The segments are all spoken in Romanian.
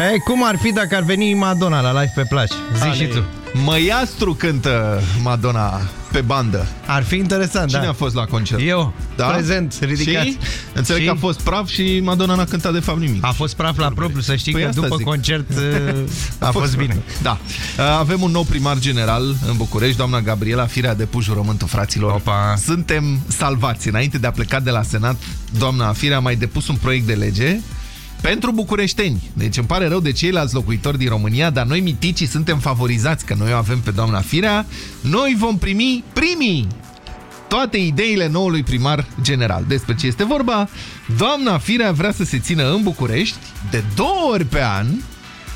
Ei, cum ar fi dacă ar veni Madonna la live pe plajă? Zici Ale. și tu. Măiastru cântă Madonna pe bandă. Ar fi interesant, Cine da. a fost la concert? Eu, Da? prezent, ridicat. Și? Înțeleg Și? că a fost praf și Madonna n-a cântat de fapt nimic. A fost praf la propriu, să știi Păi că asta după zic. concert uh, a fost bine. Da. Avem un nou primar general în București, doamna Gabriela Firea de Jurământul fraților. Opa. Suntem salvați. Înainte de a pleca de la Senat, doamna Firea a mai depus un proiect de lege pentru bucureșteni. Deci îmi pare rău de ceilalți locuitori din România, dar noi miticii suntem favorizați, că noi o avem pe doamna Firea. Noi vom primi primii toate ideile noului primar general. Despre ce este vorba? Doamna Firea vrea să se țină în București de două ori pe an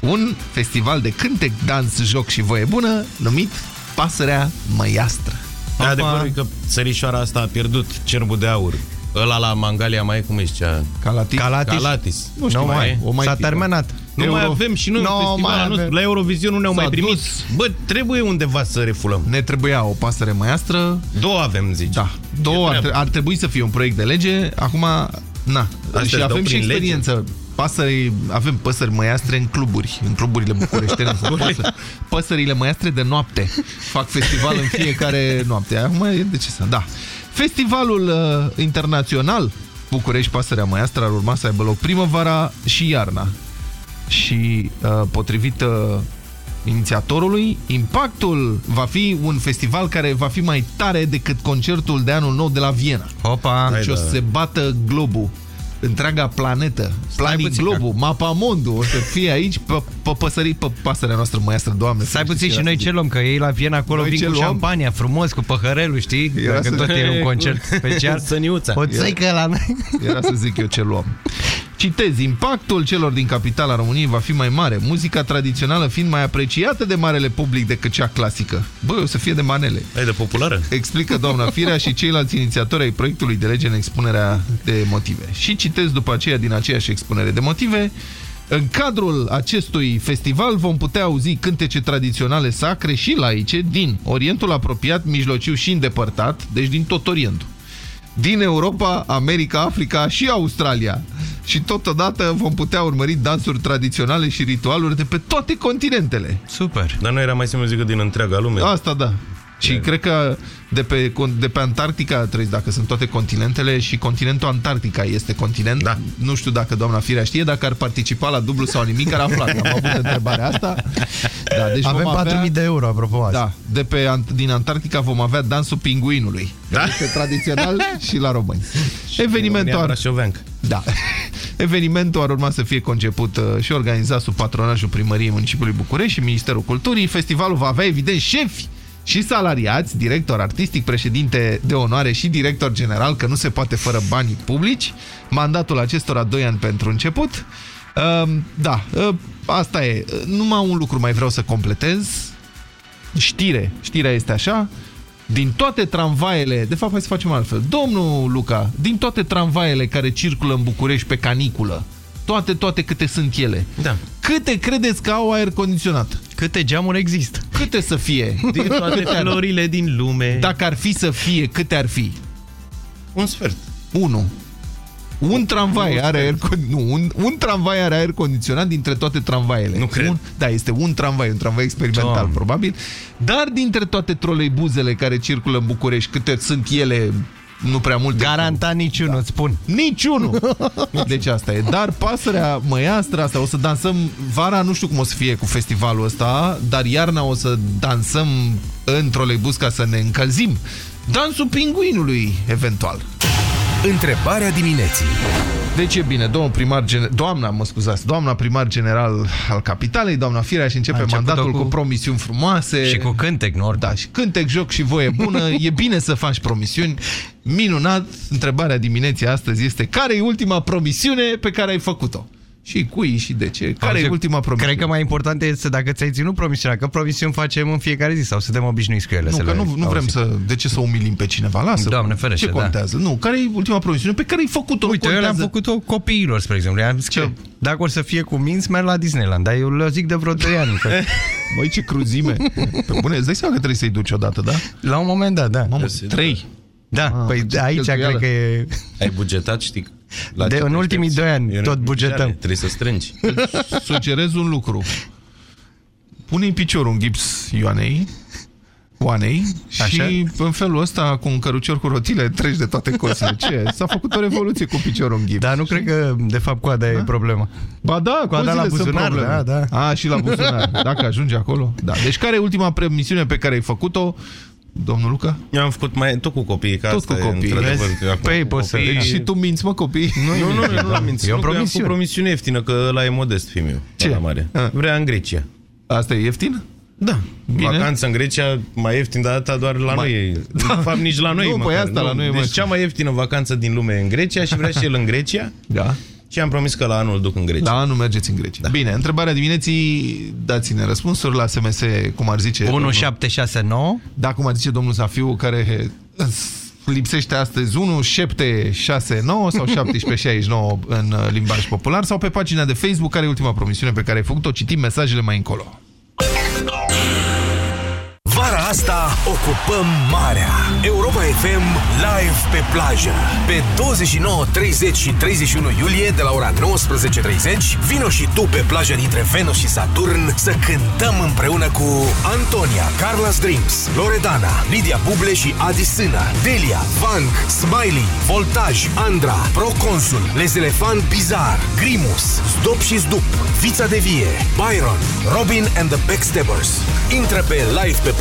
un festival de cântec, dans, joc și voie bună numit Pasărea Măiastră. E adevărul că țărișoara asta a pierdut cerbul de aur. Ăla la Mangalia mai e, cum îi zicea? Calatis? Calatis. Calatis. Nu știu, Nu mai, mai, e. o mai s-a fi, terminat. Nu Euro- mai avem și noi No, un festival mai al nostru. avem. La Eurovision nu ne-au S-a mai trimis. dus. Bă, trebuie undeva să refulăm. Ne trebuia o pasăre măiastră. Două avem, zici. Da, două ar, treabă. ar trebui să fie un proiect de lege. Acum, na, Astea și îți dau avem și prin lege. experiență. Pasări, avem păsări măiastre în cluburi, în cluburile bucureștene. sunt păsări. Păsările măiastre de noapte. Fac festival în fiecare noapte. Acum e de ce să... Da. Festivalul uh, internațional București Pasărea Măiastră ar urma să aibă loc primăvara și iarna. Și uh, potrivit uh, inițiatorului, impactul va fi un festival care va fi mai tare decât concertul de anul nou de la Viena. Opa. Hai, Deci o da. să se bată globul întreaga planetă, planii puțin, globul, mapamondul, o să fie aici pe, pe păsării, pe pasărea noastră măiastră, doamne. Stai ferește, puțin și era noi să ce luăm, că ei la Viena acolo Noi vin ce cu luăm? șampania, frumos, cu păhărelul, știi? Era Dacă să- tot e un concert special. Săniuța. O țăică la noi. Era să zic eu ce luăm. Citez, impactul celor din capitala României va fi mai mare, muzica tradițională fiind mai apreciată de marele public decât cea clasică. Băi, o să fie de manele. Ai de populară? Explică doamna Firea și ceilalți inițiatori ai proiectului de lege în expunerea de motive. Și citez după aceea din aceeași expunere de motive, în cadrul acestui festival vom putea auzi cântece tradiționale sacre și laice din Orientul apropiat, mijlociu și îndepărtat, deci din tot Orientul. Din Europa, America, Africa și Australia. Și totodată vom putea urmări dansuri tradiționale și ritualuri de pe toate continentele. Super. Dar nu era mai să muzică din întreaga lume. Asta da. Și cred că de pe, de pe Antarctica, trăiți, dacă sunt toate continentele, și continentul Antarctica este continent. Da. Nu știu dacă doamna Firea știe, dacă ar participa la dublu sau nimic, ar afla. Am avut întrebarea asta. Da, deci Avem vom avea, 4.000 de euro, apropo azi. Da, de pe, Ant- din Antarctica vom avea dansul pinguinului. Da? Este tradițional și la români. Evenimentul România ar, Brașoveancă. da. Evenimentul ar urma să fie conceput uh, și organizat sub patronajul primăriei municipiului București și Ministerul Culturii. Festivalul va avea, evident, șefi și salariați, director artistic, președinte de onoare și director general, că nu se poate fără banii publici. Mandatul acestora 2 ani pentru început. Uh, da, uh, asta e. Uh, Numai un lucru mai vreau să completez. Știre. Știrea este așa. Din toate tramvaiele, de fapt hai să facem altfel. Domnul Luca, din toate tramvaiele care circulă în București pe caniculă, toate, toate câte sunt ele, Da. câte credeți că au aer condiționat? Câte geamuri există? Câte să fie? Din toate florile din lume. Dacă ar fi să fie, câte ar fi? Un sfert. 1. Un tramvai are aer con- nu, un, un tramvai are aer condiționat dintre toate tramvaiele. Nu cred. Un, da, este un tramvai, un tramvai experimental Doamne. probabil. Dar dintre toate troleibuzele care circulă în București, câte sunt ele nu prea multe. Garantat niciunul, îți spun. Niciunul. Deci asta e. Dar pasărea măiastră asta, o să dansăm vara, nu știu cum o să fie cu festivalul ăsta, dar iarna o să dansăm în troleibuz ca să ne încălzim. Dansul pinguinului, eventual. Întrebarea dimineții. Deci e bine, domnul primar gen... doamna, mă scuzați, doamna primar general al capitalei, doamna Firea și începe A început-o mandatul cu... cu- cu promisiuni frumoase. Și cu cântec, nu? Da, și cântec, joc și voie bună. e bine să faci promisiuni. Minunat. Întrebarea dimineții astăzi este care e ultima promisiune pe care ai făcut-o? Și cui și de ce? Care Auzi, e ultima promisiune? Cred că mai important este dacă ți-ai ținut promisiunea, că promisiuni facem în fiecare zi sau suntem obișnuiți cu ele. Nu, să că le nu, nu vrem auzim. să... De ce să umilim pe cineva? Lasă. Doamne ferește, Ce da. contează? Nu, care e ultima promisiune pe care ai făcut-o? Nu Uite, eu le-am contează. făcut-o copiilor, spre exemplu. I-am zis Ce? că dacă or să fie cu minți, merg la Disneyland. Dar eu le zic de vreo 2 ani. Că Măi, ce cruzime. Pe bune, îți dai seama că trebuie să-i duci odată, da? la un moment dat, da. Mamă, se trei. Da, Ah, păi ce aici cheltuială. cred că e... Ai bugetat, știi La De, ce în te ultimii aștepți? doi ani E tot în bugetăm. picioare, Trebuie să strângi. Sugerez un lucru. Pune-i piciorul în gips Ioanei, Oanei Așa? și în felul ăsta, cu un cărucior cu rotile, treci de toate cosile. Ce? S-a făcut o revoluție cu piciorul în gips. Dar nu cred că, de fapt, coada e problema. Ba da, Coada la cozile sunt buzunar, probleme. da, da. A, și la buzunar. Dacă ajunge acolo. Da. Deci care e ultima premisiune pe care ai făcut-o, domnul Luca? Eu am făcut mai tot cu copiii, că Tot asta cu e, copiii. într-adevăr, Vezi? acum Păi, cu poți să- copiii- Și tu minți, mă, copii? Nu, nu, nu, nu am mințit. E o Nu, că am promisiune. făcut promisiune ieftină, că ăla e modest, fiul meu. Ce? ăla mare. A. Vrea în Grecia. Asta e ieftin? Da. Bine. Vacanța în Grecia mai ieftin, dar data doar la Mai- noi. Da. fapt, nici la noi. Nu, păi măcar. asta la noi e Deci mai- cea mai ieftină vacanță din lume e în Grecia și vrea și el în Grecia. Da. Și am promis că la anul îl duc în Grecia. Da, nu mergeți în Grecia. Da. Bine, întrebarea dimineții, dați-ne răspunsuri la SMS, cum ar zice... domnul- 1769 Da, cum ar zice domnul Zafiu, care lipsește astăzi 1, 7, 6, 9 sau 17, 69 în uh, limbaj popular sau pe pagina de Facebook, care e ultima promisiune pe care ai făcut-o, citim mesajele mai încolo. Vara asta ocupăm marea. Europa FM live pe plajă. Pe 29, 30 și 31 iulie de la ora 19.30 vino și tu pe plaja dintre Venus și Saturn să cântăm împreună cu Antonia, Carla's Dreams, Loredana, Lidia Buble și Adi Sână, Delia, Vank, Smiley, Voltaj, Andra, Proconsul, Les Elefant Bizar, Grimus, Zdop și Zdup, Vița de Vie, Byron, Robin and the Backstabbers. Intră pe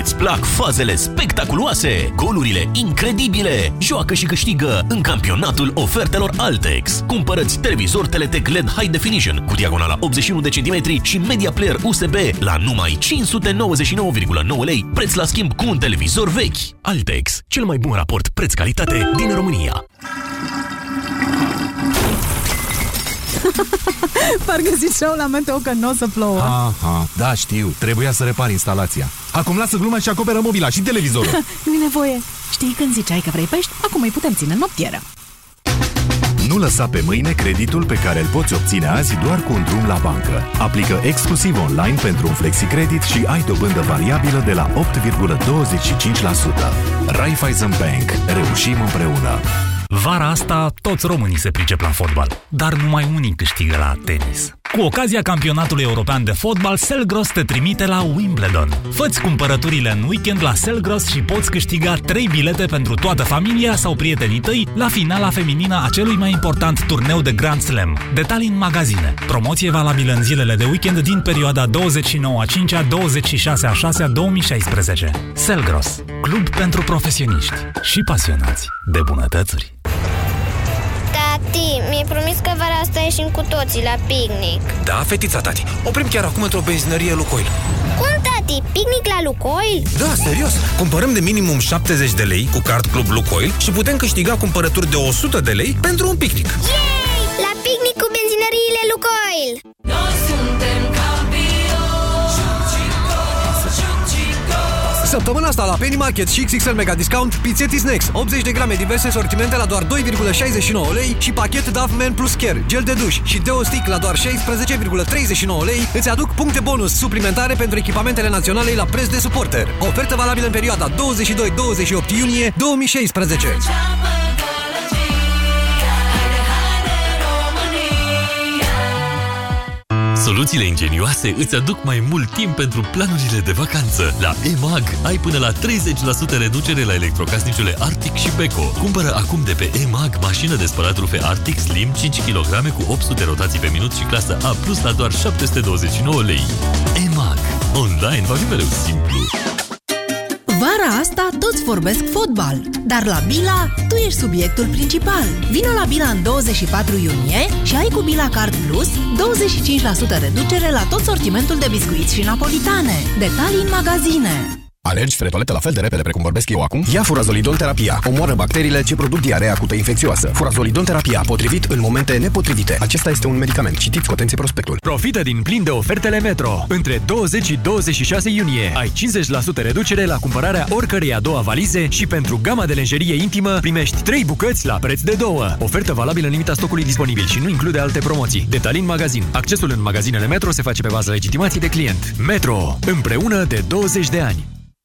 Îți plac fazele spectaculoase, golurile incredibile? Joacă și câștigă în campionatul ofertelor Altex. Cumpărăți televizor Teletec LED High Definition cu diagonala 81 de centimetri și media player USB la numai 599,9 lei, preț la schimb cu un televizor vechi. Altex, cel mai bun raport preț-calitate din România. Parcă ziceau la meteo că nu o să plouă. Aha, da știu, trebuia să repar instalația. Acum lasă gluma și acoperă mobila și televizorul. Nu-i nevoie. Știi când ziceai că vrei pești? Acum îi putem ține în noptieră. Nu lăsa pe mâine creditul pe care îl poți obține azi doar cu un drum la bancă. Aplică exclusiv online pentru un flexicredit și ai dobândă variabilă de la 8,25%. Raiffeisen Bank. Reușim împreună. Vara asta toți românii se pricep la fotbal, dar numai unii câștigă la tenis. Cu ocazia campionatului european de fotbal, Selgros te trimite la Wimbledon. Făți cumpărăturile în weekend la Selgros și poți câștiga 3 bilete pentru toată familia sau prietenii tăi la finala feminină a celui mai important turneu de Grand Slam. Detalii în magazine. Promoție valabilă în zilele de weekend din perioada 29 a 5 a 26 a 6 a 2016. Selgros, club pentru profesioniști și pasionați de bunătățuri. Tati, mi-ai promis că vara asta ieșim cu toții la picnic Da, fetița tati, oprim chiar acum într-o benzinărie Lucoil. Cum, tati? Picnic la Lucoil? Da, serios. Cumpărăm de minimum 70 de lei cu card Club Lucoil și putem câștiga cumpărături de 100 de lei pentru un picnic. Yay! La picnic cu benzinăriile Lucoil Noi suntem Săptămâna asta la Penny Market și XXL Mega Discount, pizzetti Snacks, 80 de grame diverse sortimente la doar 2,69 lei și pachet Dove Man Plus Care, gel de duș și Deo Stick la doar 16,39 lei îți aduc puncte bonus suplimentare pentru echipamentele naționale la preț de suporter. Ofertă valabilă în perioada 22-28 iunie 2016. Soluțiile ingenioase îți aduc mai mult timp pentru planurile de vacanță. La EMAG ai până la 30% reducere la electrocasnicele Arctic și Beko. Cumpără acum de pe EMAG mașină de spălat rufe Arctic Slim 5 kg cu 800 rotații pe minut și clasă A+, la doar 729 lei. EMAG. Online va fi mereu simplu. Vara asta toți vorbesc fotbal, dar la Bila tu ești subiectul principal. Vino la Bila în 24 iunie și ai cu Bila Card Plus 25% reducere la tot sortimentul de biscuiți și napolitane. Detalii în magazine. Alergi spre toaletă la fel de repede precum vorbesc eu acum? Ia furazolidon terapia. Omoară bacteriile ce produc diarea acută infecțioasă. Furazolidon terapia, potrivit în momente nepotrivite. Acesta este un medicament. Citiți cu atenție prospectul. Profită din plin de ofertele Metro. Între 20 și 26 iunie ai 50% reducere la cumpărarea oricărei a doua valize și pentru gama de lenjerie intimă primești 3 bucăți la preț de 2. Ofertă valabilă în limita stocului disponibil și nu include alte promoții. Detalii în magazin. Accesul în magazinele Metro se face pe bază legitimației de client. Metro. Împreună de 20 de ani.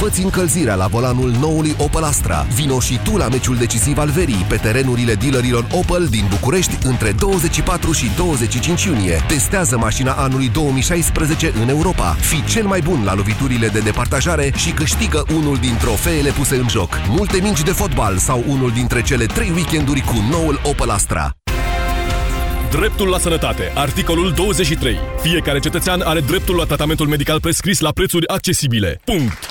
Făți încălzirea la volanul noului Opel Astra. Vino și tu la meciul decisiv al verii pe terenurile dealerilor Opel din București între 24 și 25 iunie. Testează mașina anului 2016 în Europa. Fii cel mai bun la loviturile de departajare și câștigă unul din trofeele puse în joc. Multe mingi de fotbal sau unul dintre cele trei weekenduri cu noul Opel Astra. Dreptul la sănătate. Articolul 23. Fiecare cetățean are dreptul la tratamentul medical prescris la prețuri accesibile. Punct.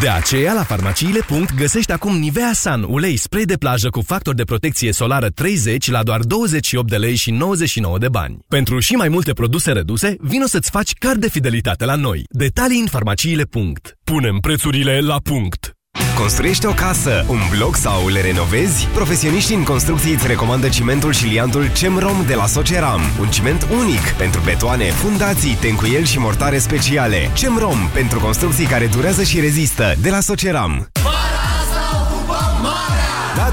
De aceea, la farmaciile. găsești acum Nivea Sun, ulei spray de plajă cu factor de protecție solară 30 la doar 28 de lei și 99 de bani. Pentru și mai multe produse reduse, vino să-ți faci card de fidelitate la noi. Detalii în farmaciile. Punem prețurile la punct. Construiești o casă, un bloc sau le renovezi? Profesioniștii în construcții îți recomandă cimentul și liantul CEMROM de la Soceram. Un ciment unic pentru betoane, fundații, tencuieli și mortare speciale. CEMROM pentru construcții care durează și rezistă de la Soceram. Da,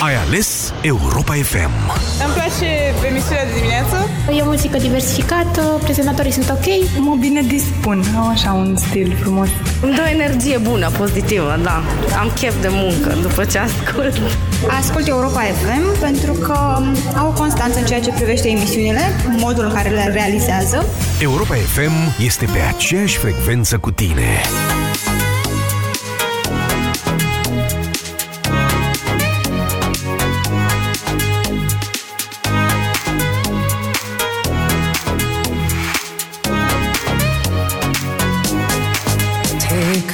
Ai ales Europa FM. Îmi place emisiunea de dimineață. E o muzică diversificată, prezentatorii sunt ok. Mă bine dispun, au așa un stil frumos. Îmi dă o energie bună, pozitivă, da. Am chef de muncă după ce ascult. Ascult Europa FM pentru că au constanță în ceea ce privește emisiunile, modul în care le realizează. Europa FM este pe aceeași frecvență cu tine.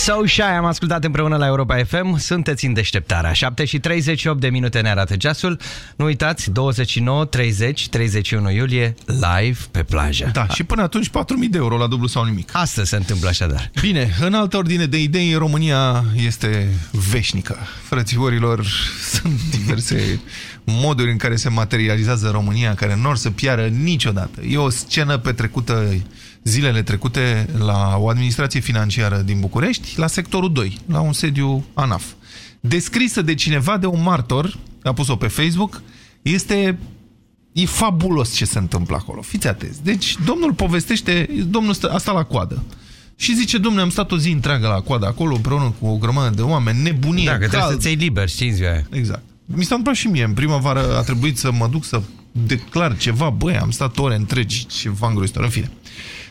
so shy, am ascultat împreună la Europa FM, sunteți în deșteptarea. 7 și 38 de minute ne arată ceasul. Nu uitați, 29, 30, 31 iulie, live pe plajă. Da, și până atunci 4.000 de euro la dublu sau nimic. Asta se întâmplă așadar. Bine, în altă ordine de idei, România este veșnică. Frățiorilor, sunt diverse moduri în care se materializează România, care nu or să piară niciodată. E o scenă petrecută zilele trecute la o administrație financiară din București, la sectorul 2, la un sediu ANAF. Descrisă de cineva, de un martor, a pus-o pe Facebook, este... E fabulos ce se întâmplă acolo. Fiți atenți. Deci, domnul povestește, domnul stă, a stat la coadă. Și zice, domnule, am stat o zi întreagă la coadă acolo, împreună cu o grămadă de oameni, nebunie, Da, că trebuie cald. să-ți iei liber, știi ziua aia. Exact. Mi s-a întâmplat și mie. În primăvară a trebuit să mă duc să declar ceva. Băi, am stat ore întregi, ceva îngrozitor. În fine.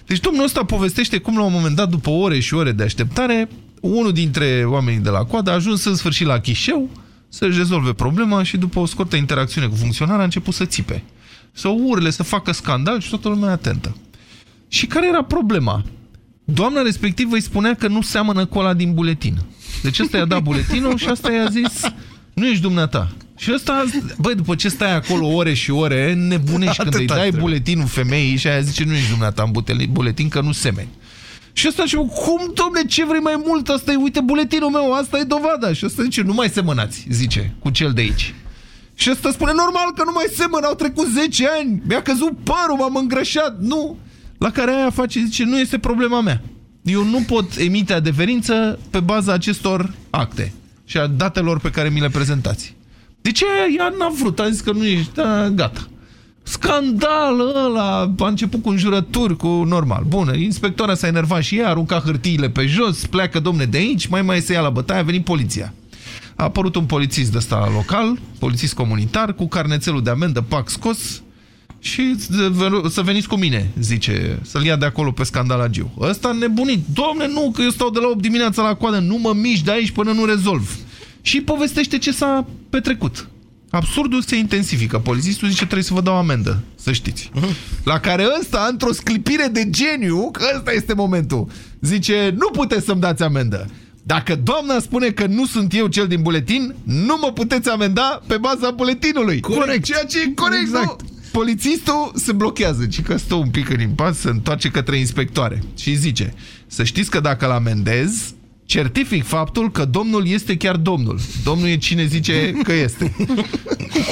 Deci domnul ăsta povestește cum la un moment dat, după ore și ore de așteptare, unul dintre oamenii de la coadă a ajuns în sfârșit la Chișeu să-și rezolve problema și după o scurtă interacțiune cu funcționarea a început să țipe. Să urle, să facă scandal și toată lumea atentă. Și care era problema? Doamna respectivă îi spunea că nu seamănă cu ăla din buletin. Deci ăsta i-a dat buletinul și asta i-a zis nu ești dumneata. Și ăsta, băi, după ce stai acolo ore și ore, nebunești când Atâta îi dai trebuie. buletinul femeii și aia zice nu ești dumneata în bute- buletin că nu semeni. Și ăsta și cum, domne, ce vrei mai mult? Asta e, uite, buletinul meu, asta e dovada. Și ăsta zice, nu mai semănați, zice, cu cel de aici. Și ăsta spune, normal că nu mai semăn, au trecut 10 ani, mi-a căzut părul, m-am îngrășat. Nu. La care aia face, zice, nu este problema mea. Eu nu pot emite adeverință pe baza acestor acte și a datelor pe care mi le prezentați. De ce ea n-a vrut? A zis că nu ești, da, gata. Scandal ăla, a început cu înjurături, cu normal. Bună, inspectoarea s-a enervat și ea, a aruncat hârtiile pe jos, pleacă domne de aici, mai mai se ia la bătaie, a venit poliția. A apărut un polițist de ăsta local, polițist comunitar, cu carnețelul de amendă, pac scos, și să veniți cu mine, zice, să-l ia de acolo pe scandalagiu. Ăsta nebunit. Domne, nu, că eu stau de la 8 dimineața la coadă, nu mă mișc de aici până nu rezolv. Și povestește ce s-a petrecut. Absurdul se intensifică. Polițistul zice, trebuie să vă dau amendă, să știți. La care ăsta, într-o sclipire de geniu, că ăsta este momentul, zice, nu puteți să-mi dați amendă. Dacă doamna spune că nu sunt eu cel din buletin, nu mă puteți amenda pe baza buletinului. Corect. Ceea ce e corect, exact. nu? Polițistul se blochează, ci că stă un pic în impas, se întoarce către inspectoare și zice, să știți că dacă l-amendez, certific faptul că domnul este chiar domnul. Domnul e cine zice că este.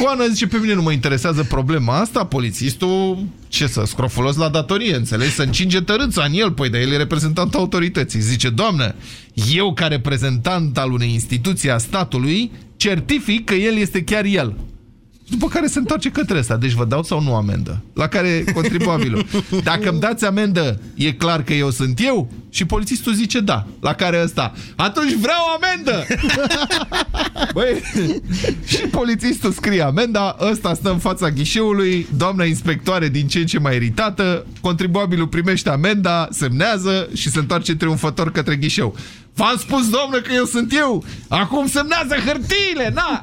Coana zice, pe mine nu mă interesează problema asta, polițistul, ce să, scrofulos la datorie, înțelegi? Să încinge tărâța în el, păi, dar el e reprezentant autorității. Zice, doamnă, eu ca reprezentant al unei instituții a statului, certific că el este chiar el. După care se întoarce către ăsta. Deci vă dau sau nu amendă? La care contribuabilul. Dacă îmi dați amendă, e clar că eu sunt eu? Și polițistul zice da. La care ăsta. Atunci vreau amendă! Băi, și polițistul scrie amenda, ăsta stă în fața ghișeului, doamna inspectoare din ce în ce mai iritată, contribuabilul primește amenda, semnează și se întoarce triumfător către ghișeu. V-am spus, domnule, că eu sunt eu. Acum semnează hârtiile, na!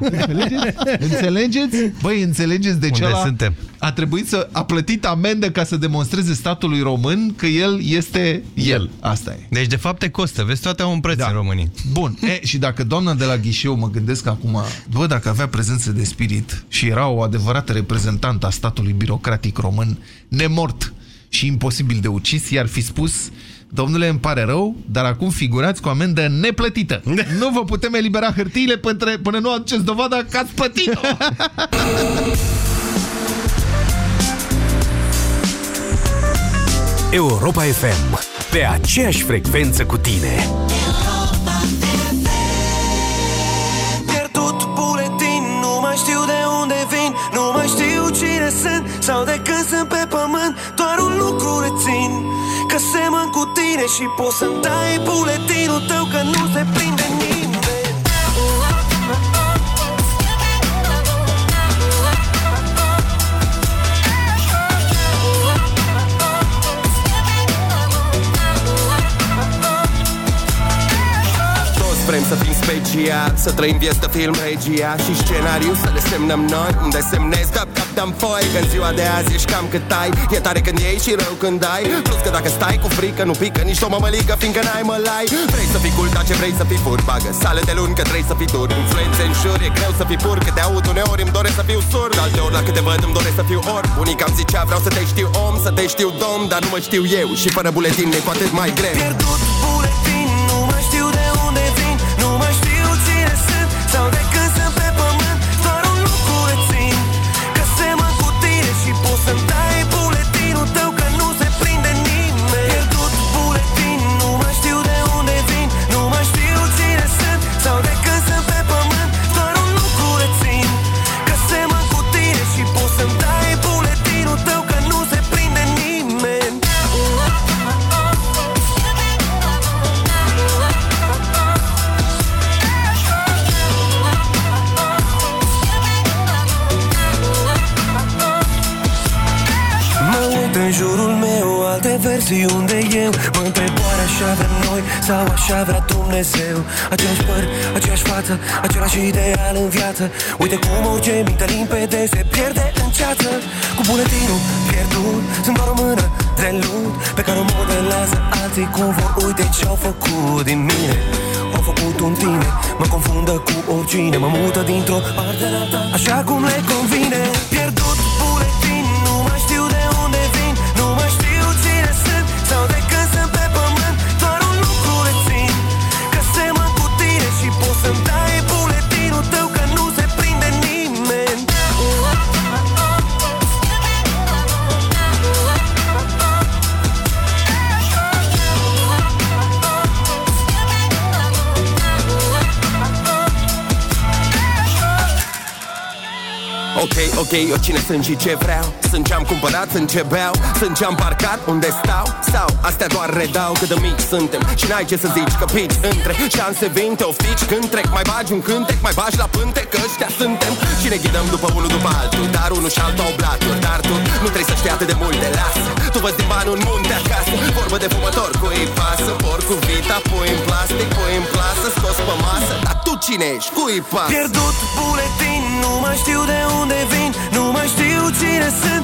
Înțelegeți? Băi, înțelegeți de ce Unde ăla suntem? a trebuit să a plătit amendă ca să demonstreze statului român că el este el. Asta e. Deci, de fapt, te costă. Vezi, toate au un preț da. în România. Bun, e, și dacă doamna de la ghișeu, mă gândesc acum, bă, dacă avea prezență de spirit și era o adevărată reprezentantă a statului birocratic român, nemort și imposibil de ucis, i-ar fi spus, domnule, îmi pare rău, dar acum figurați cu amendă neplătită. nu vă putem elibera hârtiile până, până nu aduceți dovada că ați plătit-o. Europa FM. Pe aceeași frecvență cu tine. Pierdut buletin, nu mai știu de unde vin Nu mai știu cine sunt sau de când sunt pe pământ Doar un lucru rețin Că semăn cu tine și poți să-mi dai buletinul tău Că nu se prinde nimeni vrem să fim special Să trăim vieți de film regia. Și scenariu să le semnăm noi Unde semnezi. Cap cap dăm foi. Că în ziua de azi ești cam cât ai. E tare când iei și rău când ai Plus că dacă stai cu frică nu pică Nici o mămăligă fiindcă n-ai mălai Vrei să fii cool dar ce vrei să fii fur Bagă sale de luni că trebuie să fii dur. Influențe în jur e greu să fii pur. Că te aud uneori îmi doresc să fiu surd. Alteori la câte văd îmi doresc să fiu orb. Unii cam zicea vreau să te știu om Să te știu dom Dar nu mă știu eu. Și fără buletin e cu atât mai greu. Pierdut buletin, nu mai știu de unde vin versiuni de eu Mă întreb oare așa vrem noi sau așa vrea Dumnezeu? Același păr, aceeași față, același ideal în viață. Uite cum orice minte limpede se pierde în ceață. Cu buletinul pierdut, sunt doar o mână de lut Pe care o modelează alții cum vor. Uite ce-au făcut din mine Au făcut un tine, mă confundă cu oricine Mă mută dintr-o parte în alta, așa cum le convine Ok, ok, eu cine sunt și ce vreau Sunt ce-am cumpărat, sunt ce beau Sunt ce-am parcat, unde stau? Sau astea doar redau cât de mici suntem. Și n-ai ce să zici că pici între Șanse vin, te oftici când trec Mai bagi un cântec, mai bagi la pânte Că ăștia suntem. Și ne ghidăm după unul după altul Dar unul și altul au blaturi Dar tu nu trebuie să știi atât de multe, lasă. Tu văzi din bani un munte acasă Vorbă de fumător, cu ei pasă Por cu vita, pui în plastic, pui în plasă Scos pe masă, dar tu cine ești? Cui pasă? Pierdut buletin, nu mai știu de unde vin Nu mai știu cine sunt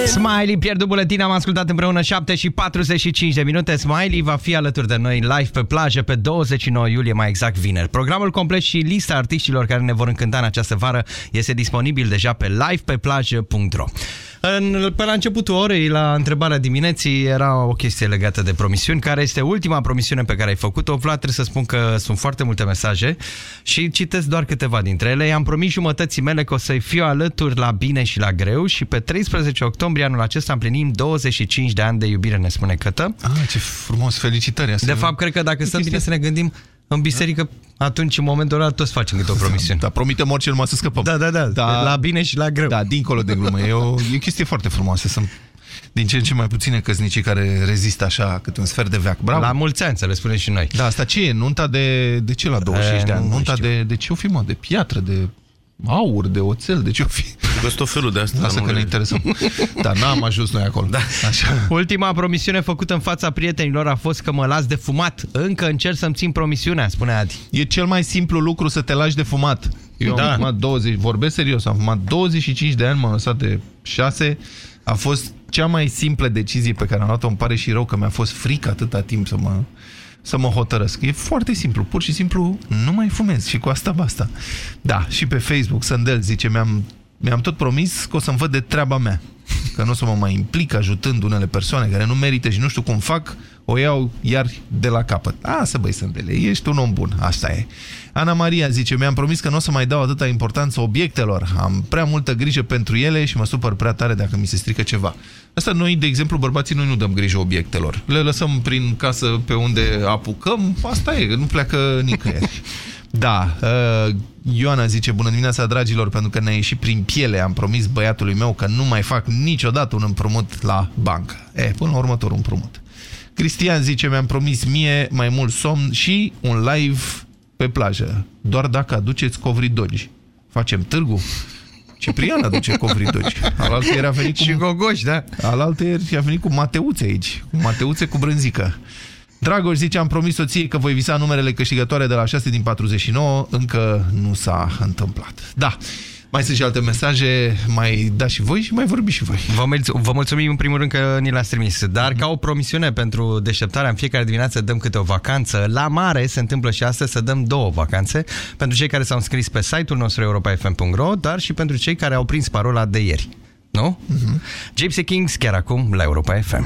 Smiley, pierdut buletin, am ascultat împreună 7 și 45 de minute. Smiley va fi alături de noi live pe plajă pe 29 iulie, mai exact vineri. Programul complet și lista artiștilor care ne vor încânta în această vară este disponibil deja pe livepeplajă.ro. În, pe la începutul orei, la întrebarea dimineții, era o chestie legată de promisiuni. Care este ultima promisiune pe care ai făcut-o? Vlad, trebuie să spun că sunt foarte multe mesaje și citesc doar câteva dintre ele. I-am promis jumătății mele că o să-i fiu alături la bine și la greu și pe 13 octombrie anul acesta împlinim 25 de ani de iubire, ne spune Cătă. Ah, ce frumos, felicitări. Asta De fapt, cred că dacă stăm bine să ne gândim, în biserică, atunci, în momentul ăla, toți facem câte o promisiune. Da, promitem orice numai să scăpăm. Da, da, da, Da. La bine și la greu. Da, dincolo de glumă. E o, e o chestie foarte frumoasă. Sunt din ce în ce mai puține căsnicii care rezistă așa cât un sfert de veac. Bravo! La mulți ani, să le spunem și noi. Da, asta ce e? Nunta de, de ce la 25 E, de ani? nu Nunta știu. de, de ce o fi, mă? De piatră, de aur, de oțel, de ce o fi? Găs tot felul de astea. Lasă nu că le- ne interesăm. Da, n-am ajuns noi acolo. Da. Așa. Ultima promisiune făcută în fața prietenilor a fost că mă las de fumat. Încă încerc să-mi țin promisiunea, spune Adi. E cel mai simplu lucru să te lași de fumat. Eu Da. am fumat 20, vorbesc serios, am fumat 25 de ani, m-am lăsat de 6. A fost cea mai simplă decizie pe care am luat-o. Îmi pare și rău că mi-a fost frică atâta timp să mă, să mă hotărăsc. E foarte simplu, pur și simplu nu mai fumez și cu asta basta. Da, și pe Facebook Sandel zice, mi-am mi-am tot promis că o să-mi văd de treaba mea. Că nu o să mă mai implic ajutând unele persoane care nu merită și nu știu cum fac, o iau iar de la capăt. A, să băi Sândele, ești un om bun, asta e. Ana Maria zice, mi-am promis că nu o să mai dau atâta importanță obiectelor. Am prea multă grijă pentru ele și mă supăr prea tare dacă mi se strică ceva. Asta noi, de exemplu, bărbații, noi nu dăm grijă obiectelor. Le lăsăm prin casă pe unde apucăm, asta e, nu pleacă nicăieri. Da, uh, Ioana zice, bună dimineața dragilor, pentru că ne-a ieșit prin piele, am promis băiatului meu că nu mai fac niciodată un împrumut la bancă. E, până la următorul împrumut. Cristian zice, mi-am promis mie mai mult somn și un live pe plajă, doar dacă aduceți covridogi. Facem târgu? Ciprian aduce covridogi. Alaltă ieri a venit cu... Și gogoși, da. Alaltă ieri a venit cu mateuțe aici, cu mateuțe cu brânzică. Dragoș zice, am promis soției că voi visa numerele câștigătoare de la 6 din 49, încă nu s-a întâmplat. Da, mai sunt și alte mesaje, mai dați și voi și mai vorbiți și voi. Vă, mulț- vă mulțumim în primul rând că ni l-ați trimis, dar ca o promisiune pentru deșteptarea, în fiecare dimineață dăm câte o vacanță. La mare se întâmplă și astăzi să dăm două vacanțe pentru cei care s-au înscris pe site-ul nostru europa.fm.ro, dar și pentru cei care au prins parola de ieri. Nu? Uh-huh. Gypsy Kings chiar acum la Europa FM.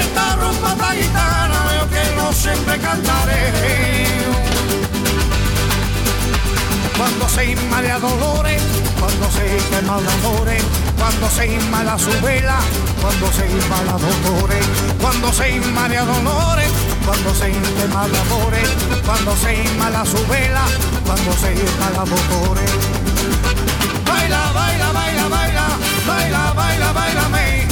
Esta rumba esta gitana yo que no siempre cantaré. Cuando se inmala dolores, cuando se quema el amores, cuando se inmala su vela, cuando se inmala dolores, cuando se inmala dolores, cuando se quema el amores, cuando se inmala su vela, cuando se inmala dolores. Baila, baila, baila, baila, baila, baila, bailame, esta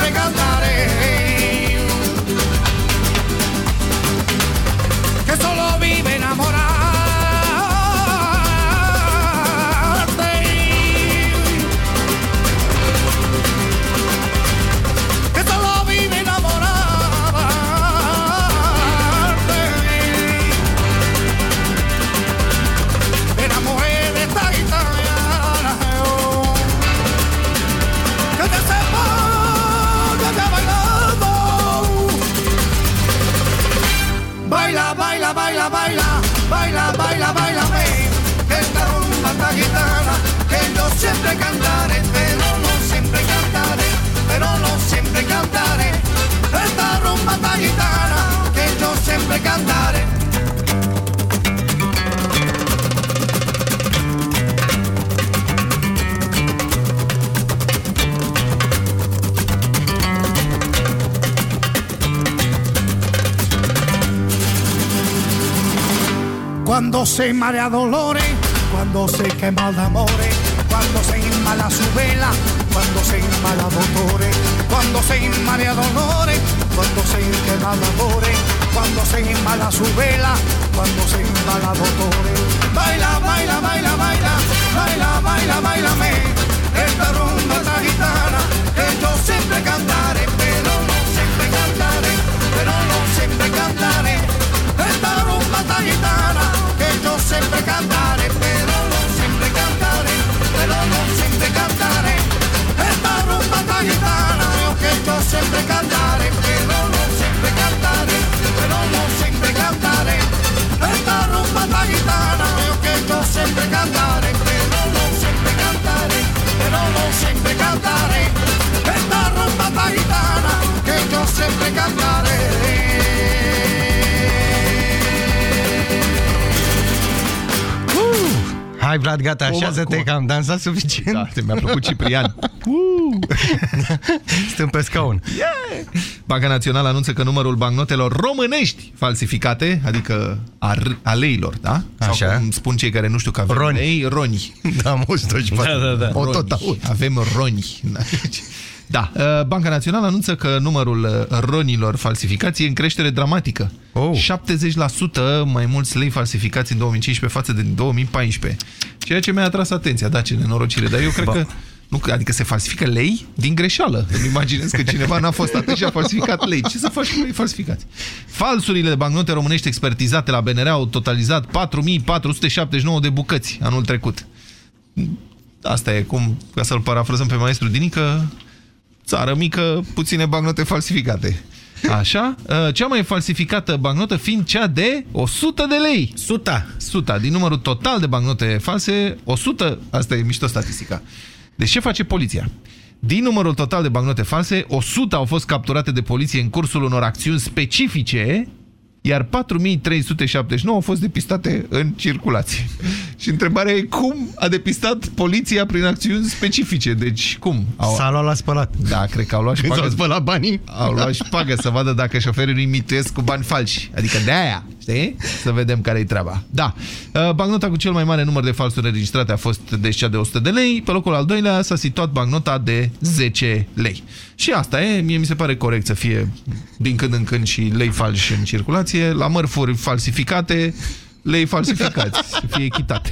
se marea dolores, cuando se quema amores, cuando se inmala su vela, cuando se inmala dolores, cuando se inmala dolores, cuando se quema el amores, cuando se inmala su vela, cuando se inmala dolores. Baila, baila, baila, baila, baila, baila, baila, me, esta rumba esta gitana, que yo siempre cantaré, sempre cantare, però no sempre cantare, però no sempre cantare. è la rumba tagliatana io che sto sempre cantare, però no sempre cantare, però no sempre cantare. è la rumba tagliatana io che sto sempre cantare, però no sempre cantare, però no sempre cantare. è la rumba tagliatana che sto sempre cantare. Hai, Vlad, gata, așează-te că am dansat suficient. Da, mi-a plăcut Ciprian. Stăm pe scaun. Yeah! Banca Națională anunță că numărul bancnotelor românești falsificate, adică a, a leilor, da? Sau Așa. cum spun cei care nu știu că avem Roni. lei, roni. Da, mulți toți Da, da, da. O Roni. tot aud. Avem roni. Da, uh, Banca Națională anunță că numărul uh, ronilor falsificați e în creștere dramatică. Oh. 70% mai mulți lei falsificați în 2015 față de 2014. Ceea ce mi-a atras atenția, da, ce nenorocire. Dar eu cred Ba. că nu, adică se falsifică lei din greșeală. Îmi imaginez că cineva n-a fost atent și a falsificat lei. Ce să faci cu lei falsificați? Falsurile de bancnote românești expertizate la BNR au totalizat 4479 de bucăți anul trecut. Asta e cum, ca să-l parafrazăm pe maestru Dinică, țară mică, puține bancnote falsificate. Așa? Uh, Cea mai falsificată bancnotă fiind cea de 100 de lei. Suta. Suta. Din numărul total de bancnote false, 100, asta e mișto statistica. Deci ce face poliția? Din numărul total de bancnote false, 100 au fost capturate de poliție în cursul unor acțiuni specifice, iar 4379 au fost depistate în circulație. Și întrebarea e cum a depistat poliția prin acțiuni specifice? Deci cum? Au... S-a luat la spălat. Da, cred că au luat Când șpagă. s-au spălat banii. Au luat șpagă să vadă dacă șoferii nu imituiesc cu bani falși. Adică de aia, știi? Să vedem care e treaba. Da. Uh, Bancnota cu cel mai mare număr de falsuri înregistrate a fost deci cea de 100 de lei. Pe locul al doilea s-a situat bancnota de 10 lei. Și asta e, mie mi se pare corect să fie din când în când și lei falși în circulație. La mărfuri falsificate, lei falsificați. Să fie echitate.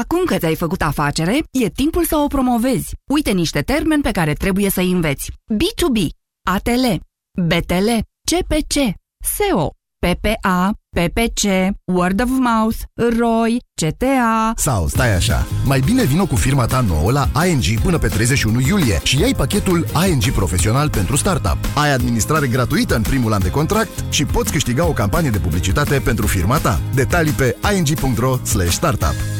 Acum că ți-ai făcut afacere, e timpul să o promovezi. Uite niște termeni pe care trebuie să-i înveți. B2B, ATL, BTL, CPC, SEO, PPA, PPC, Word of Mouth, ROI, CTA... Sau stai așa, mai bine vino cu firma ta nouă la ING până pe 31 iulie și ai pachetul ING Profesional pentru Startup. Ai administrare gratuită în primul an de contract și poți câștiga o campanie de publicitate pentru firma ta. Detalii pe ing.ro startup.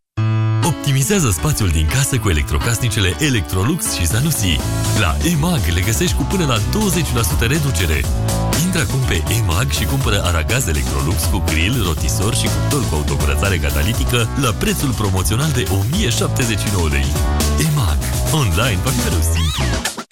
Optimizează spațiul din casă cu electrocasnicele Electrolux și Zanussi. La EMAG le găsești cu până la 20% reducere. Intră acum pe EMAG și cumpără aragaz Electrolux cu grill, rotisor și cuptor cu autocurățare catalitică la prețul promoțional de 1079 lei. EMAG. Online va fi mereu simplu.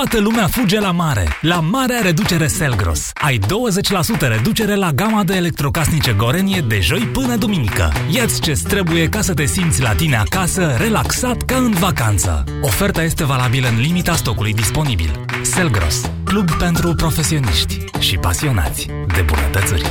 Toată lumea fuge la mare. La marea reducere Selgros. Ai 20% reducere la gama de electrocasnice Gorenie de joi până duminică. Iați ce trebuie ca să te simți la tine acasă, relaxat ca în vacanță. Oferta este valabilă în limita stocului disponibil. Selgros. Club pentru profesioniști și pasionați de bunătățuri.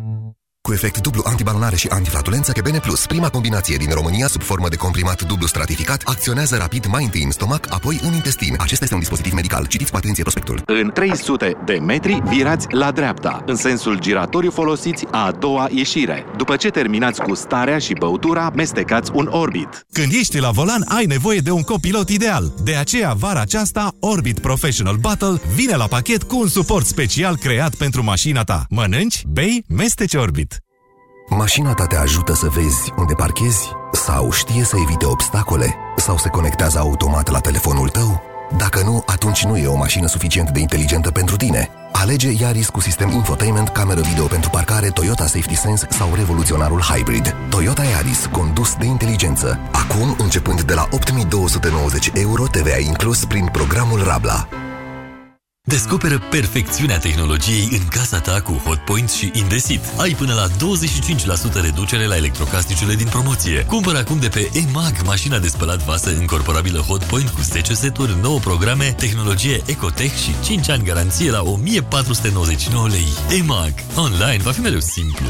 Cu efect dublu antibalonare și antiflatulență, Kebene Plus, prima combinație din România sub formă de comprimat dublu stratificat, acționează rapid mai întâi în stomac, apoi în intestin. Acesta este un dispozitiv medical. Citiți cu atenție prospectul. În 300 de metri, virați la dreapta, în sensul giratoriu folosiți a doua ieșire. După ce terminați cu starea și băutura, mestecați un Orbit. Când ești la volan, ai nevoie de un copilot ideal. De aceea, vara aceasta, Orbit Professional Battle vine la pachet cu un suport special creat pentru mașina ta. Mănânci, bei, mesteci Orbit. Mașina ta te ajută să vezi unde parchezi? Sau știe să evite obstacole? Sau se conectează automat la telefonul tău? Dacă nu, atunci nu e o mașină suficient de inteligentă pentru tine. Alege Yaris cu sistem infotainment, cameră video pentru parcare, Toyota Safety Sense sau revoluționarul Hybrid. Toyota Yaris, condus de inteligență. Acum, începând de la 8290 euro, TVA inclus prin programul Rabla. Descoperă perfecțiunea tehnologiei în casa ta cu Hotpoint și Indesit. Ai până la 25% reducere la electrocasnicele din promoție. Cumpără acum de pe EMAG mașina de spălat vasă încorporabilă Hotpoint cu 10 seturi, 9 programe, tehnologie Ecotech și 5 ani garanție la 1499 lei. EMAG. Online va fi mereu simplu.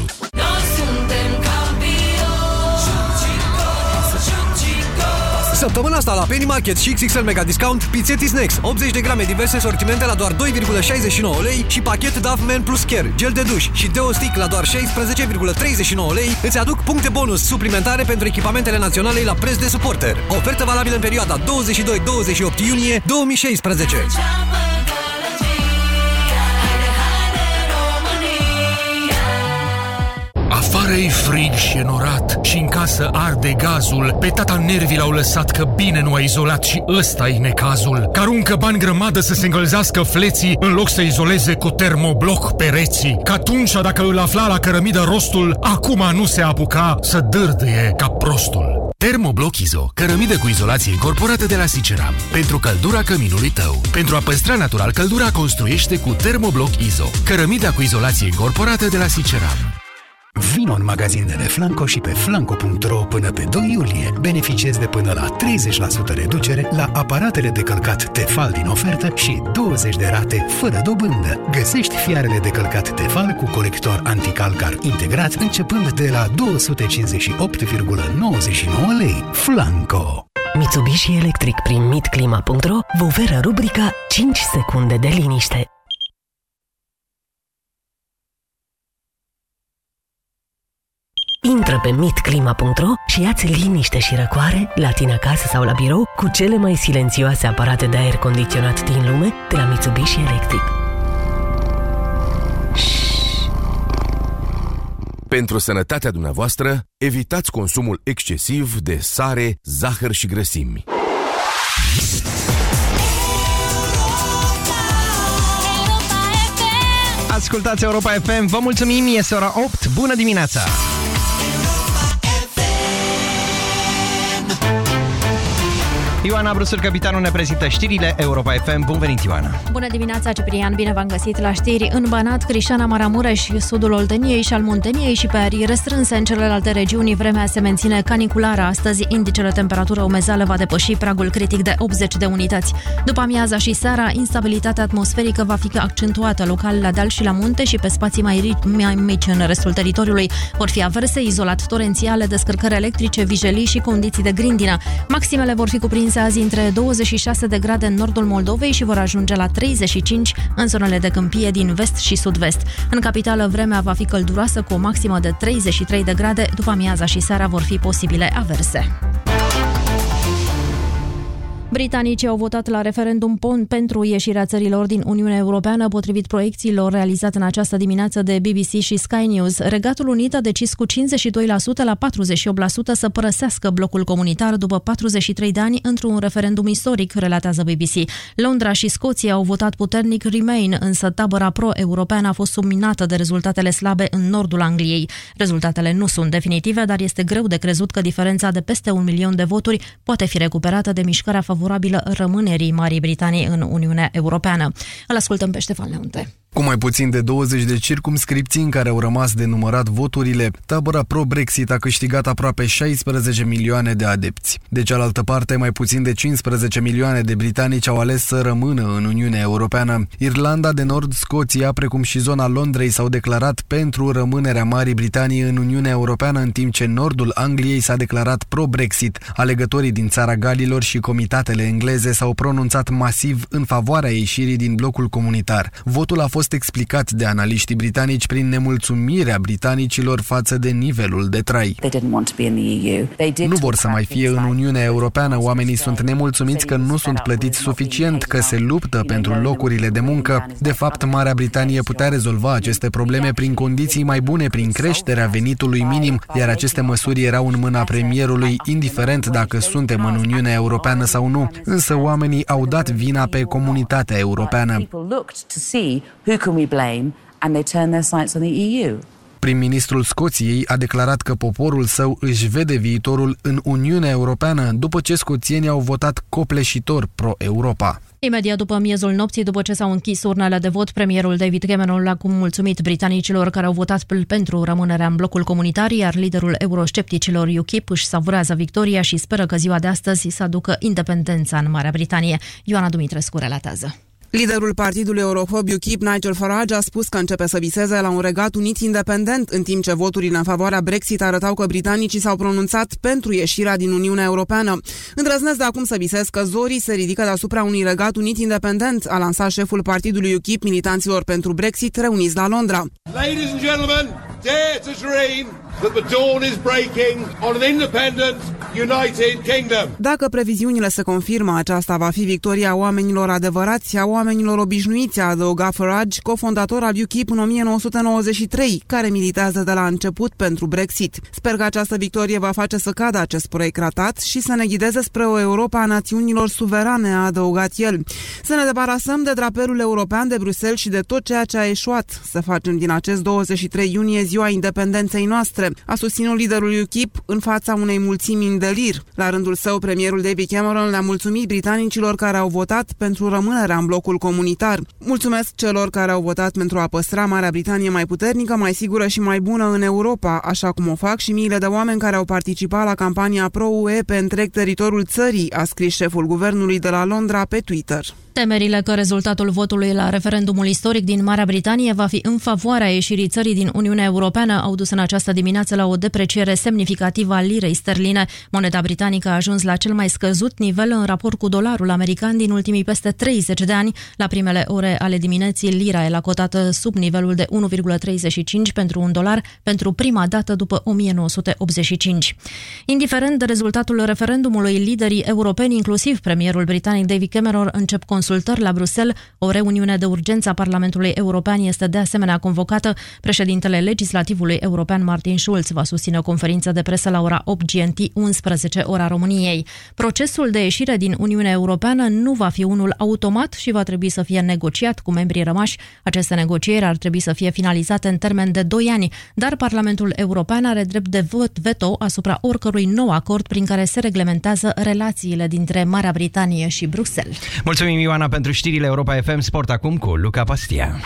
Săptămâna asta la Penny Market și XXL Mega Discount, pizzetti snacks, 80 de grame diverse sortimente la doar 2,69 lei și pachet Dove Men Plus Care, gel de duș și Deo Stick la doar 16,39 lei îți aduc puncte bonus suplimentare pentru echipamentele naționale la preț de suporter. Ofertă valabilă în perioada 22-28 iunie 2016. Afară e frig și enorat și în casă arde gazul. Pe tata nervii l-au lăsat că bine nu a izolat și ăsta e necazul. Că aruncă bani grămadă să se îngălzească fleții în loc să izoleze cu termobloc pereții. Că atunci dacă îl afla la cărămidă rostul, acum nu se apuca să dârdâie ca prostul. Termobloc Izo, cărămidă cu izolație incorporată de la Siceram. Pentru căldura căminului tău. Pentru a păstra natural căldura, construiește cu Termobloc Izo. Cărămida cu izolație incorporată de la Siceram. Vino în magazinele Flanco și pe flanco.ro până pe 2 iulie. Beneficiezi de până la 30% reducere la aparatele de călcat Tefal din ofertă și 20 de rate fără dobândă. Găsești fiarele de călcat Tefal cu colector anticalcar integrat începând de la 258,99 lei. Flanco! Mitsubishi Electric prin mitclima.ro vă oferă rubrica 5 secunde de liniște. Intră pe mitclima.ro și ia-ți liniște și răcoare la tine acasă sau la birou cu cele mai silențioase aparate de aer condiționat din lume de la Mitsubishi Electric. Pentru sănătatea dumneavoastră, evitați consumul excesiv de sare, zahăr și grăsimi. Ascultați Europa FM, vă mulțumim, este ora 8, bună dimineața! Ioana Brusur, capitanul, ne prezintă știrile Europa FM. Bun venit, Ioana! Bună dimineața, Ciprian! Bine v-am găsit la știri. În Banat, Crișana, Maramureș, sudul Olteniei și al Munteniei și pe arii restrânse în celelalte regiuni, vremea se menține caniculară. Astăzi, indicele temperatură umezală va depăși pragul critic de 80 de unități. După amiaza și seara, instabilitatea atmosferică va fi accentuată local la deal și la munte și pe spații mai, mai mici în restul teritoriului. Vor fi averse, izolat torențiale, descărcări electrice, vijelii și condiții de grindină. Maximele vor fi cuprinse cuprinse azi între 26 de grade în nordul Moldovei și vor ajunge la 35 în zonele de câmpie din vest și sud-vest. În capitală, vremea va fi călduroasă cu o maximă de 33 de grade, după amiaza și seara vor fi posibile averse. Britanicii au votat la referendum PON pentru ieșirea țărilor din Uniunea Europeană, potrivit proiecțiilor realizate în această dimineață de BBC și Sky News. Regatul Unit a decis cu 52% la 48% să părăsească blocul comunitar după 43 de ani într-un referendum istoric, relatează BBC. Londra și Scoția au votat puternic Remain, însă tabăra pro-europeană a fost subminată de rezultatele slabe în nordul Angliei. Rezultatele nu sunt definitive, dar este greu de crezut că diferența de peste un milion de voturi poate fi recuperată de mișcarea favorabilă favorabilă rămânerii Marii Britanii în Uniunea Europeană. Îl ascultăm pe Ștefan Leunte. Cu mai puțin de 20 de circumscripții în care au rămas de numărat voturile, tabăra pro-Brexit a câștigat aproape 16 milioane de adepți. De cealaltă parte, mai puțin de 15 milioane de britanici au ales să rămână în Uniunea Europeană. Irlanda de Nord, Scoția, precum și zona Londrei s-au declarat pentru rămânerea Marii Britanii în Uniunea Europeană, în timp ce nordul Angliei s-a declarat pro-Brexit. Alegătorii din țara Galilor și comitatele engleze s-au pronunțat masiv în favoarea ieșirii din blocul comunitar. Votul a fost fost explicat de analiștii britanici prin nemulțumirea britanicilor față de nivelul de trai. Nu vor să mai fie în Uniunea Europeană, oamenii sunt nemulțumiți că nu sunt plătiți suficient, că se luptă pentru locurile de muncă. De fapt, Marea Britanie putea rezolva aceste probleme prin condiții mai bune, prin creșterea venitului minim, iar aceste măsuri erau în mâna premierului, indiferent dacă suntem în Uniunea Europeană sau nu. Însă oamenii au dat vina pe comunitatea europeană. Who can we blame? And they turn their sights on the EU. Prim-ministrul Scoției a declarat că poporul său își vede viitorul în Uniunea Europeană după ce scoțienii au votat copleșitor pro-Europa. Imediat după miezul nopții, după ce s-au închis urnele de vot, premierul David Cameron l-a cum mulțumit britanicilor care au votat pentru rămânerea în blocul comunitar, iar liderul euroscepticilor UKIP își savurează victoria și speră că ziua de astăzi să aducă independența în Marea Britanie. Ioana Dumitrescu relatează. Liderul partidului eurofob UKIP, Nigel Farage, a spus că începe să viseze la un regat unit independent, în timp ce voturile în favoarea Brexit arătau că britanicii s-au pronunțat pentru ieșirea din Uniunea Europeană. Îndrăznesc de acum să visez că zorii se ridică deasupra unui regat unit independent, a lansat șeful partidului UKIP militanților pentru Brexit reuniți la Londra. Ladies and gentlemen, dare to dream that the dawn is breaking on an independent, united kingdom. Dacă previziunile se confirmă, aceasta va fi victoria oamenilor adevărați, a oamenilor obișnuiți, a adăugat Farage, cofondator al UKIP în 1993, care militează de la început pentru Brexit. Sper că această victorie va face să cadă acest proiect ratat și să ne ghideze spre o Europa a națiunilor suverane, a adăugat el. Să ne debarasăm de drapelul european de Bruxelles și de tot ceea ce a eșuat. Să facem din acest 23 iunie ziua independenței noastre a susținut liderul UKIP în fața unei mulțimi în delir. La rândul său, premierul David Cameron le-a mulțumit britanicilor care au votat pentru rămânerea în blocul comunitar. Mulțumesc celor care au votat pentru a păstra Marea Britanie mai puternică, mai sigură și mai bună în Europa, așa cum o fac și miile de oameni care au participat la campania pro-UE pe întreg teritoriul țării, a scris șeful guvernului de la Londra pe Twitter. Temerile că rezultatul votului la referendumul istoric din Marea Britanie va fi în favoarea ieșirii țării din Uniunea Europeană au dus în această dimineață la o depreciere semnificativă a lirei sterline. Moneda britanică a ajuns la cel mai scăzut nivel în raport cu dolarul american din ultimii peste 30 de ani. La primele ore ale dimineții, lira e la cotată sub nivelul de 1,35 pentru un dolar pentru prima dată după 1985. Indiferent de rezultatul referendumului, liderii europeni, inclusiv premierul britanic David Cameron, încep consultări la Bruxelles. O reuniune de urgență a Parlamentului European este de asemenea convocată. Președintele Legislativului European Martin Schulz va susține o conferință de presă la ora 8 GMT 11 ora României. Procesul de ieșire din Uniunea Europeană nu va fi unul automat și va trebui să fie negociat cu membrii rămași. Aceste negocieri ar trebui să fie finalizate în termen de 2 ani, dar Parlamentul European are drept de vot veto asupra oricărui nou acord prin care se reglementează relațiile dintre Marea Britanie și Bruxelles. Mulțumim, Ioana, pentru știrile Europa FM Sport acum cu Luca Pastia.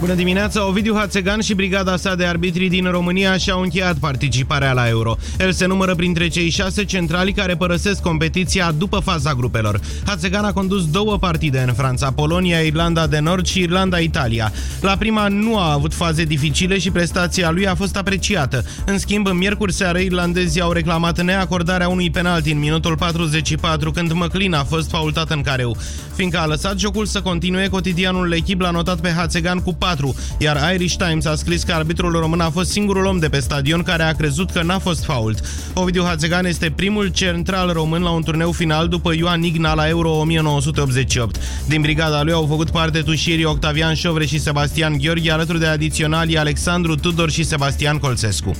Bună dimineața! Ovidiu Hațegan și brigada sa de arbitri din România și-au încheiat participarea la Euro. El se numără printre cei șase centrali care părăsesc competiția după faza grupelor. Hațegan a condus două partide în Franța, Polonia, Irlanda de Nord și Irlanda-Italia. La prima nu a avut faze dificile și prestația lui a fost apreciată. În schimb, în miercuri seară, irlandezii au reclamat neacordarea unui penalti în minutul 44 când Măclin a fost faultat în careu. Fiindcă a lăsat jocul să continue, cotidianul Echip l-a notat pe Hațegan cu 4, iar Irish Times a scris că arbitrul român a fost singurul om de pe stadion care a crezut că n-a fost fault. Ovidiu Hațegan este primul central român la un turneu final după Ioan Igna la Euro 1988. Din brigada lui au făcut parte tușierii Octavian Șovre și Sebastian Gheorghe, alături de adiționalii Alexandru Tudor și Sebastian Colțescu.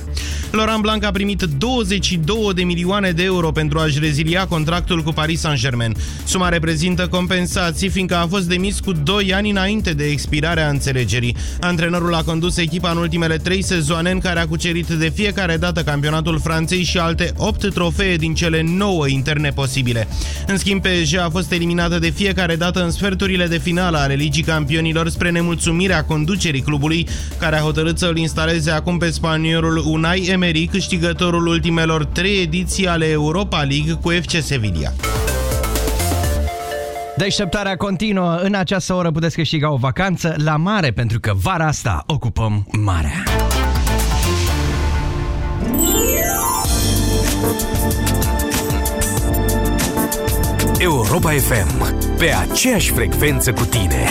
Laurent Blanc a primit 22 de milioane de euro pentru a-și rezilia contractul cu Paris Saint-Germain. Suma reprezintă compensații, fiindcă a fost demis cu 2 ani înainte de expirarea înțelegerii. Antrenorul a condus echipa în ultimele 3 sezoane în care a cucerit de fiecare dată campionatul Franței și alte 8 trofee din cele 9 interne posibile. În schimb, PSG a fost eliminată de fiecare dată în sferturile de finală ale Ligii Campionilor spre nemulțumirea conducerii clubului, care a hotărât să îl instaleze acum pe spaniolul Unai Emery, câștigătorul ultimelor 3 ediții ale Europa League cu FC Sevilla. Deșteptarea continuă. În această oră puteți câștiga o vacanță la mare, pentru că vara asta ocupăm marea. Europa FM, pe aceeași frecvență cu tine.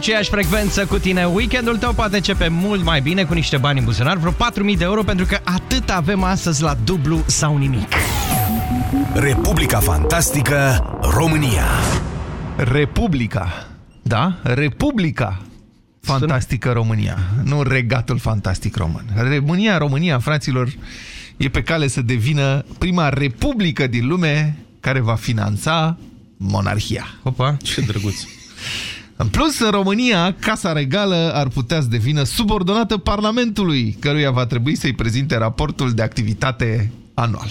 Aceeași frecvență cu tine. Weekendul tău poate începe mult mai bine cu niște bani în buzunar, vreo 4.000 de euro, pentru că atât avem astăzi la dublu sau nimic. Republica Fantastică România Republica. Da? Republica Fantastică România. Nu regatul fantastic român. România, România, fraților, e pe cale să devină prima republică din lume care va finanța monarhia. Opa, ce drăguț. În plus, în România, Casa Regală ar putea să devină subordonată Parlamentului, căruia va trebui să-i prezinte raportul de activitate anual.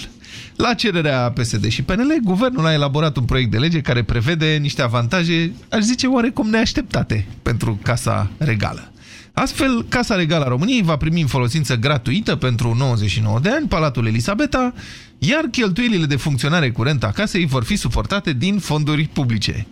La cererea PSD și PNL, guvernul a elaborat un proiect de lege care prevede niște avantaje, aș zice, oarecum neașteptate pentru Casa Regală. Astfel, Casa Regală a României va primi în folosință gratuită pentru 99 de ani Palatul Elisabeta, iar cheltuielile de funcționare curentă a casei vor fi suportate din fonduri publice.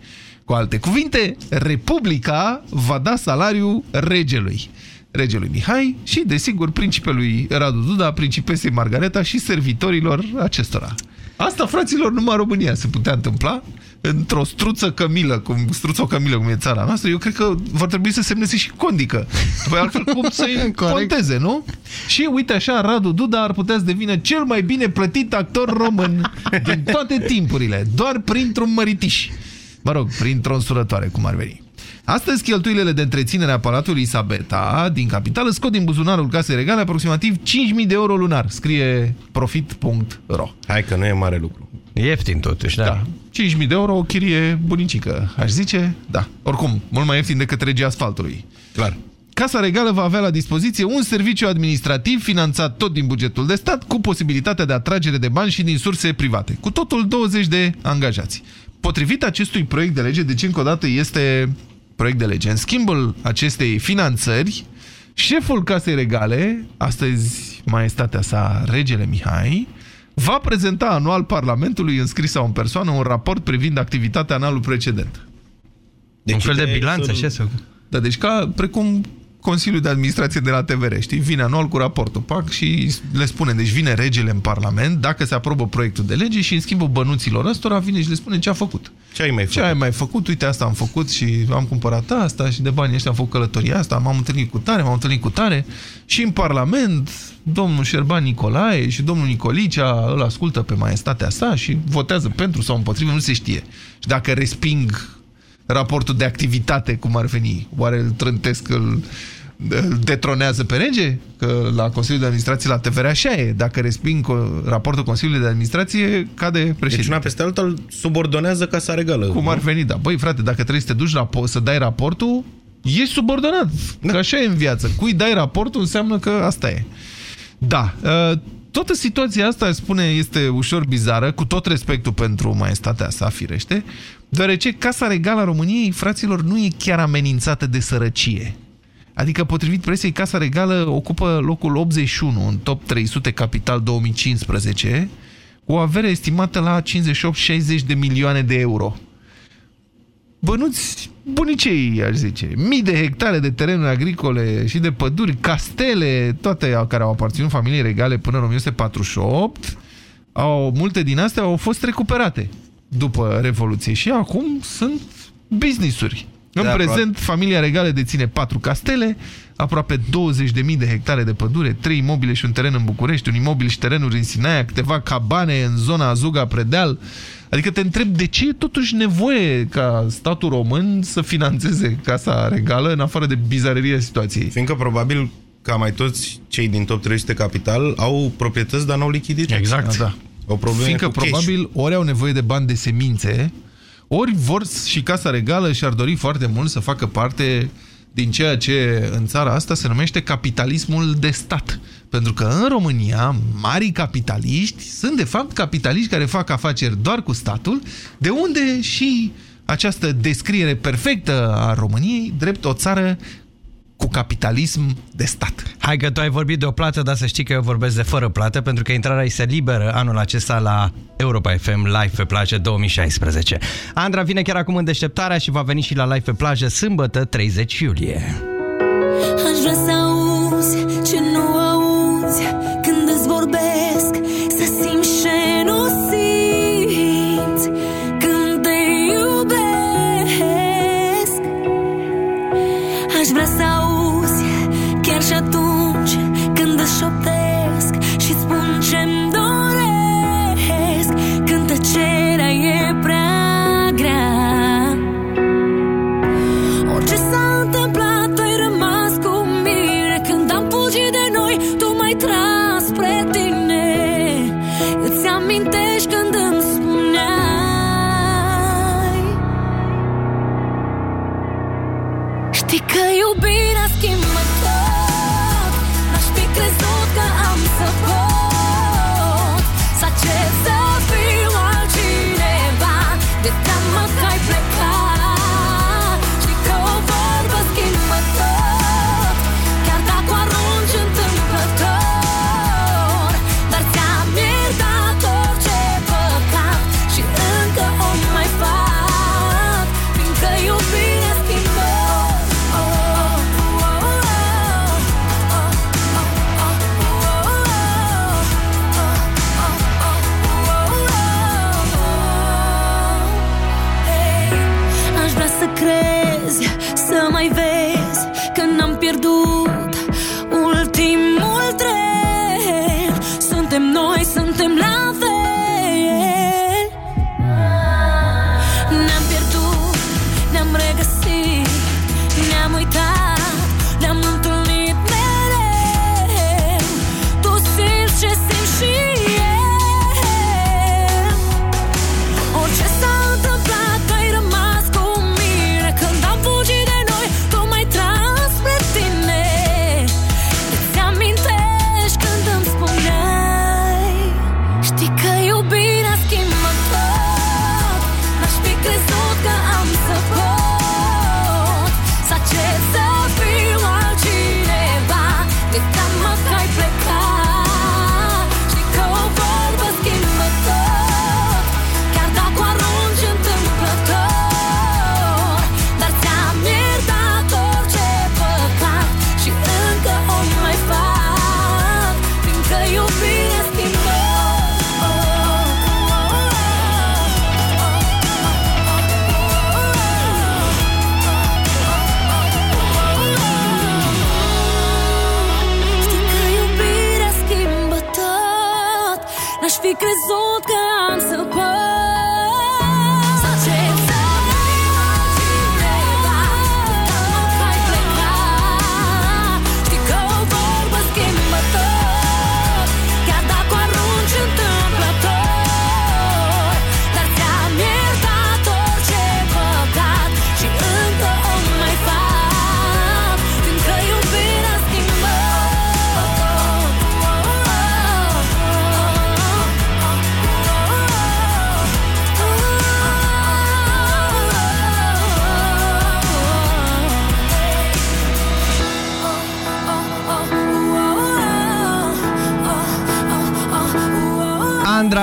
Cu alte cuvinte, Republica va da salariu regelui. Regelui Mihai și, desigur, principelui Radu Duda, principesei Margareta și servitorilor acestora. Asta, fraților, numai în România se putea întâmpla într-o struță cămilă, cum struță o cămilă, cum e țara noastră, eu cred că vor trebui să semneze și condică. Păi altfel cum să-i conteze, nu? Și uite așa, Radu Duda ar putea să devină cel mai bine plătit actor român din toate timpurile, doar printr-un măritiș. Mă rog, printr-o însurătoare, cum ar veni. Astăzi, cheltuielile de întreținere a Palatului Isabeta din capitală scot din buzunarul Casei Regale aproximativ 5.000 de euro lunar, scrie profit.ro. Hai că nu e mare lucru. E ieftin totuși, da. da. 5.000 de euro o chirie bunicică, aș zice, da. Oricum, mult mai ieftin decât regia asfaltului. Clar. Casa Regală va avea la dispoziție un serviciu administrativ finanțat tot din bugetul de stat, cu posibilitatea de atragere de bani și din surse private, cu totul 20 de angajați. Potrivit acestui proiect de lege, deci încă o dată este proiect de lege. În schimbul acestei finanțări, șeful Casei Regale, astăzi maestatea sa, regele Mihai, va prezenta anual Parlamentului înscris sau în persoană un raport privind activitatea anului precedent. Deci un fel de bilanță, ce să... Da, deci ca, precum Consiliul de Administrație de la TVR, știi? Vine anual cu raportul PAC și le spune, deci vine regele în Parlament, dacă se aprobă proiectul de lege și în schimbul bănuților ăstora vine și le spune ce a făcut. Ce ai mai făcut? Ce ai mai făcut? Uite, asta am făcut și am cumpărat asta și de bani ăștia am făcut călătoria asta, m-am întâlnit cu tare, m-am întâlnit cu tare și în Parlament domnul Șerban Nicolae și domnul Nicolicea îl ascultă pe maestatea sa și votează pentru sau împotrivă, nu se știe. Și dacă resping raportul de activitate, cum ar veni, oare îl trântesc, îl detronează pe rege? Că la Consiliul de Administrație, la TVR, așa e. Dacă resping raportul Consiliului de Administrație, cade președinte. Deci una peste alta îl subordonează Casa Regală. Cum ar veni, da. Băi, frate, dacă trebuie să te duci la, să dai raportul, e subordonat. Da. Că așa e în viață. Cui dai raportul înseamnă că asta e. Da. Toată situația asta, spune, este ușor bizară, cu tot respectul pentru maestatea sa, firește, deoarece Casa Regală a României, fraților, nu e chiar amenințată de sărăcie. Adică, potrivit presiei, Casa Regală ocupă locul 81 în top 300 capital 2015, cu o avere estimată la 58-60 de milioane de euro. Bănuți bunicei, aș zice. Mii de hectare de terenuri agricole și de păduri, castele, toate care au aparținut familiei regale până în 1948, au, multe din astea au fost recuperate după Revoluție și acum sunt business-uri. În de prezent, aproape. familia regală deține patru castele, aproape 20.000 de hectare de pădure, trei imobile și un teren în București, un imobil și terenuri în Sinaia, câteva cabane în zona Azuga Predeal. Adică te întreb de ce e totuși nevoie ca statul român să financeze Casa Regală în afară de bizareria situației. Fiindcă probabil ca mai toți cei din top 300 capital au proprietăți, dar n-au lichidități. Exact. Da. O problemă Fiindcă probabil cash. ori au nevoie de bani de semințe, ori vor și Casa Regală și-ar dori foarte mult să facă parte din ceea ce în țara asta se numește capitalismul de stat. Pentru că în România, marii capitaliști sunt de fapt capitaliști care fac afaceri doar cu statul, de unde și această descriere perfectă a României drept o țară cu capitalism de stat. Hai că tu ai vorbit de o plată, dar să știi că eu vorbesc de fără plată, pentru că intrarea se liberă anul acesta la Europa FM Live pe plajă 2016. Andra vine chiar acum în deșteptarea și va veni și la Live pe plajă sâmbătă 30 iulie. Aș vrea să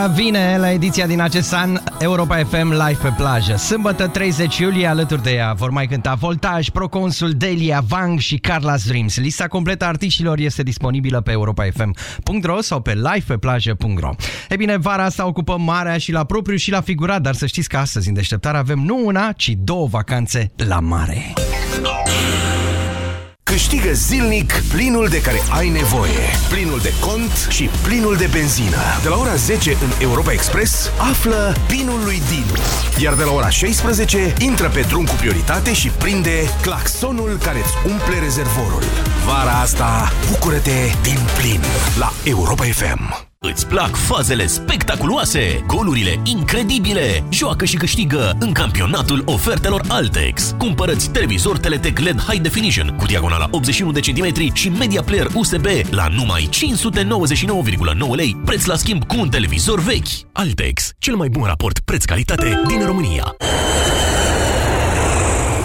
vine la ediția din acest an Europa FM Live pe plajă. Sâmbătă 30 iulie alături de ea vor mai cânta Voltaj, Proconsul, Delia, Vang și Carla's Dreams. Lista completă a artiștilor este disponibilă pe europafm.ro sau pe livepeplajă.ro. E bine, vara asta ocupăm marea și la propriu și la figurat, dar să știți că astăzi în deșteptare avem nu una, ci două vacanțe la mare. Câștigă zilnic plinul de care ai nevoie. Plinul de cont și plinul de benzină. De la ora 10 în Europa Express, află pinul lui Dinu. Iar de la ora 16, intră pe drum cu prioritate și prinde claxonul care îți umple rezervorul. Vara asta, bucură-te din plin la Europa FM. Îți plac fazele spectaculoase, golurile incredibile? Joacă și câștigă în campionatul ofertelor Altex. Cumpărăți televizor Teletec LED High Definition cu diagonala 81 de centimetri și media player USB la numai 599,9 lei, preț la schimb cu un televizor vechi. Altex, cel mai bun raport preț-calitate din România.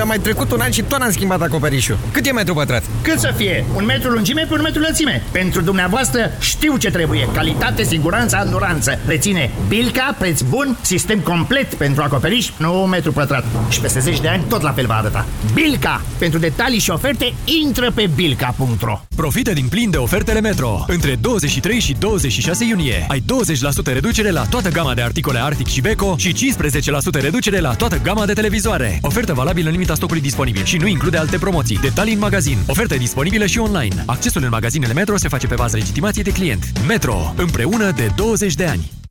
A mai trecut un an și tot n-am schimbat acoperișul. Cât e metru pătrat? Cât să fie? Un metru lungime pe un metru lățime. Pentru dumneavoastră știu ce trebuie. Calitate, siguranță, anduranță. Reține Bilca, preț bun, sistem complet pentru acoperiș, nu metru pătrat. Și peste 10 de ani tot la fel va arăta. Bilca! Pentru detalii și oferte, intră pe bilca.ro Profită din plin de ofertele Metro. Între 23 și 26 iunie ai 20% reducere la toată gama de articole Arctic și Beko și 15% reducere la toată gama de televizoare. Ofertă valabilă în limita stocului disponibil și nu include alte promoții. Detalii în magazin. Ofertă disponibilă și online. Accesul în magazinele Metro se face pe bază legitimației de client. Metro. Împreună de 20 de ani.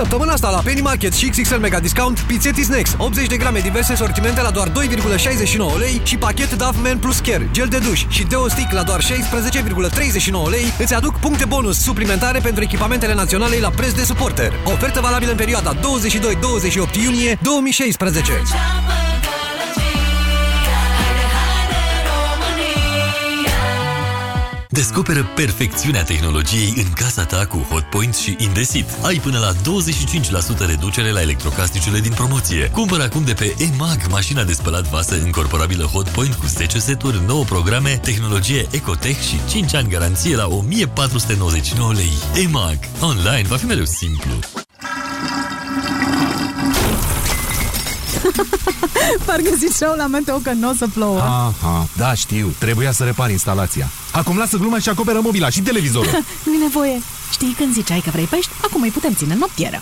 Săptămâna asta la Penny Market și XXL Mega Discount, pizzetti Snacks, 80 de grame diverse sortimente la doar 2,69 lei și pachet Dove Men Plus Care, gel de duș și Deo Stick la doar 16,39 lei îți aduc puncte bonus suplimentare pentru echipamentele naționale la preț de suporter. Ofertă valabilă în perioada 22-28 iunie 2016. Descoperă perfecțiunea tehnologiei în casa ta cu Hotpoint și Indesit. Ai până la 25% reducere la electrocasnicele din promoție. Cumpără acum de pe EMAG mașina de spălat vase încorporabilă Hotpoint cu 10 seturi, 9 programe, tehnologie Ecotech și 5 ani garanție la 1499 lei. EMAG. Online va fi mereu simplu. Parcă ziceau la meteo că nu o să plouă. Aha, da, știu. Trebuia să repar instalația. Acum lasă gluma și acoperă mobila și televizorul. Nu-i nevoie. Știi când ziceai că vrei pești? Acum îi putem ține în noptieră.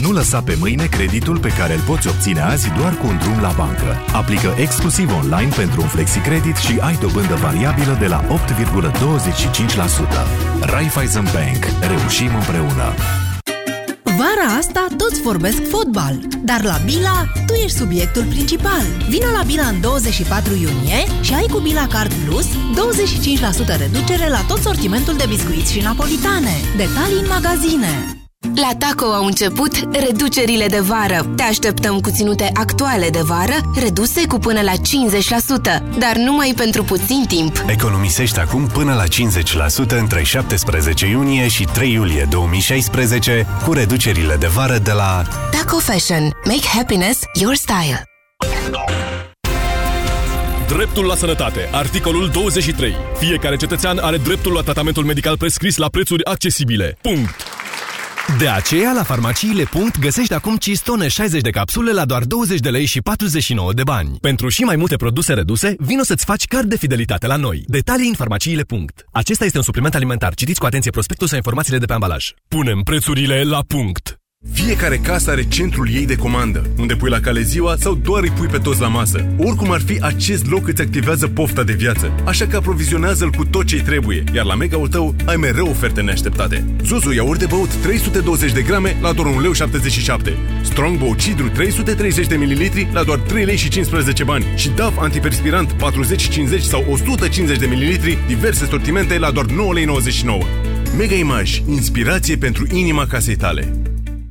Nu lăsa pe mâine creditul pe care îl poți obține azi doar cu un drum la bancă. Aplică exclusiv online pentru un flexicredit și ai dobândă variabilă de la 8,25%. Raiffeisen Bank. Reușim împreună. Vara asta toți vorbesc fotbal, dar la Bila tu ești subiectul principal. Vino la Bila în 24 iunie și ai cu Bila Card Plus 25% reducere la tot sortimentul de biscuiți și napolitane. Detalii în magazine. La Taco au început reducerile de vară. Te așteptăm cu ținute actuale de vară, reduse cu până la 50%, dar numai pentru puțin timp. Economisești acum până la 50% între 17 iunie și 3 iulie 2016 cu reducerile de vară de la Taco Fashion. Make happiness your style. Dreptul la sănătate. Articolul 23. Fiecare cetățean are dreptul la tratamentul medical prescris la prețuri accesibile. Punct. De aceea, la farmaciile. Punct, găsești acum cistone 60 de capsule la doar 20 de lei și 49 de bani. Pentru și mai multe produse reduse, vino să-ți faci card de fidelitate la noi. Detalii în farmaciile. Punct. Acesta este un supliment alimentar. Citiți cu atenție prospectul sau informațiile de pe ambalaj. Punem prețurile la punct. Fiecare casă are centrul ei de comandă, unde pui la cale ziua sau doar îi pui pe toți la masă. Oricum ar fi, acest loc îți activează pofta de viață, așa că aprovizionează-l cu tot ce trebuie, iar la mega-ul tău ai mereu oferte neașteptate. Zuzu iaurt de băut 320 de grame la doar 1,77 lei. Strongbow Cidru 330 de ml la doar 3 lei și 15 bani. Și DAF antiperspirant 40, 50 sau 150 de ml, diverse sortimente la doar 9,99 lei. Mega Image, inspirație pentru inima casei tale.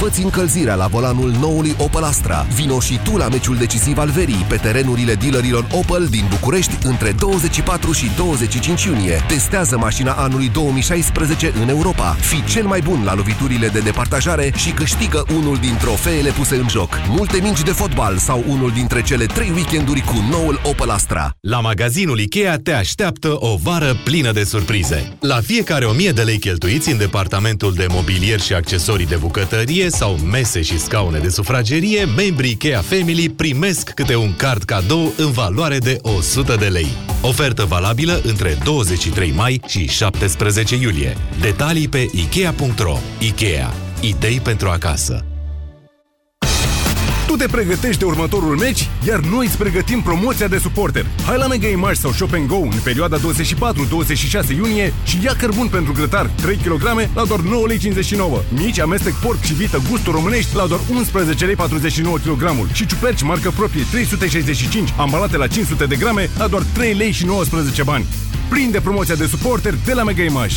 Făți încălzirea la volanul noului Opel Astra. Vino și tu la meciul decisiv al verii pe terenurile dealerilor Opel din București între 24 și 25 iunie. Testează mașina anului 2016 în Europa. Fii cel mai bun la loviturile de departajare și câștigă unul din trofeele puse în joc. Multe mingi de fotbal sau unul dintre cele trei weekenduri cu noul Opel Astra. La magazinul Ikea te așteaptă o vară plină de surprize. La fiecare 1000 de lei cheltuiți în departamentul de mobilier și accesorii de bucătărie sau mese și scaune de sufragerie, membrii Ikea Family primesc câte un card cadou în valoare de 100 de lei. Ofertă valabilă între 23 mai și 17 iulie. Detalii pe Ikea.ro Ikea. Idei pentru acasă. Tu te pregătești de următorul meci, iar noi îți pregătim promoția de suporter. Hai la Mega Image sau Shop Go în perioada 24-26 iunie și ia cărbun pentru grătar 3 kg la doar 9,59 lei. Mici, amestec porc și vită gustul românești la doar 11,49 lei kg și ciuperci marcă proprie 365 ambalate la 500 de grame la doar 3 lei și 19 bani. Prinde promoția de suporter de la Mega Image.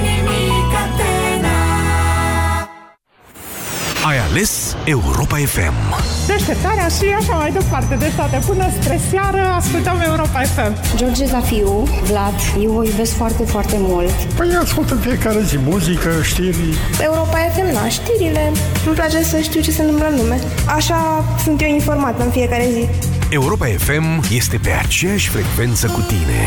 Ai ales Europa FM. Deșteptarea și așa mai departe. Deci toate până spre seară ascultăm Europa FM. George Zafiu, Vlad, eu o iubesc foarte, foarte mult. Păi ascult în fiecare zi muzică, știri. Europa FM, na, știrile. Îmi place să știu ce se întâmplă în lume. Așa sunt eu informată în fiecare zi. Europa FM este pe aceeași frecvență cu tine.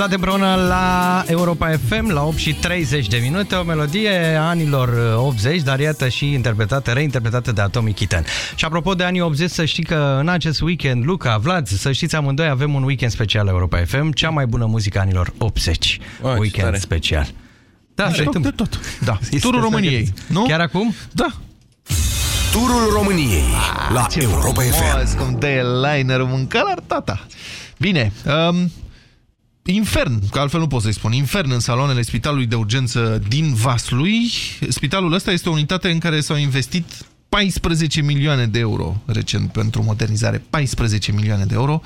Ascultat împreună la Europa FM la 8 și 30 de minute, o melodie a anilor 80, dar iată și interpretată, reinterpretată de Atomic Kitten. Și apropo de anii 80, să știi că în acest weekend, Luca, Vlad, să știți amândoi, avem un weekend special la Europa FM, cea mai bună muzică a anilor 80. Ai, weekend tare. special. Da, Da, se tot întâmplă. de tot. Da. Este Turul să României, gândiți. nu? Chiar acum? Da. Turul României la Europa FM. Frumos, cum dă liner mâncă la tata. Bine, um, infern, că altfel nu pot să-i spun, infern în saloanele Spitalului de Urgență din Vaslui. Spitalul ăsta este o unitate în care s-au investit 14 milioane de euro recent pentru modernizare. 14 milioane de euro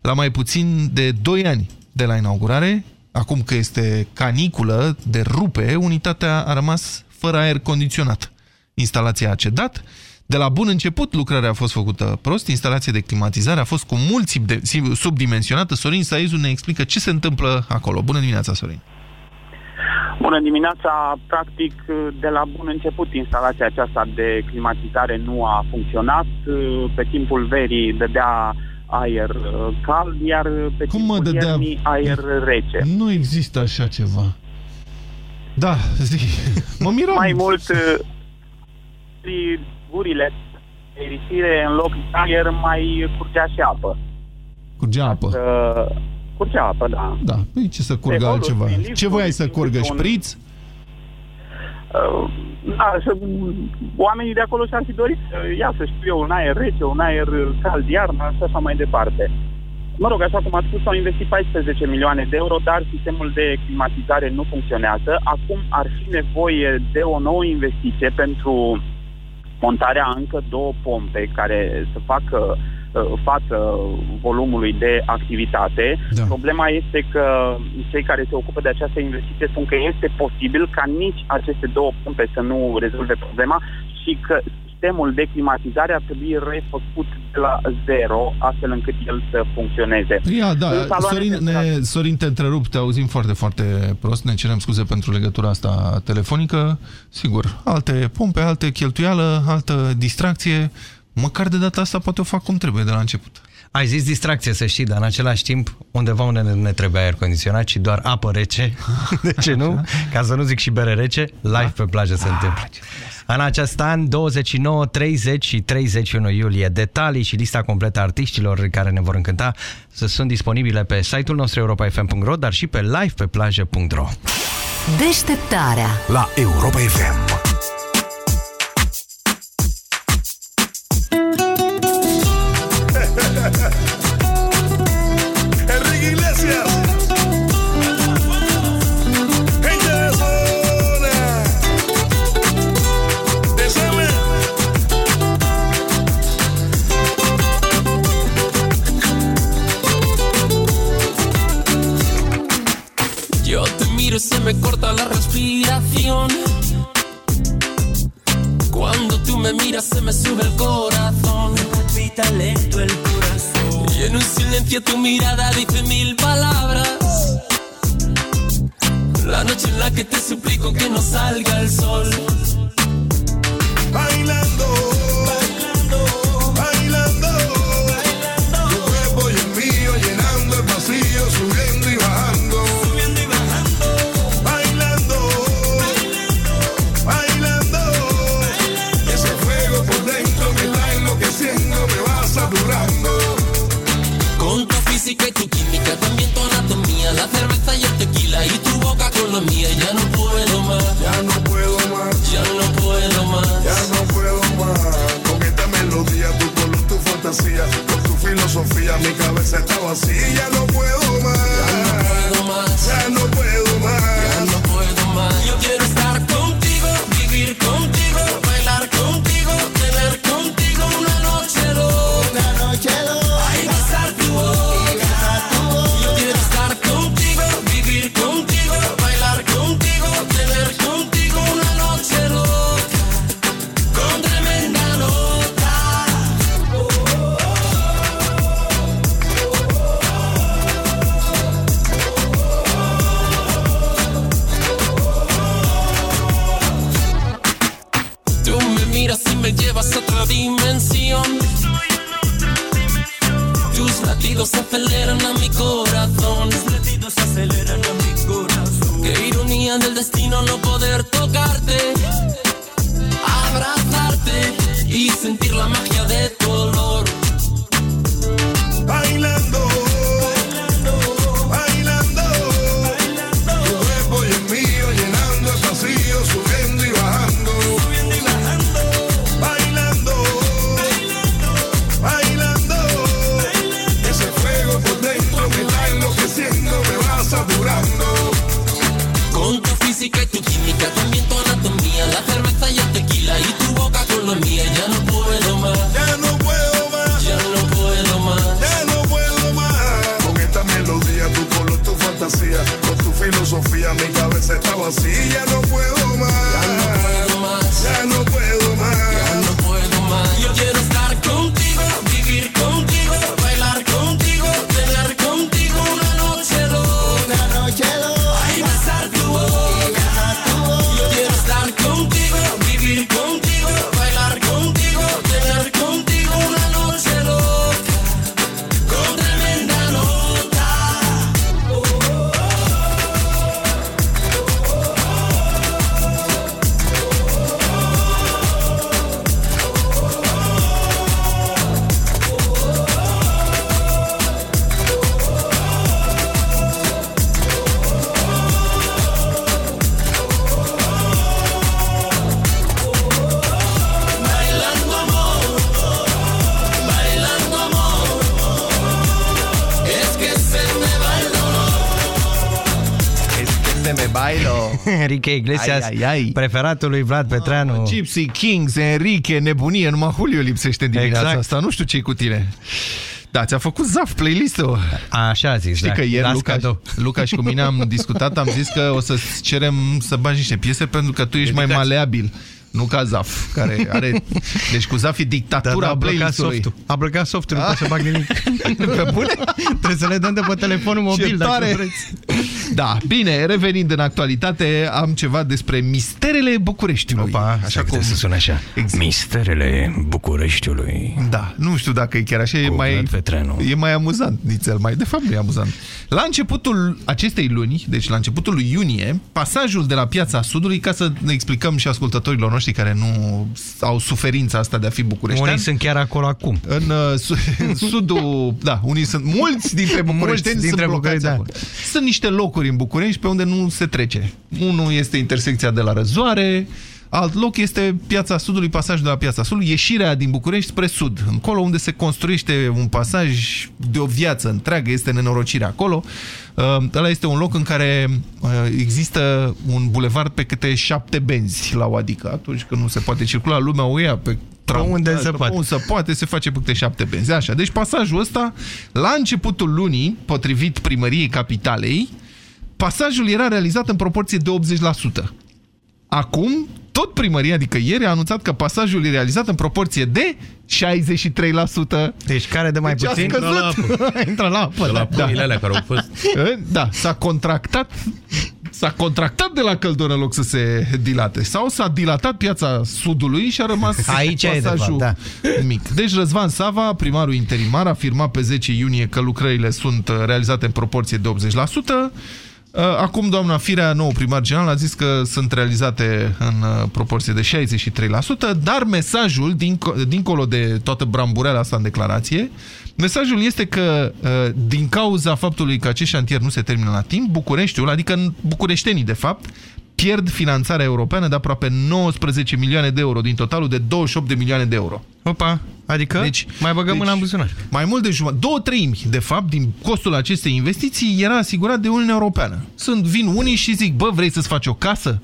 la mai puțin de 2 ani de la inaugurare. Acum că este caniculă de rupe, unitatea a rămas fără aer condiționat. Instalația a cedat. De la bun început lucrarea a fost făcută prost, instalația de climatizare a fost cu mult subde- subdimensionată. Sorin Saizu ne explică ce se întâmplă acolo. Bună dimineața, Sorin! Bună dimineața! Practic, de la bun început, instalația aceasta de climatizare nu a funcționat. Pe timpul verii dădea aer uh, cald, iar pe Cum timpul mă dădea- iernii aer rece. Nu există așa ceva. Da, zi. Mă miram. Mai mult, uh, și gurile de irisire, în loc de aer, mai curgea și apă. Curgea apă. Uh, curgea apă, da. Da, păi ce să curgă Evolul altceva? prin lifturi, Ce voiai să prin curgă? un- Șpriț? Uh, da, să, oamenii de acolo și-ar fi dorit să ia, să știu eu, un aer rece, un aer cald iarna și așa mai departe. Mă rog, așa cum ați spus, au investit 14 milioane de euro, dar sistemul de climatizare nu funcționează. Acum ar fi nevoie de o nouă investiție pentru montarea încă două pompe care să facă uh, față volumului de activitate. Da. Problema este că cei care se ocupă de această investiție spun că este posibil ca nici aceste două pompe să nu rezolve problema și că sistemul de climatizare ar trebui refăcut de la zero, astfel încât el să funcționeze. Ia, da, În saloane Sorin, de- ne, Sorin, te întrerup, te auzim foarte, foarte prost, ne cerem scuze pentru legătura asta telefonică. Sigur, alte pompe, alte cheltuială, altă distracție. Măcar de data asta poate o fac cum trebuie de la început. Ai zis distracție, să știi, dar în același timp, undeva unde nu ne trebuie aer condiționat, ci doar apă rece, de ce nu? Ca să nu zic și bere rece, live pe plajă se întâmplă. În acest an, 29, 30 și 31 iulie, detalii și lista completă a artiștilor care ne vor încânta să sunt disponibile pe site-ul nostru europafm.ro, dar și pe livepeplajă.ro. Deșteptarea La Europa FM. Enrique Iglesias, Ai, ai, ai. preferatul lui Vlad Petreanu. Gypsy Kings, Enrique, nebunie, numai Julio lipsește în dimineața Exact. asta. Nu știu ce cu tine. Da, ți-a făcut zaf playlist-ul. Așa a zis, Știi da. că ieri Las Luca, cadou. Luca și cu mine am discutat, am zis că o să cerem să bagi niște piese pentru că tu ești mai maleabil. Nu ca Zaf, care are... Deci cu Zaf e dictatura Da, da, a blocat playlist-ului. softul. A blocat softul, nu pot să bag nimic. Pe bune? Trebuie să le dăm de pe telefonul mobil, Ce dacă tare! vreți. Da, bine, revenind în actualitate, am ceva despre misterele Bucureștiului. Opa, așa cum să sună așa. Misterele Bucureștiului. Da, nu știu dacă e chiar așa, e mai, Vlad Petreanu. e mai amuzant nițel, mai, de fapt nu e amuzant. La începutul acestei luni, deci la începutul lui iunie, pasajul de la Piața Sudului, ca să ne explicăm și ascultătorilor noștri care nu au suferința asta de a fi bucureșteani. Unii sunt chiar acolo acum. În, uh, su în sudul, da, unii sunt, mulți dintre bucureșteni Mulți dintre sunt blocați bucurești, da. acolo. Sunt niște locuri în București pe unde nu se trece. Unul este intersecția de la Răzoare, alt loc este Piața Sudului, pasajul de la Piața Sudului, ieșirea din București spre sud, încolo unde se construiește un pasaj de o viață întreagă, este nenorocire acolo. Uh, Ăla este un loc în care uh, există un bulevard pe câte șapte benzi la o adică. Atunci când nu se poate circula, lumea o ia pe tram. unde Da, se că poate. unde se poate, se face pe câte șapte benzi. Așa. Deci pasajul ăsta, la începutul lunii, potrivit primăriei capitalei, pasajul era realizat în proporție de 80%. Acum, tot primăria, adică ieri, a anunțat că pasajul e realizat în proporție de 63%. Deci care de mai Deci a puțin? scăzut. Intră la apă. Intră la apă. De la da. puile alea care au fost. Da, s-a contractat s-a contractat de la căldură în loc să se dilate. Sau s-a dilatat piața Sudului și a rămas Aici e, de pasajul fapt, mic. Deci Răzvan Sava, primarul interimar, a afirmat pe 10 iunie că lucrările sunt uh, realizate în proporție de 80%. Uh, Acum doamna Firea, nou primar general, a zis că sunt realizate în uh, proporție de 63%, dar mesajul, dinco- dincolo de toată brambureala asta în declarație, mesajul este că uh, din cauza faptului că acest șantier nu se termină la timp, Bucureștiul, adică bucureștenii de fapt, pierd finanțarea europeană de aproape 19 milioane de euro din totalul de 28 de milioane de euro. Opa, adică deci, mai băgăm deci, mâna în buzunar. Mai mult de jumătate, două treimi, de fapt, din costul acestei investiții era asigurat de Uniunea Europeană. Sunt, vin unii și zic, bă, vrei să-ți faci o casă?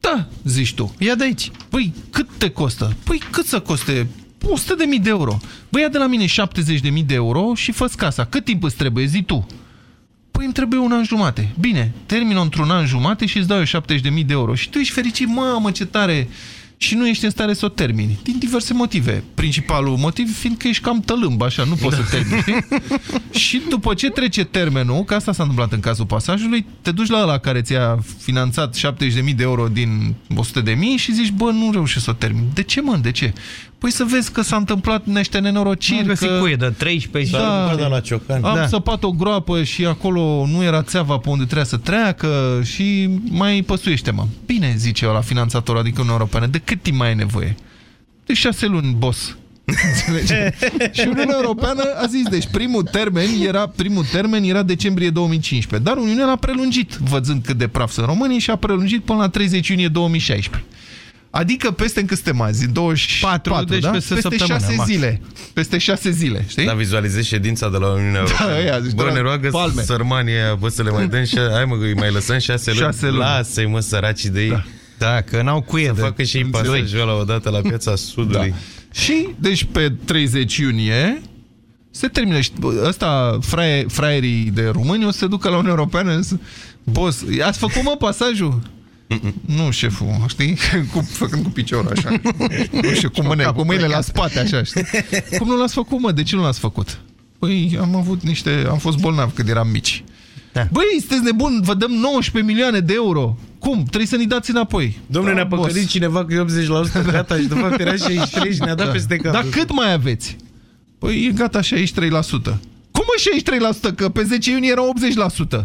Da, zici tu. Ia de aici. Păi, cât te costă? Păi, cât să coste? 100 de mii de euro. Băi, ia de la mine 70 de mii de euro și fă casa. Cât timp îți trebuie? Zi tu. Păi îmi trebuie un an jumate. Bine, termin într-un an jumate și îți dau eu 70 de mii de euro. Și tu ești fericit, mamă, ce tare! Și nu ești în stare să o termini. Din diverse motive. Principalul motiv fiind că ești cam tălâmb, așa, nu poți da. să termini. și după ce trece termenul, că asta s-a întâmplat în cazul pasajului, te duci la ăla care ți-a finanțat 70.000 de euro din 100.000 și zici, bă, nu reușesc să o termin. De ce, mă? De ce? Păi Păi să vezi că s-a întâmplat niște nenorociri. Am găsit că... cuie de 13 și Da, de la Ciocan. am Da. săpat o groapă și acolo nu era țeava pe unde trebuia să treacă și mai păsuiește-mă. Bine, zice eu la finanțator, adică Uniunea Europeană, de cât timp mai ai nevoie? De șase luni, boss. Înțelegi? și Uniunea Europeană a zis, deci primul termen era, primul termen era decembrie 2015, dar Uniunea l-a prelungit, văzând cât de praf sunt românii, și a prelungit până la 30 iunie 2016. Adică peste în câte mai zi? 24, 4, deci da? peste săptămână, 6 max. zile. Peste 6 zile, știi? Da, vizualizezi ședința de la Uniunea Europeană. ăia, zici, bă, da, ne roagă palme. sărmanii ăia, bă, să le mai dăm și hai mă, îi mai lăsăm șase luni. Șase luni. Lasă-i, mă, săracii de ei. Da. Da, că n-au cuie Să de... facă și ei pasajul ăla odată la piața Sudului. Da. Și, deci, pe 30 iunie se termină. Și ăsta, fraie, fraierii de români, o să se ducă la Uniunea Europeană. să- Boss, ați făcut, mă, pasajul? Nu, șeful, știi? Cu, făcând cu piciorul așa. Nu știu, cu, mâine, cu mâinile la spate, așa, știi? Cum nu l-ați făcut, mă? De ce nu l-ați făcut? Păi, am avut niște... Am fost bolnav când eram mici. Da. Băi, sunteți nebun, vă dăm 19 milioane de euro. Cum? Trebuie să ne dați înapoi. Domnule, ne-a boss. păcălit cineva că e 80% gata și de fapt era 63 și ne-a dat Da. peste cap. Dar cât mai aveți? Păi e gata 63%. Cum mă 63%? Că pe 10 iunie era 80%.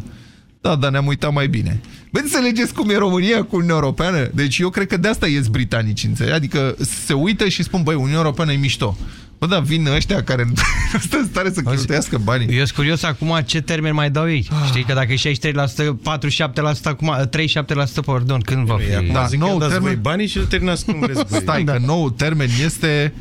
Da, dar ne-am uitat mai bine. Bă, înțelegeți cum e România cu Uniunea Europeană? Deci eu cred că de asta ies britanici, înțelegi? Adică se uită și spun, băi, Uniunea Europeană e mișto. Bă, da, vin ăștia care nu stă în stare să cheltuiască banii. Eu sunt curios acum ce termen mai dau ei. Știi că dacă e 63%, 47% acum, 37%, pardon, când va fi? Da, nou termen... banii și îl terminați cum vreți voi. Stai, că nou termen este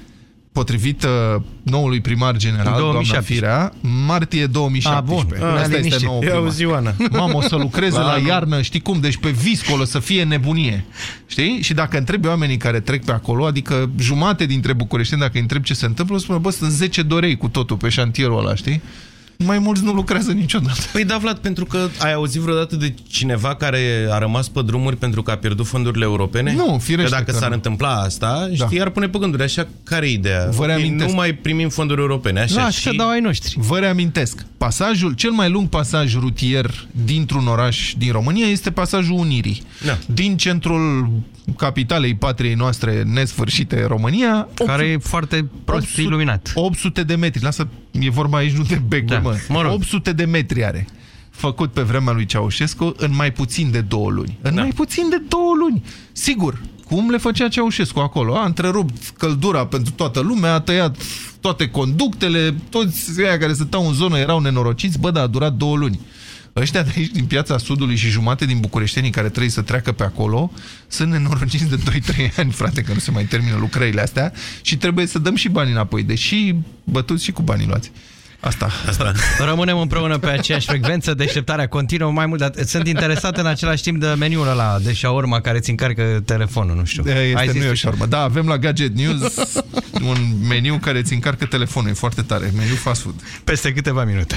potrivit uh, noului primar general, doamna 2017. Firea, martie 2017. Ah, bun. Asta Ne-a este liniștit. nou Ia primar. auzi, Ioana. Mamă, o să lucreze La la, anul. iarnă, știi cum? Deci pe viscol o să fie nebunie. Știi? Și dacă întrebi oamenii care trec pe acolo, adică jumate dintre bucureșteni, dacă îi întrebi ce se întâmplă, spune, bă, sunt 10 dorei cu totul pe șantierul ăla, știi? Mai mulți nu lucrează niciodată. Păi da, Vlad, pentru că ai auzit vreodată de cineva care a rămas pe drumuri pentru că a pierdut fondurile europene? Nu, firește Că dacă că s-ar nu. întâmpla asta, Da. știi, ar pune pe gânduri. Așa, care e ideea? Vă Ok, reamintesc. Nu mai primim fonduri europene. Așa, Lasă că dau ai noștri. Vă reamintesc, pasajul, cel mai lung pasaj rutier dintr-un oraș din România este pasajul Unirii. Da. Din centrul capitalei patriei noastre nesfârșite, România, Care e foarte prost 800 iluminat. 800 de metri. Lasă, e vorba aici nu de becuri, Da, mă. mă rog. 800 de metri are. Făcut pe vremea lui Ceaușescu în mai puțin de două luni. În Da. mai puțin de două luni. Sigur, cum le făcea Ceaușescu acolo? A întrerupt căldura pentru toată lumea, a tăiat toate conductele, toți aia care stăteau în zonă erau nenorociți, bă, dar a durat două luni. Ăștia de aici, din piața Sudului și jumate din bucureștenii care trebuie să treacă pe acolo, sunt nenorociți de 2-3 ani, frate, că nu se mai termină lucrările astea și trebuie să dăm și bani înapoi, deși bătuți și cu banii luați. Asta. Asta. Rămânem împreună pe aceeași frecvență, deșteptarea continuă mai mult, dar sunt interesat în același timp de meniul ăla de shawarma care ți încarcă telefonul, nu știu. Este, Ai zis nu e tu o și- șarmă. Da, avem la Gadget News un meniu care îți încarcă telefonul. E foarte tare. Meniu fast food. Peste câteva minute.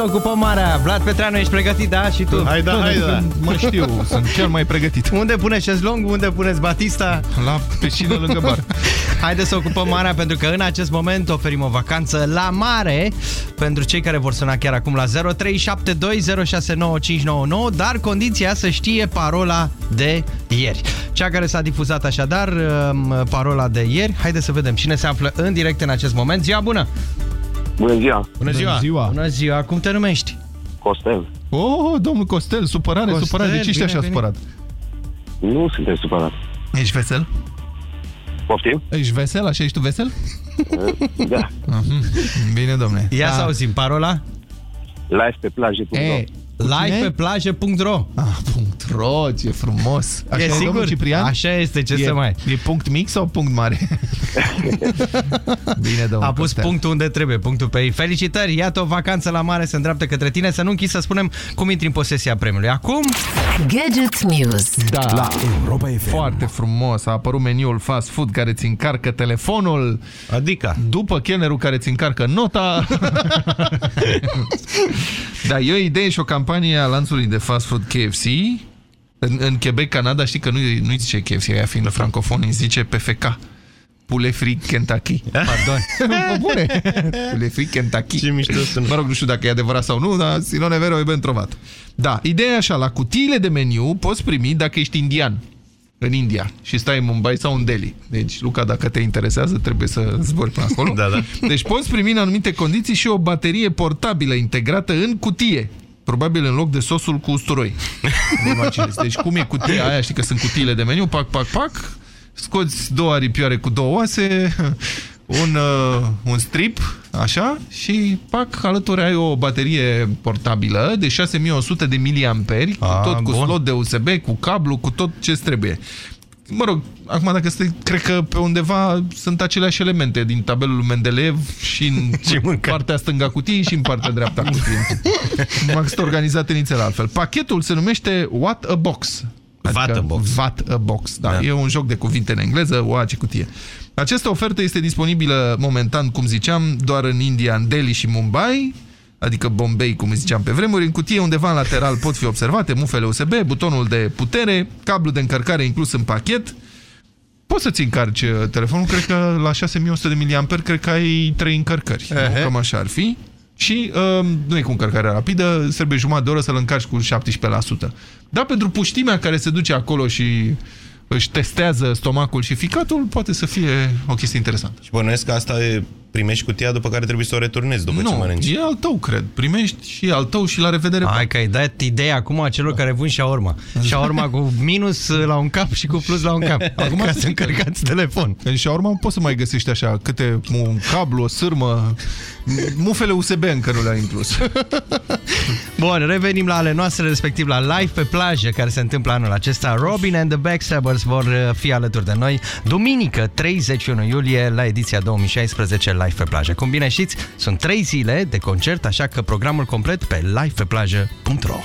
Să ocupăm marea. Vlad Petreanu, ești pregătit, da? Și tu? Hai da, hai da. Mă știu, sunt cel mai pregătit. Unde puneți șezlong? Unde puneți Batista? La piscină lângă bar. Haideți să ocupăm marea pentru că în acest moment oferim o vacanță la mare pentru cei care vor suna chiar acum la 0372069599, dar condiția să știe parola de ieri. Cea care s-a difuzat așadar, um, parola de ieri. Haideți să vedem cine se află în direct în acest moment. Ziua bună! Bună ziua! Bună ziua! Bună ziua! Bună ziua! Cum te numești? Costel. Oh, domnul Costel, supărare, Costel, supărare. De ce ești bine așa venit. supărat? Nu suntem supărat. Ești vesel? Poftim? Ești vesel? Așa ești tu vesel? Da. Mhm. Bine, domne. Ia Da. să auzim parola. Live pe plaje. E, Live pe plajă.ro Ah, punct ro, ce frumos. Așa E e, sigur? domnul Ciprian? Așa este, ce e, să mai... E punct mic sau punct mare? Bine, domnul A pus Costel. punctul unde trebuie, punctul pe ei. Felicitări, iată o vacanță la mare se îndreaptă către tine. Să nu închizi să spunem cum intri în posesia premiului. Acum... Gadget News. Da. La Europa FM. Foarte frumos. A apărut meniul fast food care ți încarcă telefonul. Adică? După chelnerul care ți încarcă nota. da, e o idee și o campanie a lanțului de fast food KFC. În, în Quebec, Canada, știi că nu, nu-i zice KFC, aia fiind francofon, îi zice PFK. Poulet frit Kentucky. Pardon. Pe bune. Poulet frit Kentucky. Ce mișto sună. Mă rog, nu știu dacă e adevărat sau nu, dar Silone Vero e ben trovat. Da, ideea e așa, la cutiile de meniu poți primi dacă ești indian în India și stai în Mumbai sau în Delhi. Deci, Luca, dacă te interesează, trebuie să zbori până acolo. Da, da. Deci poți primi în anumite condiții și o baterie portabilă integrată în cutie. Probabil în loc de sosul cu usturoi. Vă imaginezi. Deci cum e cutia aia, știi că sunt cutiile de meniu, pac, pac, pac, scoți două aripioare cu două oase, un, uh, un strip, așa, și pac, alături ai o baterie portabilă de 6100 de miliamperi, cu Ah, tot cu bun. slot de USB, cu cablu, cu tot ce trebuie. Mă rog, acum dacă stai, cred că pe undeva sunt aceleași elemente din tabelul Mendeleev și în partea stânga cutiei și în partea dreapta cutiei. Numai că sunt organizate nițel altfel. Pachetul se numește What a Box. What a Box. What a Box, da. da. E un joc de cuvinte în engleză, o ce cutie. Această ofertă este disponibilă momentan, cum ziceam, doar în India, în Delhi și Mumbai, adică Bombay, cum ziceam pe vremuri. În cutie undeva în lateral pot fi observate mufele USB, butonul de putere, cablu de încărcare inclus în pachet. Poți să-ți încarci uh, telefonul, cred că la 6100 de mAh, cred că ai 3 încărcări. Nu? Cam așa ar fi. Și uh, nu e cu încărcare rapidă, îți trebuie jumătate de oră să-l încarci cu 17%. Dar pentru puștimea care se duce acolo și își testează stomacul și ficatul, poate să fie o chestie interesantă. Și bănuiesc că asta e, primești cutia după care trebuie să o returnezi după ce Nu, mănânci. e al tău, cred. Primești și al tău și la revedere. Hai că ai dat ideea acum a celor care vând șaorma. Șaorma cu minus la un cap și cu plus la un cap. Acum ca să încărcați telefon. În șaorma poți să mai găsești așa câte un cablu, o sârmă, mufele USB încă nu le-ai inclus. Bun, revenim la ale noastre, respectiv la live pe plajă, care se întâmplă anul acesta. Robin and the Backstabbers vor uh, fi alături de noi duminică 31 iulie la ediția 2016 live pe plajă. Cum bine știți, sunt trei zile de concert, așa că programul complet pe livepeplajă.ro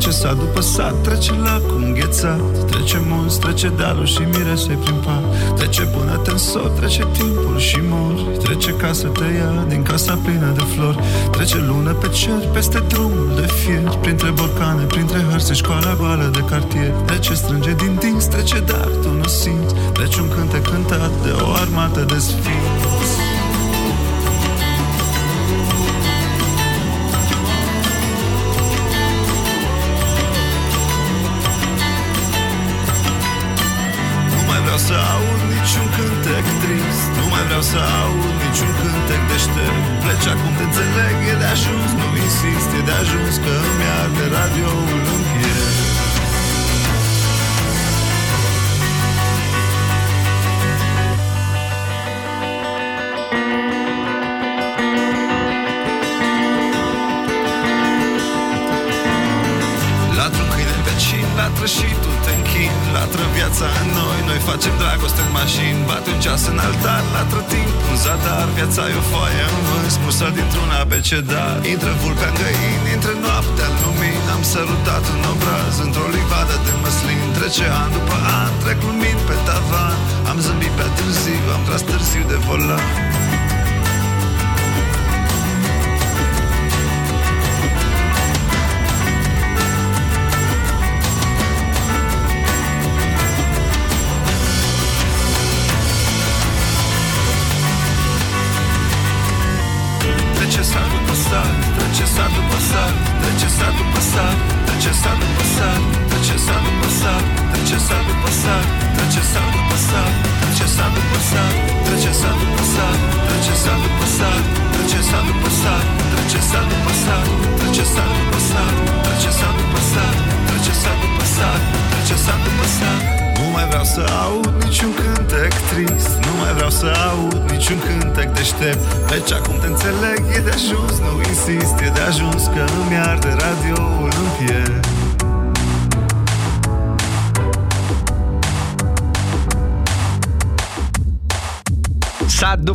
Trece sat după sat, trece lacul înghețat Trece munți, trece dealul și mirese prin pat. Trece până te însot, trece timpul și mori. Trece ca să te ia din casa plină de flori. Trece lună pe cer, peste drumul de fier Printre borcane, printre hărți, școala goală de cartier. Trece strânge din dinți, trece dar tu nu simți Trece un cântec cântat de o armată de sfinți mai vreau să aud niciun cântec deștept Pleci acum te înțeleg, e de ajuns Nu insist, e de ajuns că îmi arde radioul în piept zadar Viața e o foaie în vânt, smursă dintr-un abecedar Intră vulpea în găini, intră noaptea în lumini Am sărutat un obraz într-o livadă de măslin. Trece an după an, trec lumini pe tavan. Am zâmbit pe târziu, am tras târziu de volan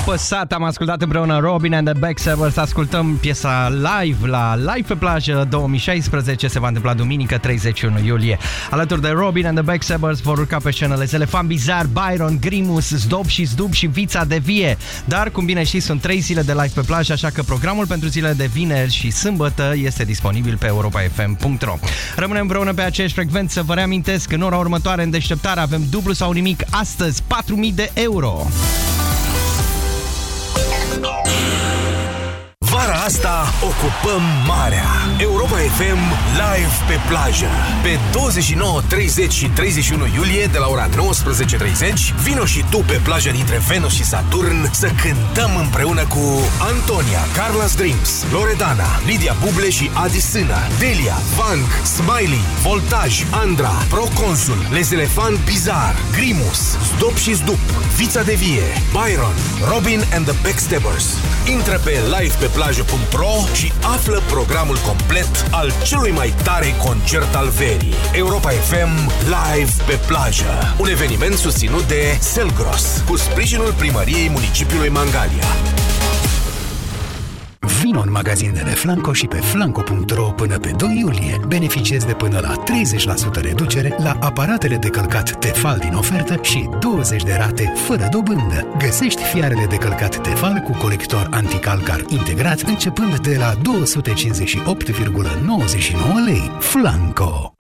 Sat după sat am ascultat împreună Robin and the Backstabbers. Ascultăm piesa live la Live pe plajă 2016 Se va întâmpla duminică 31 iulie. Alături de Robin and the Backstabbers vor urca pe scenele Elefant Bizar, Byron, Grimus, Zdob și Zdub și Vița de Vie. Dar, cum bine știți, sunt 3 zile de live pe plajă Așa că programul pentru zilele de vineri și sâmbătă Este disponibil pe europafm.ro Rămânem împreună pe aceeași frecvență. Vă reamintesc că în ora următoare în deșteptare Avem dublu sau nimic. Astăzi 4.000 de euro asta ocupăm marea. Europa FM live pe plajă. Pe 29, 30 și 31 iulie de la ora 19.30 vino și tu pe plaja dintre Venus și Saturn să cântăm împreună cu Antonia, Carlos Dreams, Loredana, Lidia Buble și Adi Sână, Delia, Vank, Smiley, Voltaj, Andra, Proconsul, Les Elefant Bizar, Grimus, Zdop și Zdup, Vița de Vie, Byron, Robin and the Backstabbers. Intră pe livepeplajă.ro și află programul complet al celui mai tare concert al verii. Europa FM Live pe plajă. Un eveniment susținut de Selgros, cu sprijinul primăriei municipiului Mangalia. Vino în magazinele Flanco și pe flanco.ro până pe 2 iulie. Beneficiezi de până la 30% reducere la aparatele de călcat Tefal din ofertă și 20 de rate fără dobândă. Găsești fiarele de călcat Tefal cu colector anticalcar integrat începând de la 258,99 lei. Flanco!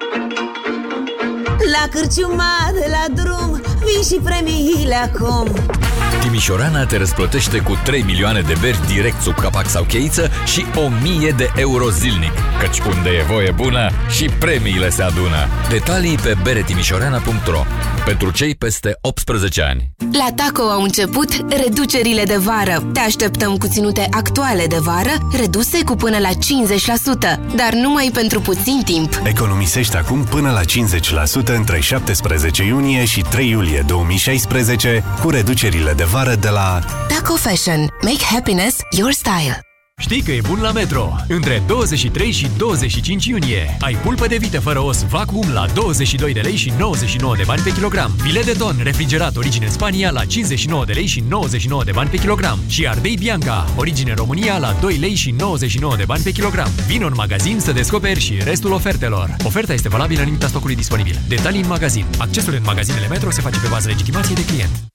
La cârciuma de la drum Vin și premiile acum Timișorana te răsplătește cu 3 milioane de beri direct sub capac sau cheiță și 1000 de euro zilnic. Căci unde e voie bună și premiile se adună. Detalii pe beretimișorana.ro Pentru cei peste 18 ani. La Taco au început reducerile de vară. Te așteptăm cu ținute actuale de vară, reduse cu până la 50%, dar numai pentru puțin timp. Economisești acum până la 50% între 17 iunie și 3 iulie 2016 cu reducerile de vară de la Taco Fashion. Make happiness your style. Știi că e bun la Metro! Între 23 și 25 iunie ai pulpă de vită fără os vacuum la 22 de lei și 99 de bani pe kilogram. Filet de ton refrigerat origine Spania la 59 de lei și 99 de bani pe kilogram. Și ardei Bianca, origine România la 2 lei și 99 de bani pe kilogram. Vino în magazin să descoperi și restul ofertelor. Oferta este valabilă în limita stocului disponibil. Detalii în magazin. Accesul în magazinele Metro se face pe bază legitimației de client.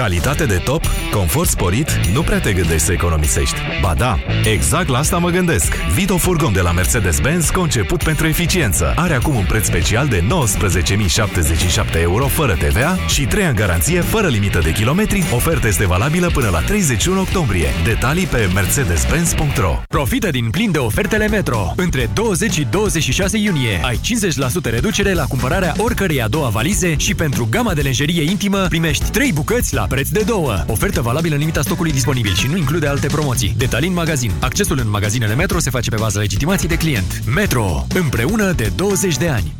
Calitate de top, confort sporit, nu prea te gândești să economisești. Ba da, exact la asta mă gândesc. Vito Furgon de la Mercedes-Benz, conceput pentru eficiență. Are acum un preț special de 19.077 euro fără TVA și 3 ani garanție fără limită de kilometri. Oferta este valabilă până la 31 octombrie. Detalii pe mercedes-benz.ro Profită din plin de ofertele Metro. Între 20 și 26 iunie ai 50% reducere la cumpărarea oricărei a doua valize și pentru gama de lenjerie intimă primești 3 bucăți la preț de două. Ofertă valabilă în limita stocului disponibil și nu include alte promoții. Detalii în magazin. Accesul în magazinele Metro se face pe bază legitimației de client. Metro. Împreună de 20 de ani.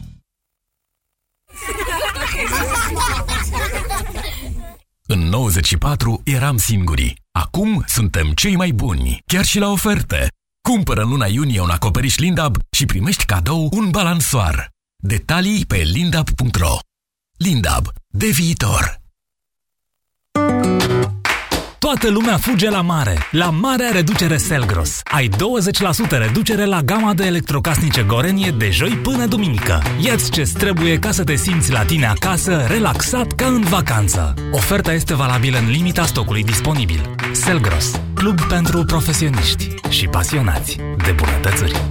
În 94 eram singuri. Acum suntem cei mai buni, chiar și la oferte. Cumpără în luna iunie un acoperiș Lindab și primești cadou un balansoar. Detalii pe lindab.ro Lindab. De viitor. Toată lumea fuge la mare. La marea reducere Selgros. Ai 20% reducere la gama de electrocasnice Gorenie de joi până duminică. Iați ce trebuie ca să te simți la tine acasă, relaxat ca în vacanță. Oferta este valabilă în limita stocului disponibil. Selgros. Club pentru profesioniști și pasionați de bunătățuri.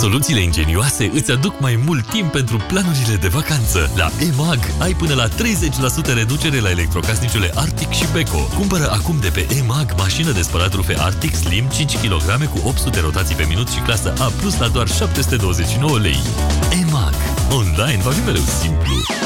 Soluțiile ingenioase îți aduc mai mult timp pentru planurile de vacanță. La EMAG ai până la 30% reducere la electrocasnicele Arctic și Beko. Cumpără acum de pe EMAG mașină de spălat rufe Arctic Slim 5 kg cu 800 rotații pe minut și clasă A+, la doar 729 lei. EMAG. Online va fi mereu simplu.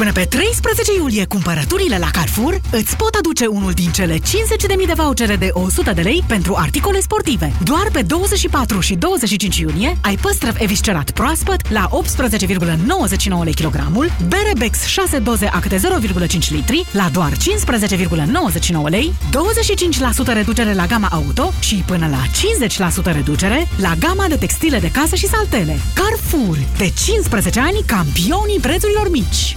Până pe 13 iulie, cumpărăturile la Carrefour îți pot aduce unul din cele 50.000 de vouchere de 100 de lei pentru articole sportive. Doar pe 24 și 25 iunie ai păstrăv eviscerat proaspăt la 18,99 lei kilogramul, bere Bex 6 doze acte 0,5 litri la doar 15,99 lei, 25% reducere la gama auto și până la 50% reducere la gama de textile de casă și saltele. Carrefour. De 15 ani, campionii prețurilor mici.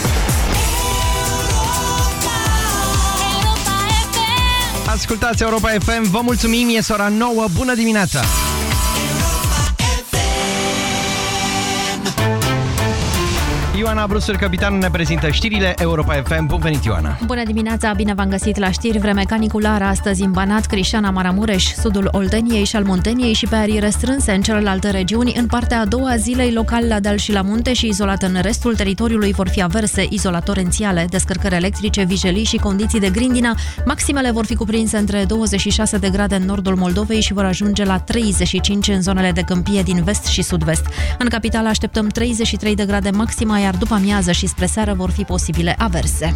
Ascultați Europa FM, vă mulțumim, e ora 9, bună dimineața! Ioana Brusel, capitanul, ne prezintă știrile Europa FM. Bun venit, Ioana! Bună dimineața, bine v-am găsit la știri. Vreme caniculară astăzi în Banat, Crișana, Maramureș, sudul Olteniei și al Munteniei și pe arii restrânse în celelalte regiuni. În partea a doua zilei, local la deal și la munte și izolat în restul teritoriului vor fi averse izolat torențiale, descărcări electrice, vijelii și condiții de grindină. Maximele vor fi cuprinse între 26 de grade în nordul Moldovei și vor ajunge la 35 în zonele de câmpie din vest și sud-vest. În capitală așteptăm 33 de grade maxima, iar după amiază și spre seară vor fi posibile averse.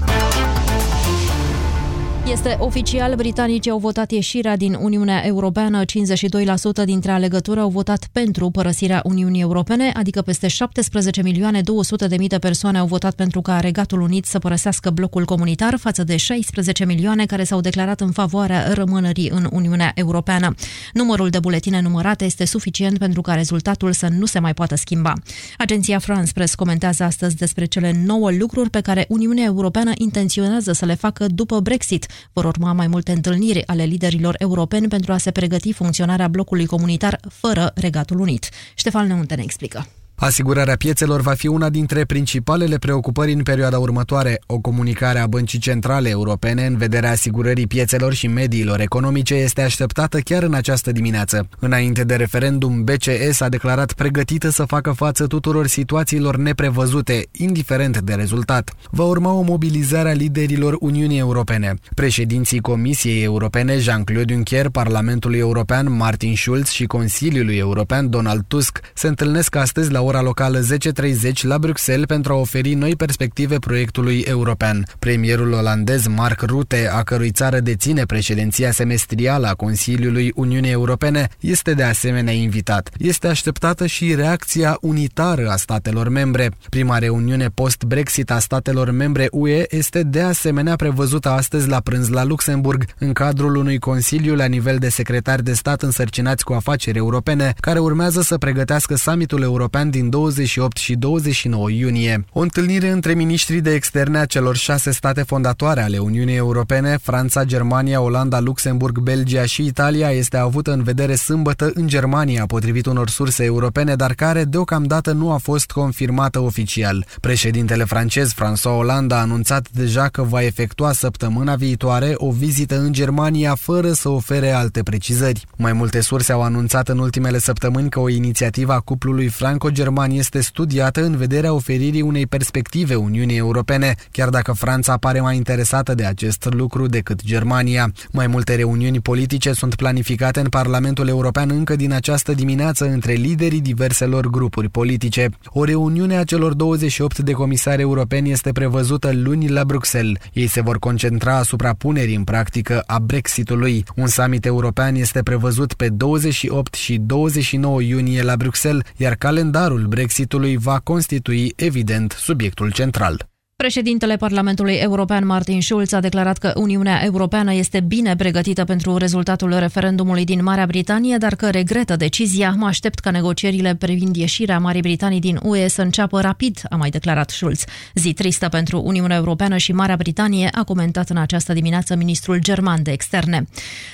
Este oficial, britanicii au votat ieșirea din Uniunea Europeană, 52% dintre alegători au votat pentru părăsirea Uniunii Europene, adică peste 17 milioane 200 de mii de persoane au votat pentru ca Regatul Unit să părăsească blocul comunitar, față de 16 milioane care s-au declarat în favoarea rămânerii în Uniunea Europeană. Numărul de buletine numărate este suficient pentru ca rezultatul să nu se mai poată schimba. Agenția France Press comentează astăzi despre cele nouă lucruri pe care Uniunea Europeană intenționează să le facă după Brexit. Vor urma mai multe întâlniri ale liderilor europeni pentru a se pregăti funcționarea blocului comunitar fără Regatul Unit. Ștefan Neunte ne explică. Asigurarea piețelor va fi una dintre principalele preocupări în perioada următoare. O comunicare a Băncii Centrale Europene în vederea asigurării piețelor și mediilor economice este așteptată chiar în această dimineață. Înainte de referendum, BCE s-a declarat pregătită să facă față tuturor situațiilor neprevăzute, indiferent de rezultat. Va urma o mobilizare a liderilor Uniunii Europene. Președinții Comisiei Europene Jean-Claude Juncker, Parlamentului European Martin Schulz și Consiliului European Donald Tusk se întâlnesc astăzi la ora locală 10.30 la Bruxelles pentru a oferi noi perspective proiectului european. Premierul olandez Mark Rutte, a cărui țară deține președinția semestrială a Consiliului Uniunii Europene, este de asemenea invitat. Este așteptată și reacția unitară a statelor membre. Prima reuniune post-Brexit a statelor membre UE este de asemenea prevăzută astăzi la prânz la Luxemburg, în cadrul unui consiliu la nivel de secretari de stat însărcinați cu afaceri europene, care urmează să pregătească summitul european din 28 și 29 iunie. O întâlnire între ministrii de externe a celor șase state fondatoare ale Uniunii Europene, Franța, Germania, Olanda, Luxemburg, Belgia și Italia, este avută în vedere sâmbătă în Germania, potrivit unor surse europene, dar care deocamdată nu a fost confirmată oficial. Președintele francez François Hollande a anunțat deja că va efectua săptămâna viitoare o vizită în Germania fără să ofere alte precizări. Mai multe surse au anunțat în ultimele săptămâni că o inițiativă a cuplului franco-german este studiată în vederea oferirii unei perspective Uniunii Europene, chiar dacă Franța pare mai interesată de acest lucru decât Germania. Mai multe reuniuni politice sunt planificate în Parlamentul European încă din această dimineață între liderii diverselor grupuri politice. O reuniune a celor 28 de comisari europeni este prevăzută luni la Bruxelles. Ei se vor concentra asupra punerii în practică a Brexitului. Un summit european este prevăzut pe 28 și 29 iunie la Bruxelles, iar calendarul Brexitului va constitui evident subiectul central. Președintele Parlamentului European Martin Schulz a declarat că Uniunea Europeană este bine pregătită pentru rezultatul referendumului din Marea Britanie, dar că regretă decizia. Mă aștept ca negocierile privind ieșirea Marii Britanii din UE să înceapă rapid, a mai declarat Schulz. Zi tristă pentru Uniunea Europeană și Marea Britanie, a comentat în această dimineață ministrul german de externe.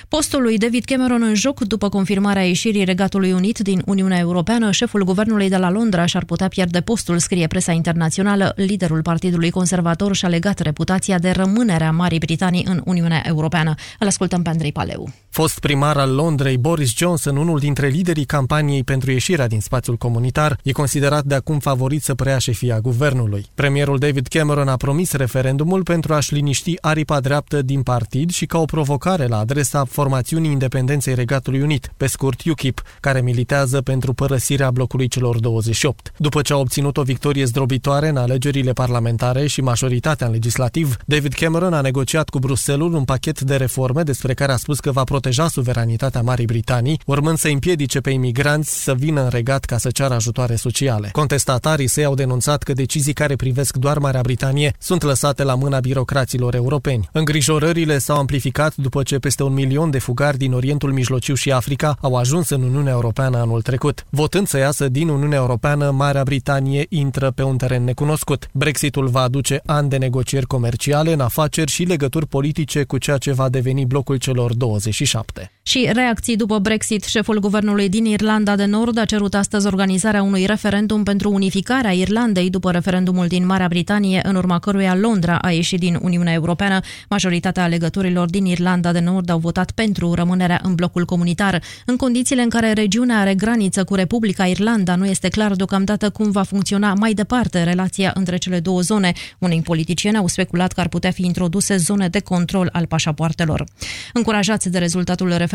Postul lui David Cameron în joc după confirmarea ieșirii Regatului Unit din Uniunea Europeană, șeful guvernului de la Londra și-ar putea pierde postul, scrie presa internațională, liderul partidului conservator și-a legat reputația de rămânerea Marii Britanii în Uniunea Europeană. Îl ascultăm pe Andrei Paleu. Fost primar al Londrei, Boris Johnson, unul dintre liderii campaniei pentru ieșirea din spațiul comunitar, e considerat de acum favorit să preia șefia guvernului. Premierul David Cameron a promis referendumul pentru a-și liniști aripa dreaptă din partid și ca o provocare la adresa formațiunii independenței Regatului Unit, pe scurt UKIP, care militează pentru părăsirea blocului celor 28. După ce a obținut o victorie zdrobitoare în alegerile parlamentare și majoritatea în legislativ, David Cameron a negociat cu Bruselul un pachet de reforme despre care a spus că va proteja suveranitatea Marii Britanii, urmând să împiedice pe imigranți să vină în regat ca să ceară ajutoare sociale. Contestatarii săi au denunțat că decizii care privesc doar Marea Britanie sunt lăsate la mâna birocraților europeni. Îngrijorările s-au amplificat după ce peste un milion de fugari din Orientul Mijlociu și Africa au ajuns în Uniunea Europeană anul trecut. Votând să iasă din Uniunea Europeană, Marea Britanie intră pe un teren necunoscut. Brexitul va aduce ani de negocieri comerciale în afaceri și legături politice cu ceea ce va deveni blocul celor 27. Și reacții după Brexit, șeful guvernului din Irlanda de Nord a cerut astăzi organizarea unui referendum pentru unificarea Irlandei după referendumul din Marea Britanie, în urma căruia Londra a ieșit din Uniunea Europeană. Majoritatea alegătorilor din Irlanda de Nord au votat pentru rămânerea în blocul comunitar. În condițiile în care regiunea are graniță cu Republica Irlanda, nu este clar deocamdată cum va funcționa mai departe relația între cele două zone. Unii politicieni au speculat că ar putea fi introduse zone de control al pașapoartelor. Încurajați de rezultatul referendumului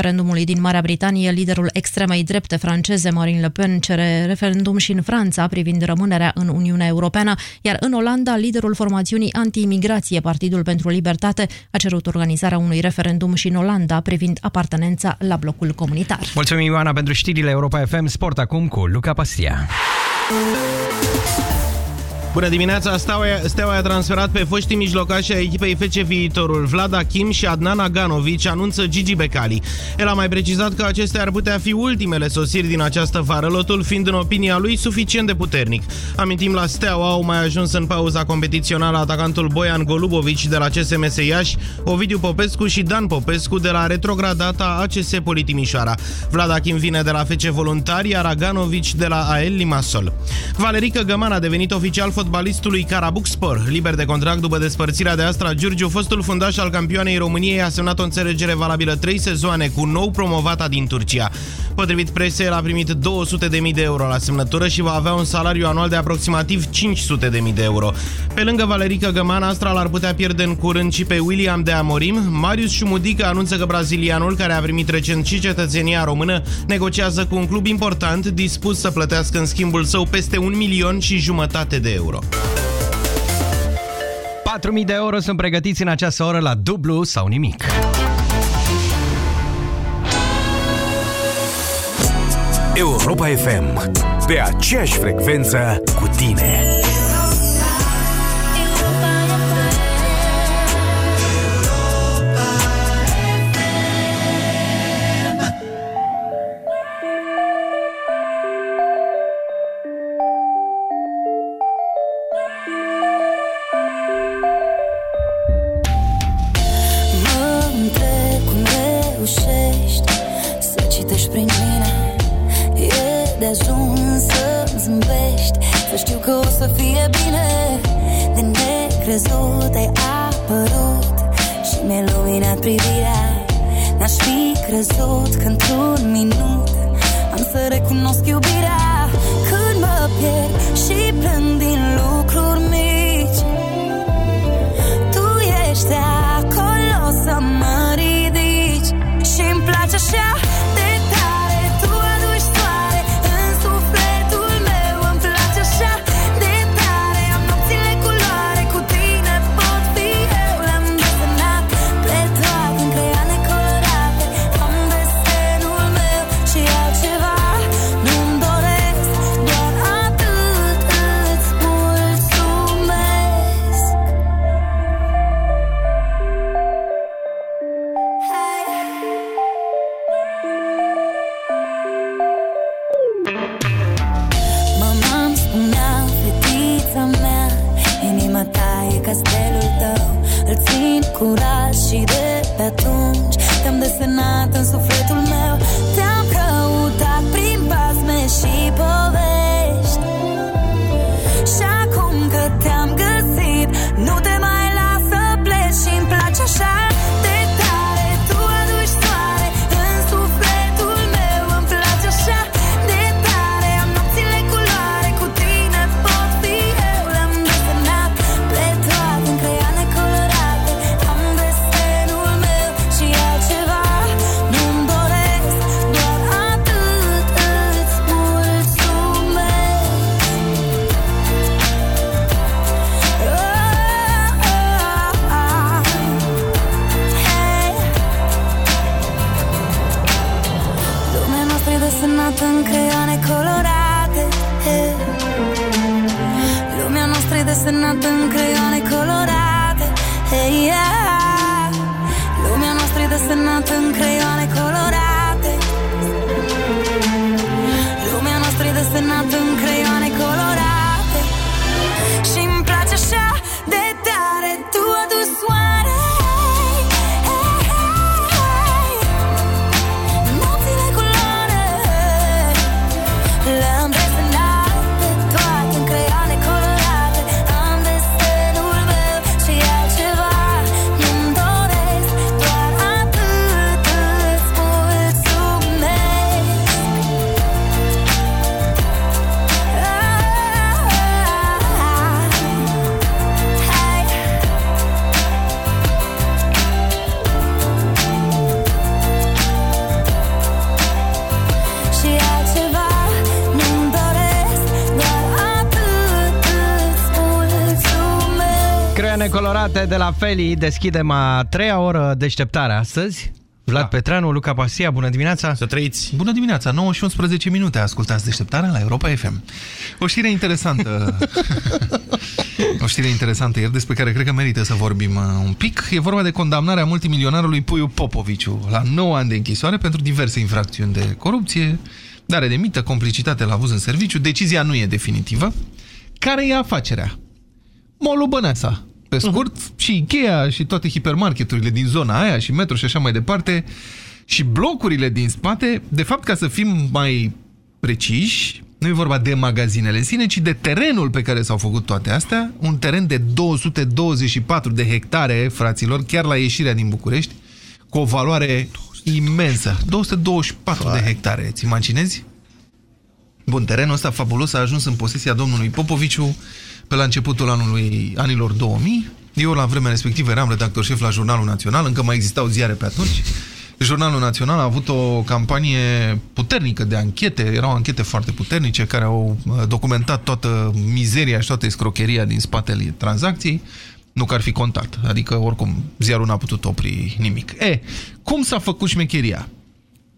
din Marea Britanie, liderul extremei drepte franceze Marine Le Pen cere referendum și în Franța privind rămânerea în Uniunea Europeană, iar în Olanda, liderul formațiunii anti-imigrație, Partidul pentru Libertate, a cerut organizarea unui referendum și în Olanda privind apartenența la blocul comunitar. Mulțumim, Ioana, pentru știrile Europa FM Sport acum cu Luca Pastia. Bună dimineața! Steaua, Steaua a transferat pe foștii mijlocași ai echipei FC Viitorul. Vlad Achim și Adnan Aganovic anunță Gigi Becali. El a mai precizat că acestea ar putea fi ultimele sosiri din această vară, lotul fiind în opinia lui suficient de puternic. Amintim la Steaua au mai ajuns în pauza competițională atacantul Boian Golubovici de la CSMS Iași, Ovidiu Popescu și Dan Popescu de la retrogradata ACS Politimișoara. Vlad Achim vine de la FC Voluntari, iar Aganovic de la AL Limassol. Valerica Găman a devenit oficial fotbalistului Carabuc Spor. Liber de contract după despărțirea de Astra Giurgiu, fostul fundaș al campioanei României a semnat o înțelegere valabilă 3 sezoane cu nou promovata din Turcia. Potrivit presei, el a primit 200.000 de euro la semnătură și va avea un salariu anual de aproximativ 500.000 de euro. Pe lângă Valerica Găman, Astra l-ar putea pierde în curând și pe William de Amorim. Marius Șumudică anunță că brazilianul, care a primit recent și cetățenia română, negociază cu un club important dispus să plătească în schimbul său peste un milion și jumătate de euro. 4.000 de euro sunt pregătiți în această oră la dublu sau nimic. Europa FM. Pe aceeași frecvență cu tine. Bune colorate de la Feli, deschidem a treia oră deșteptare astăzi. Vlad da. Petreanu, Luca Pasia, bună dimineața! Să trăiți! Bună dimineața, 9 și 11 minute, ascultați deșteptarea la Europa FM. O știre interesantă, o știre interesantă ieri despre care cred că merită să vorbim uh, un pic. E vorba de condamnarea multimilionarului Puiu Popoviciu la 9 ani de închisoare pentru diverse infracțiuni de corupție, dare de mită, complicitate la avuz în serviciu. Decizia nu e definitivă. Care e afacerea? Molu Băneasa, pe scurt, uh -huh. și Ikea și toate hipermarketurile din zona aia și metro și așa mai departe și blocurile din spate, de fapt, ca să fim mai preciși, nu e vorba de magazinele în sine, ci de terenul pe care s-au făcut toate astea, un teren de 224 de hectare, fraților, chiar la ieșirea din București, cu o valoare imensă. 224 Fai. de hectare, ți imaginezi? Bun, terenul ăsta fabulos a ajuns în posesia domnului Popoviciu, pe la începutul anului, anilor 2000. Eu la vremea respectivă eram redactor șef la Jurnalul Național, încă mai existau ziare pe atunci. Jurnalul Național a avut o campanie puternică de anchete, erau anchete foarte puternice care au uh, documentat toată mizeria și toată escrocheria din spatele tranzacției, nu că ar fi contat, adică oricum ziarul n-a putut opri nimic. E, cum s-a făcut șmecheria?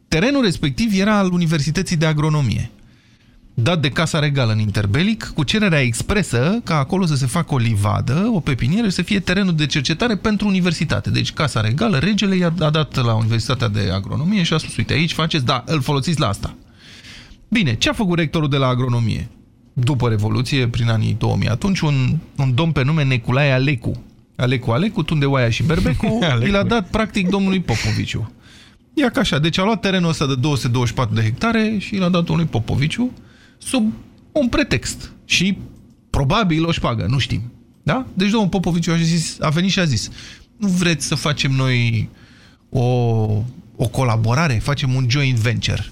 Terenul respectiv era al Universității de Agronomie dat de Casa Regală în interbelic, cu cererea expresă ca acolo să se facă o livadă, o pepinieră și să fie terenul de cercetare pentru universitate. Deci Casa Regală, regele i-a dat la Universitatea de Agronomie și a spus, uite, aici faceți, da, îl folosiți la asta. Bine, ce a făcut rectorul de la agronomie? După Revoluție, prin anii 2000, atunci un, un domn pe nume Neculae Alecu. Alecu Alecu, Tundeoaia și Berbecu, i l-a dat practic domnului Popoviciu. Ia ca așa, deci a luat terenul ăsta de 224 de hectare și l-a dat domnului Popoviciu sub un pretext. Și probabil o șpagă, nu știm. Da? Deci domnul Popovici a, zis, a venit și a zis nu vreți să facem noi o, o colaborare, facem un joint venture.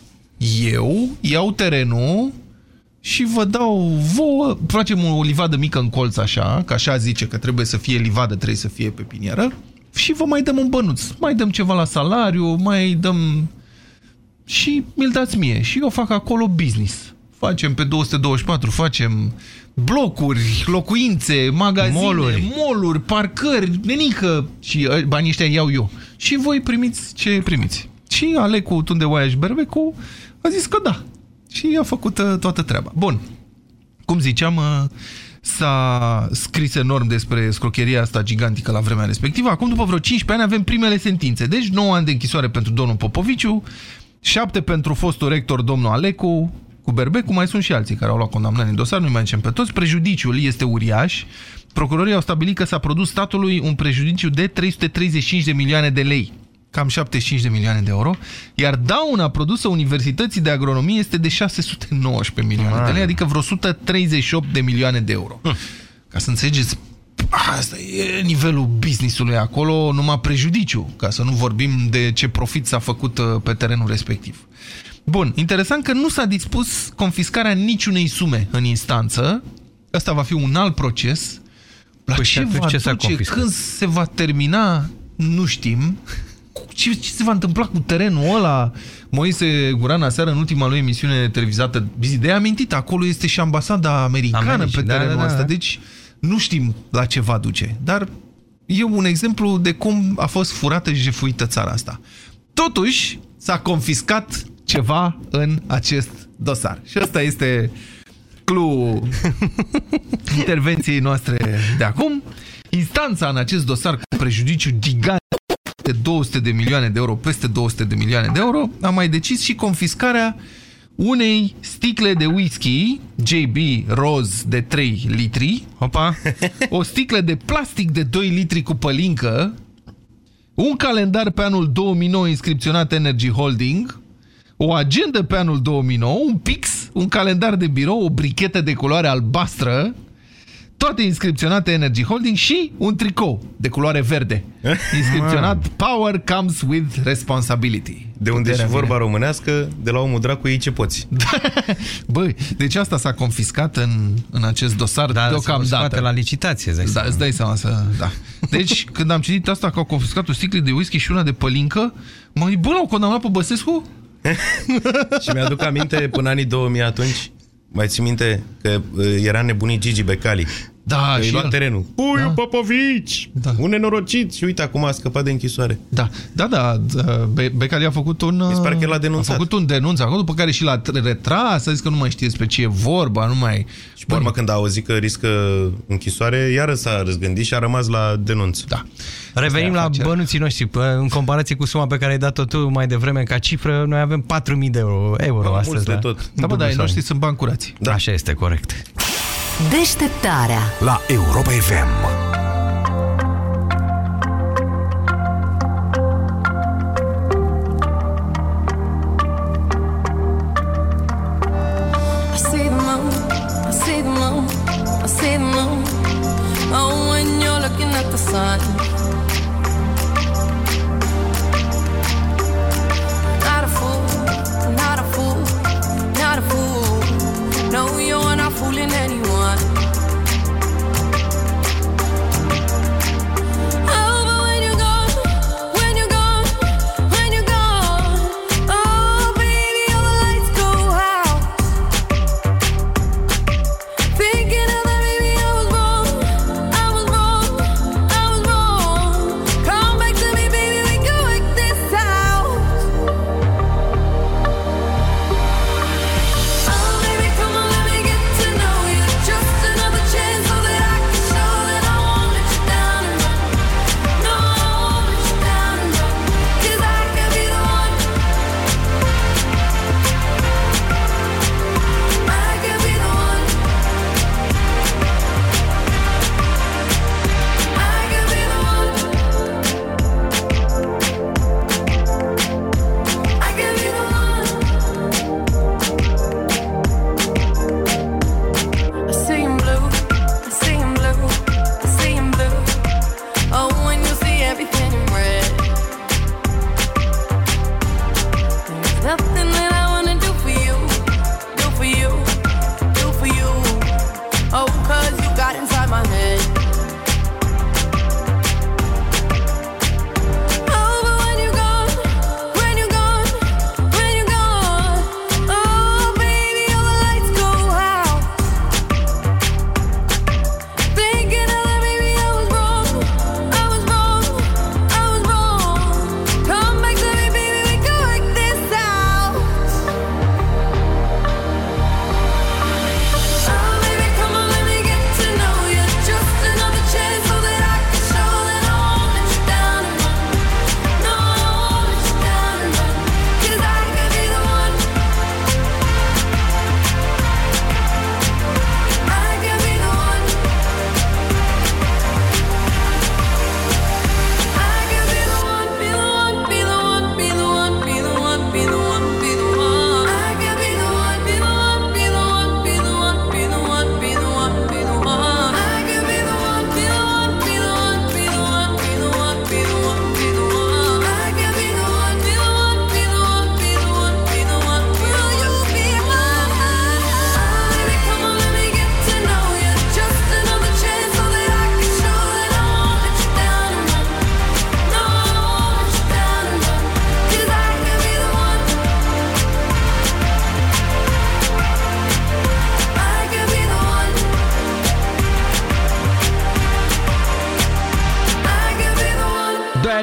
Eu iau terenul și vă dau vouă, facem o livadă mică în colț așa, că așa zice că trebuie să fie livadă, trebuie să fie pepinieră, și vă mai dăm un bănuț. Mai dăm ceva la salariu, mai dăm... Și mi-l dați mie. Și eu fac acolo business facem pe 224, facem blocuri, locuințe, magazine, moluri, moluri parcări, nenică și ă, banii ăștia iau eu. Și voi primiți ce primiți. Și Alecu Tundeoaia și Berbecu a zis că da. Și a făcut ă, toată treaba. Bun. Cum ziceam, ă, s-a scris enorm despre scrocheria asta gigantică la vremea respectivă. Acum, după vreo 15 ani, avem primele sentințe. Deci, 9 ani de închisoare pentru domnul Popoviciu, 7 pentru fostul rector domnul Alecu, cu Berbecu, mai sunt și alții care au luat condamnări în dosar, nu mai zicem pe toți. Prejudiciul este uriaș. Procurorii au stabilit că s-a produs statului un prejudiciu de 335 de milioane de lei cam 75 de milioane de euro, iar dauna produsă Universității de Agronomie este de 619 milioane de lei, adică vreo 138 de milioane de euro. Hm. Ca să înțelegeți, asta e nivelul businessului acolo, numai prejudiciu, ca să nu vorbim de ce profit s-a făcut uh, pe terenul respectiv. Bun, interesant că nu s-a dispus confiscarea niciunei sume în instanță. Asta va fi un alt proces. La păi ce va ce duce, când se va termina, nu știm. Ce, ce se va întâmpla cu terenul ăla? Moise Guran aseară în ultima lui emisiune televizată de amintit, acolo este și ambasada americană Americi, pe da, terenul da, da, ăsta. Da. Deci nu știm la ce va duce. Dar e un exemplu de cum a fost furată și jefuită țara asta. Totuși, s-a confiscat ceva în acest dosar. Și ăsta este clu intervenției noastre de acum. Instanța în acest dosar cu prejudiciu gigant de 200 de milioane de euro, peste 200 de milioane de euro, a mai decis și confiscarea unei sticle de whisky JB Rose de 3 litri, Opa. o sticlă de plastic de 2 litri cu pălincă, un calendar pe anul 2009 inscripționat Energy Holding, o agendă pe anul 2009, un pix, un calendar de birou, o brichetă de culoare albastră, toate inscripționate Energy Holding și un tricou de culoare verde, inscripționat Power comes with responsibility. De unde și vorba vine. românească, de la omul dracu ei ce poți. Băi, deci asta s-a confiscat în, în acest dosar da, deocamdată. la licitație, da, seama. îți dai seama să... Da. Deci, când am citit asta că au confiscat o sticlă de whisky și una de pălincă, mă bă, l-au condamnat pe Băsescu? și mi-aduc aminte, până anii 2000 atunci, mai ții minte că uh, era nebunit Gigi Becali. Da, Îi și lua el. terenul. Puiu Da. Popovici! Da. Un nenorocit și uite, acum a scăpat de închisoare. Da, da, da. Be- Becali a făcut un... Mi se pare că l-a denunțat. A făcut un denunț acolo, după care și l-a tr- retras, a zis că nu mai știe despre ce e vorba, nu mai... Și pe urmă, când a auzit că riscă închisoare, iară s-a răzgândit și a rămas la denunț. Da. Revenim la bănuții noștri. Pă, În comparație cu suma pe care ai dat-o tu mai devreme ca cifră, noi avem 4.000 de euro, euro Da, astăzi. mulți de la- tot. Da, bă, dar ai dublu noștri sau- sunt bani curați. Da. Așa este, corect. Deșteptarea La Europa FM.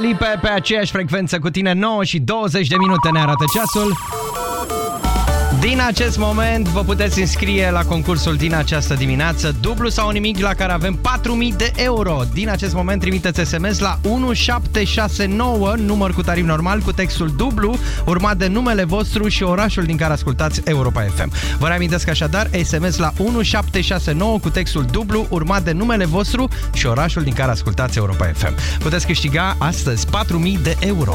One. Dua Lipa pe aceeași frecvență cu tine 9 și 20 de minute ne arată ceasul. Din acest moment vă puteți înscrie la concursul din această dimineață, dublu sau nimic, la care avem 4.000 de euro. Din acest moment trimiteți SMS la 1769, număr cu tarif normal, cu textul dublu, urmat de numele vostru și orașul din care ascultați Europa FM. Vă reamintesc așadar, SMS la 1769 cu textul dublu, urmat de numele vostru și orașul din care ascultați Europa FM. Puteți câștiga astăzi 4.000 de euro.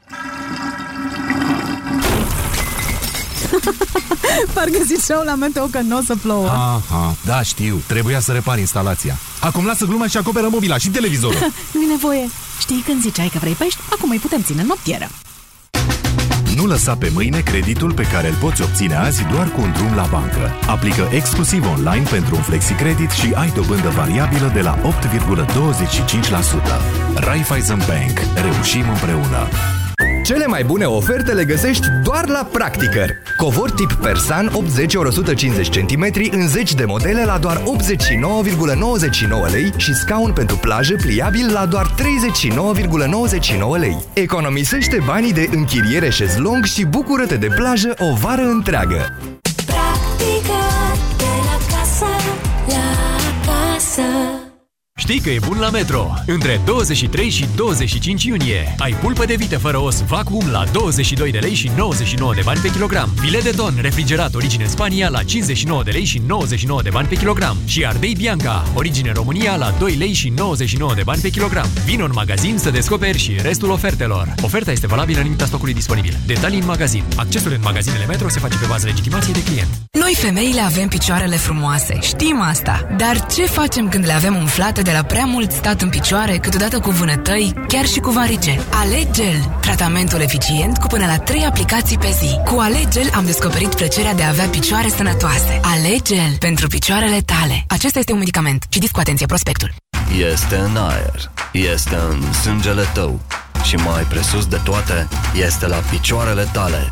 Parcă ziceau la meteo că nu o să plouă. Aha, da, știu. Trebuia să repar instalația. Acum lasă gluma și acoperă mobila și televizorul. Nu-i nevoie. Știi când ziceai că vrei pești? Acum îi putem ține în noptieră. nu lăsa pe mâine creditul pe care îl poți obține azi doar cu un drum la bancă. Aplică exclusiv online pentru un flexicredit și ai dobândă variabilă de la 8,25%. Raiffeisen Bank. Reușim împreună! Cele mai bune oferte le găsești doar la Practicăr. Covor tip Persan 80 ori 150 cm în 10 de modele la doar 89,99 lei și scaun pentru plajă pliabil la doar 39,99 lei. Economisește banii de închiriere șezlong și bucură-te de plajă o vară întreagă. Practică de la casă la casă Știi că e bun la Metro! Între 23 și 25 iunie ai pulpă de vită fără os vacuum la 22 de lei și 99 de bani pe kilogram. Filet de ton refrigerat origine Spania la 59 de lei și 99 de bani pe kilogram. Și ardei Bianca, origine România la 2 lei și 99 de bani pe kilogram. Vino în magazin să descoperi și restul ofertelor. Oferta este valabilă în limita stocului disponibil. Detalii în magazin. Accesul în magazinele Metro se face pe bază legitimației de client. Noi femeile avem picioarele frumoase, știm asta. Dar ce facem când le avem umflate de la prea mult stat în picioare, câteodată cu vânătăi, chiar și cu varice? Alegel, tratamentul eficient cu până la 3 aplicații pe zi. Cu Alegel am descoperit plăcerea de a avea picioare sănătoase. Alegel pentru picioarele tale. Acesta este un medicament. Citiți cu atenție prospectul. Este în aer, este în sângele tău și mai presus de toate, este la picioarele tale.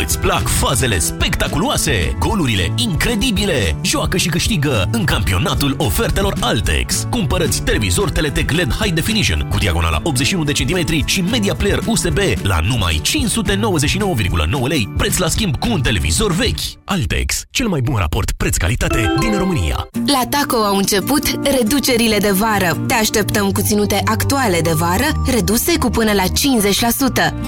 Îți plac fazele spectaculoase, golurile incredibile? Joacă și câștigă în campionatul ofertelor Altex. Cumpărăți televizor Teletec LED High Definition cu diagonala 81 de centimetri și media player USB la numai 599,9 lei, preț la schimb cu un televizor vechi. Altex, cel mai bun raport preț-calitate din România. La Taco au început reducerile de vară. Te așteptăm cu ținute actuale de vară, reduse cu până la 50%,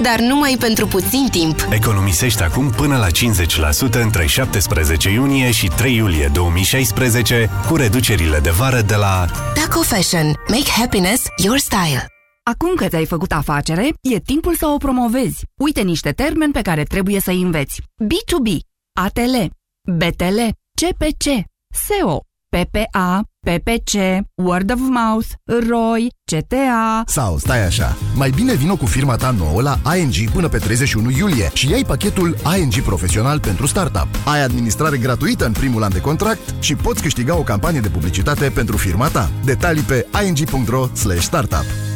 dar numai pentru puțin timp. Economisești acum până la 50% între 17 iunie și 3 iulie 2016 cu reducerile de vară de la Taco Fashion. Make happiness your style. Acum că ți-ai făcut afacere, e timpul să o promovezi. Uite niște termeni pe care trebuie să-i înveți. B2B, ATL, BTL, CPC, SEO, PPA, PPC, Word of Mouth, ROI, CTA... Sau stai așa, mai bine vino cu firma ta nouă la ING până pe 31 iulie și ai pachetul ING Profesional pentru Startup. Ai administrare gratuită în primul an de contract și poți câștiga o campanie de publicitate pentru firma ta. Detalii pe ing.ro startup.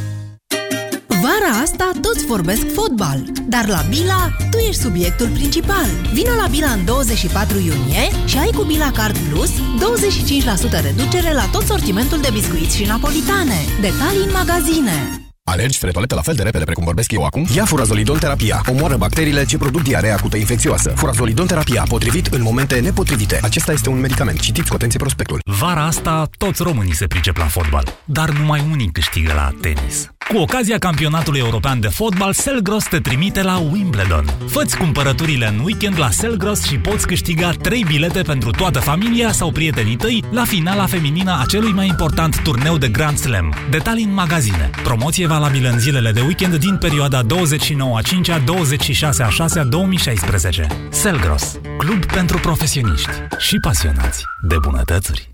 Vara asta toți vorbesc fotbal, dar la Bila tu ești subiectul principal. Vino la Bila în 24 iunie și ai cu Bila Card Plus 25% reducere la tot sortimentul de biscuiți și napolitane. Detalii în magazine. Alergi spre toaletă la fel de repede precum vorbesc eu acum? Ia furazolidon terapia. Omoară bacteriile ce produc diarea acută infecțioasă. Furazolidon terapia, potrivit în momente nepotrivite. Acesta este un medicament. Citiți cu atenție prospectul. Vara asta toți românii se pricep la fotbal, dar numai unii câștigă la tenis. Cu ocazia campionatului european de fotbal, Selgros te trimite la Wimbledon. Făți cumpărăturile în weekend la Selgros și poți câștiga 3 bilete pentru toată familia sau prietenii tăi la finala feminină a celui mai important turneu de Grand Slam. Detalii în magazine. Promoție valabilă în zilele de weekend din perioada 29 a 5 a 26 a 6 a 2016. Selgros, club pentru profesioniști și pasionați de bunătățuri.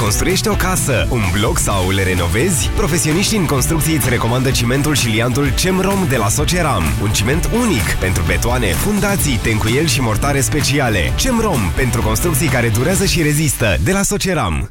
Construiești o casă, un bloc sau le renovezi? Profesioniștii în construcții îți recomandă cimentul și liantul CEMROM de la Soceram. Un ciment unic pentru betoane, fundații, tencuieli și mortare speciale. CEMROM pentru construcții care durează și rezistă de la Soceram.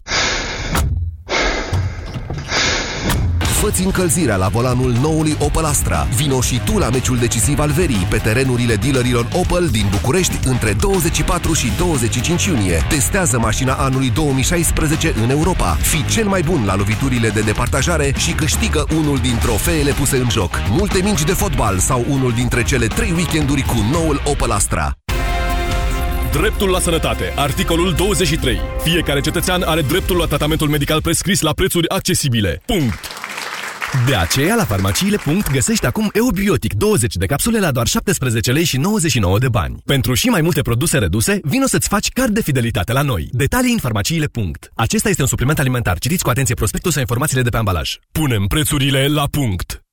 Făți încălzirea la volanul noului Opel Astra. Vino și tu la meciul decisiv al verii pe terenurile dealerilor Opel din București între 24 și 25 iunie. Testează mașina anului 2016 în Europa. Fii cel mai bun la loviturile de departajare și câștigă unul din trofeele puse în joc. Multe mingi de fotbal sau unul dintre cele trei weekenduri cu noul Opel Astra. Dreptul la sănătate. Articolul 23. Fiecare cetățean are dreptul la tratamentul medical prescris la prețuri accesibile. Punct. De aceea, la farmaciile. găsești acum Eubiotic 20 de capsule la doar 17 lei și 99 de bani. Pentru și mai multe produse reduse, vino să-ți faci card de fidelitate la noi. Detalii în farmaciile. Acesta este un supliment alimentar. Citiți cu atenție prospectul sau informațiile de pe ambalaj. Punem prețurile la punct.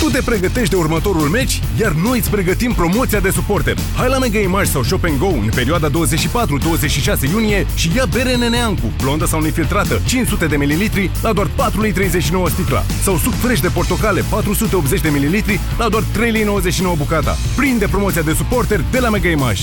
Tu te pregătești de următorul meci, iar noi îți pregătim promoția de suporter. Hai la Mega Image sau Shop Go în perioada 24-26 iunie și ia bere Neneancu, blondă sau nefiltrată, 500 de ml la doar 4,39 lei sticla. Sau suc fresh de portocale, 480 de ml la doar 3,99 lei bucata. Prinde promoția de suporter de la Mega Image.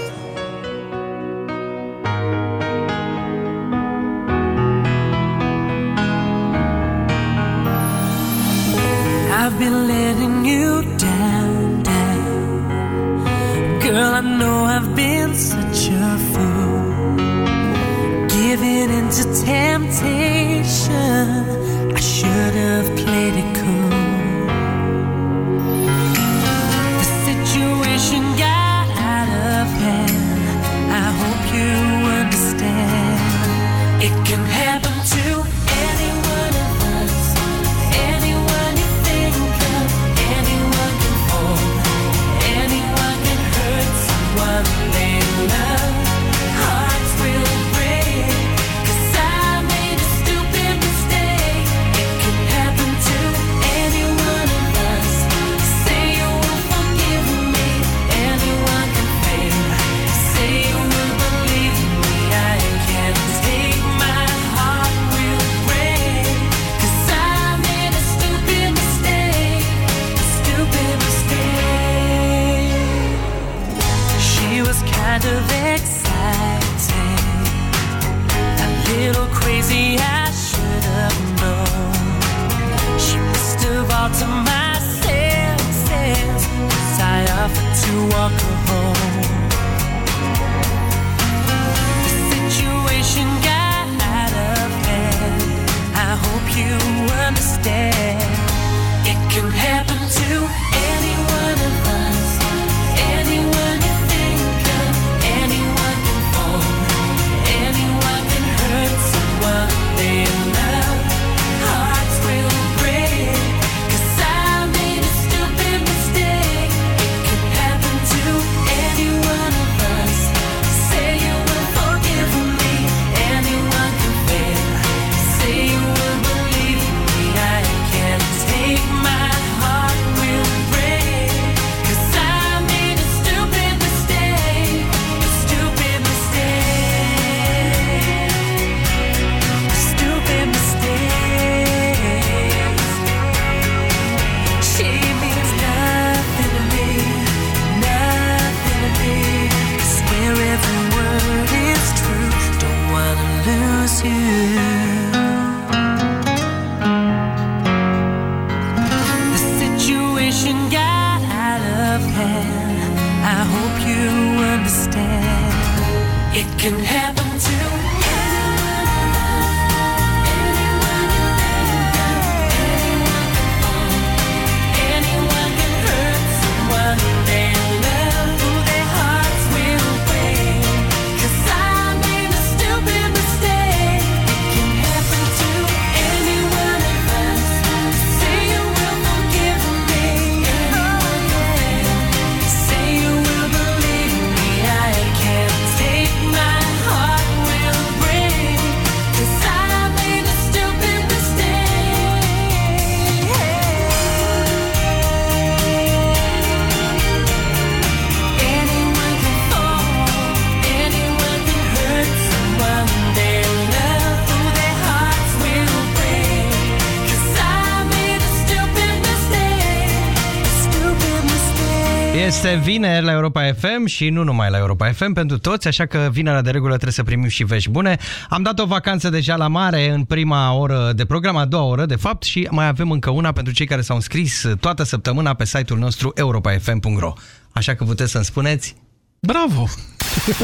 Este vineri la Europa FM și nu numai la Europa FM pentru toți, așa că vinerea de regulă trebuie să primim și vești bune. Am dat o vacanță deja la mare în prima oră de program, a doua oră de fapt și mai avem încă una pentru cei care s-au înscris toată săptămâna pe site-ul nostru europafm.ro. Așa că puteți să-mi spuneți bravo!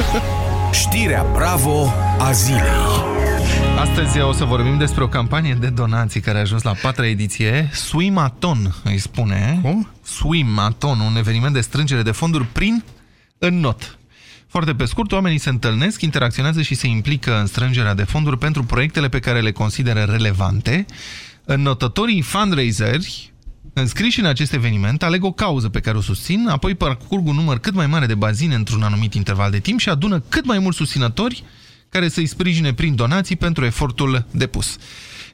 Știrea Bravo a zilei. Astăzi o să vorbim despre o campanie de donații care a ajuns la patra ediție. Swimaton îi spune. Cum? Swimaton, un eveniment de strângere de fonduri prin not. Foarte pe scurt, oamenii se întâlnesc, interacționează și se implică în strângerea de fonduri pentru proiectele pe care le consideră relevante. Înnotătorii fundraiseri înscriși în acest eveniment aleg o cauză pe care o susțin, apoi parcurg un număr cât mai mare de bazine într-un anumit interval de timp și adună cât mai mulți susținători care să-i sprijine prin donații pentru efortul depus.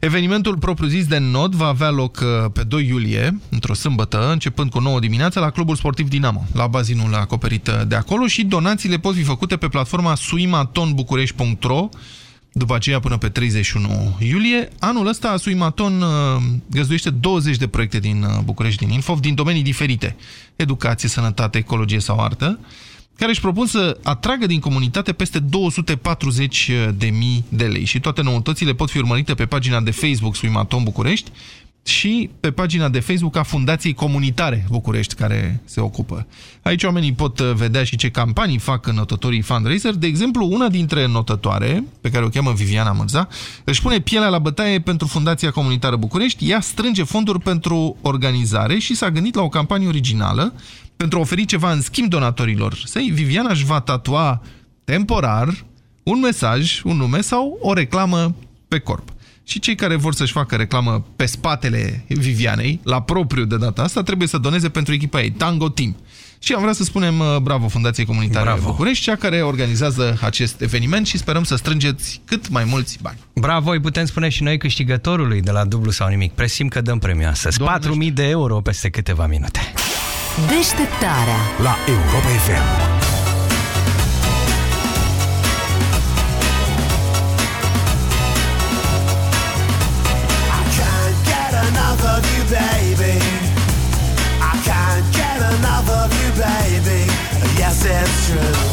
Evenimentul propriu-zis de Nod va avea loc uh, pe 2 iulie, într-o sâmbătă, începând cu 9 dimineața, la Clubul Sportiv Dinamo, la bazinul acoperit uh, de acolo și donațiile pot fi făcute pe platforma suimatonbucurești.ro după aceea până pe 31 iulie. Anul ăsta Suimaton uh, găzduiește 20 de proiecte din București, din Infov, din domenii diferite. Educație, sănătate, ecologie sau artă care își propun să atragă din comunitate peste 240 de mii de lei. Și toate noutățile pot fi urmărite pe pagina de Facebook Suimaton București și pe pagina de Facebook a Fundației Comunitare București, care se ocupă. Aici oamenii pot vedea și ce campanii fac notătorii fundraiser. De exemplu, una dintre notătoare, pe care o cheamă Viviana Mărza, își pune pielea la bătaie pentru Fundația Comunitară București, ea strânge fonduri pentru organizare și s-a gândit la o campanie originală pentru a oferi ceva în schimb donatorilor săi, Viviana își va tatua temporar un mesaj, un nume sau o reclamă pe corp. Și cei care vor să-și facă reclamă pe spatele Vivianei, la propriu de data asta, trebuie să doneze pentru echipa ei, Tango Team. Și am vrea să spunem uh, bravo Fundației Comunitare bravo. București, cea care organizează acest eveniment și sperăm să strângeți cât mai mulți bani. Bravo, îi putem spune și noi câștigătorului de la dublu sau nimic. Presim că dăm premiu astăzi. 4.000 de euro peste câteva minute. Deșteptarea la Europa FM. enough of you, baby. I can't get enough of you, baby. Yes, it's true.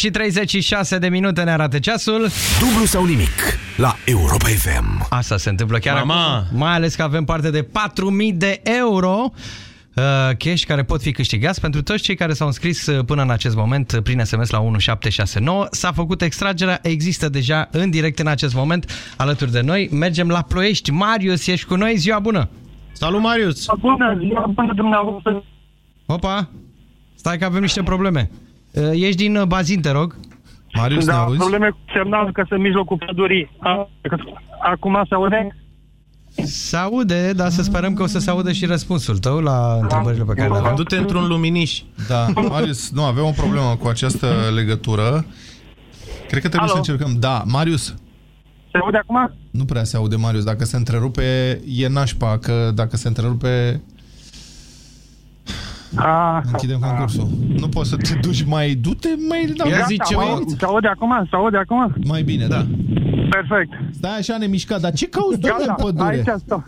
Și 36 de minute ne arată ceasul. Dublu sau nimic la Europa FM. Asta se întâmplă chiar Mama! acum. Mai ales că avem parte de 4.000 de euro. uh, cash care pot fi câștigați pentru toți cei care s-au înscris uh, până în acest moment uh, prin SMS la 1769. S-a făcut extragerea, există deja în direct în acest moment alături de noi. Mergem la Ploiești. Marius, ești cu noi? Ziua bună! Salut, Marius! Bună ziua, bună dumneavoastră! Opa! Stai că avem niște probleme. Uh, Ești din uh, Bazin, te rog. Marius, da, probleme cu semnalul că sunt în mijlocul pădurii. A- Acum se aude? Se aude, dar să sperăm că o să se audă și răspunsul tău la întrebările pe care le avem. Du-te într-un luminiș. Da, Marius, nu, avem o problemă cu această legătură. Cred că trebuie Alo? să încercăm. Da, Marius. Se aude acum? Nu prea se aude, Marius. Dacă se întrerupe, e nașpa, că dacă se întrerupe, A, închidem concursul. Nu poți să te duci mai... Du-te mai... Da, Gata, zi ceva. mai- Se aude acum? Se aude acum? Mai bine, da. Perfect. Stai așa nemișcat, dar ce cauți, domnule, în pădure? aici stau.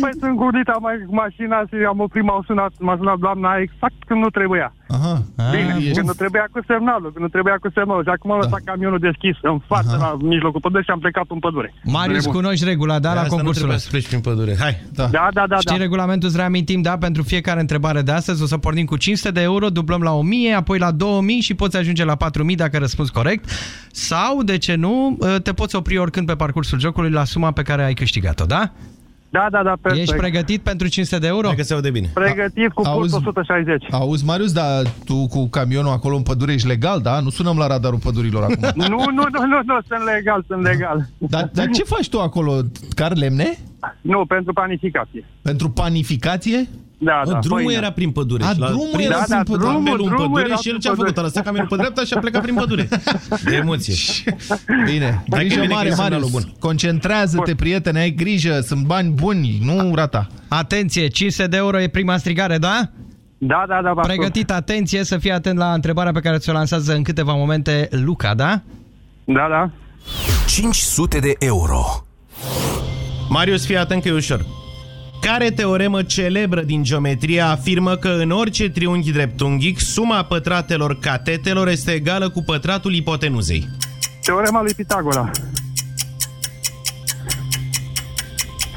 Păi sunt gurdita mai cu mașina și am oprit, m-au sunat, m-a sunat doamna exact când nu trebuia. Aha. Bine, ești- când nu trebuia cu semnalul, când nu trebuia cu semnalul. Și acum am lăsat camionul deschis în față, la mijlocul pădurii și am plecat în pădure. Marius, Bun. cunoști regula, da, la Asta nu concursul trebuie ăsta. să pleci prin pădure. Hai. Da, Da, da, da. Știi da. regulamentul, îți reamintim, da? Pentru fiecare întrebare de astăzi o să pornim cu 500 de euro, dublăm la 1000, apoi la 2000 și poți ajunge la 4000 dacă răspunzi corect. Sau, de ce nu, te poți opri oricând pe parcursul jocului la suma pe care ai câștigat-o, da? Da, da, da, perfect. Ești pregătit pentru 500 de euro? Hai că se aude bine. Pregătit cu Auzi- pulsul 160. Auzi, Marius, dar tu cu camionul acolo în pădure ești legal, da? Nu sunăm la radarul pădurilor acum. Nu, nu, nu, nu, nu, sunt legal, sunt legal. Dar, dar ce faci tu acolo? Car lemne? Nu, pentru panificație. Pentru panificație? Da, Mă, da. drumul pâine. era prin pădure. A, și la- drumul prin- era Da, prin da, pădure. drumul, Apelul în drumul pădure era și el prin ce a făcut? A pădure. lăsat camionul pe dreapta și a plecat prin pădure. De emoție. Bine, Hai că grijă bine că mare, e semnalul Marius. bun. Concentrează-te, prietene, ai grijă, sunt bani buni, nu rata. Atenție, 500 de euro e prima strigare, da? Da, da, da, vă ascult. Pregătit, atenție, să fii atent la întrebarea pe care ți-o lansează în câteva momente Luca, da? Da, da. 500 de euro. Marius, fii atent că e ușor. Care teoremă celebră din geometrie afirmă că în orice triunghi dreptunghic suma pătratelor catetelor este egală cu pătratul ipotenuzei? Teorema lui Pitagora.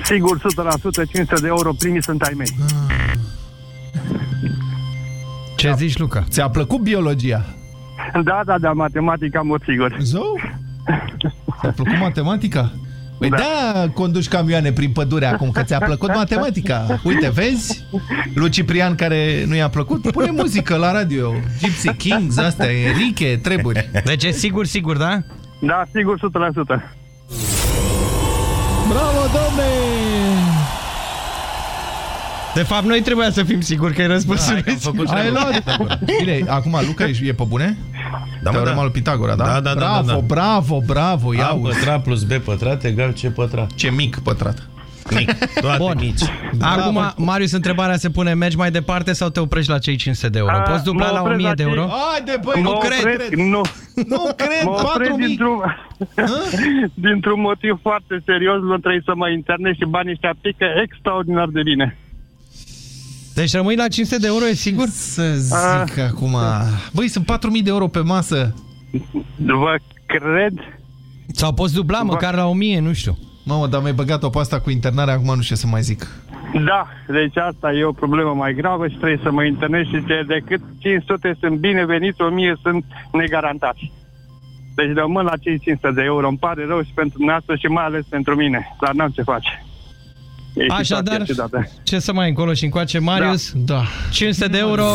Sigur, 100%, 500 de euro, primii sunt ai mei. Ce zici, Luca? Ți-a plăcut biologia? Da, da, da, matematica, în mod sigur. Zău? Ți-a plăcut matematica? Păi da. da, conduci camioane prin pădure acum, că ți-a plăcut matematica. Uite, vezi? Lui Ciprian care nu i-a plăcut, pune muzică la radio. Gypsy Kings, astea, Enrique, treburi. Deci e sigur, sigur, da? Da, sigur, 100%. De fapt, noi trebuia să fim siguri că e răspunsul. Da, am făcut Ai treaba. luat? Bine, acum Luca e, e pe bune? Da, mă, Teorema da. lui Pitagora, da? Da, da, da, Bravo, da, da. bravo, bravo, ia A uzi. pătrat plus B pătrat egal C pătrat. Ce mic pătrat. Mic. Toate Bun. mici. Acum, Marius, întrebarea se pune, mergi mai departe sau te oprești la cei 500 de euro? A, Poți dubla mă la opresc 1000 la de cei- euro? Haide, băi, Mă nu cred, opresc, cred. nu. Nu cred, Mă opresc 4000. dintr-un, dintr-un motiv foarte serios, nu trebuie să mă internez și banii ăștia pică extraordinar de bine. Deci rămâi la 500 de euro, e sigur? Să zic acum... Băi, sunt 4000 de euro pe masă. Vă cred, Sau poți dubla măcar la 1000, nu știu. Mamă, dar mi-ai băgat-o pe asta cu internarea, acum nu știu ce să mai zic. da, deci asta e o problemă mai gravă și trebuie să mă internez și de decât 500 sunt bineveniți, 1000 sunt negarantați. Deci rămân la cei 500 de euro, îmi pare rău și pentru dumneavoastră și mai ales pentru mine, dar n-am ce face. E situația Așadar, ciudată. ce să mai încolo și încoace, Marius? Da. 500 de euro.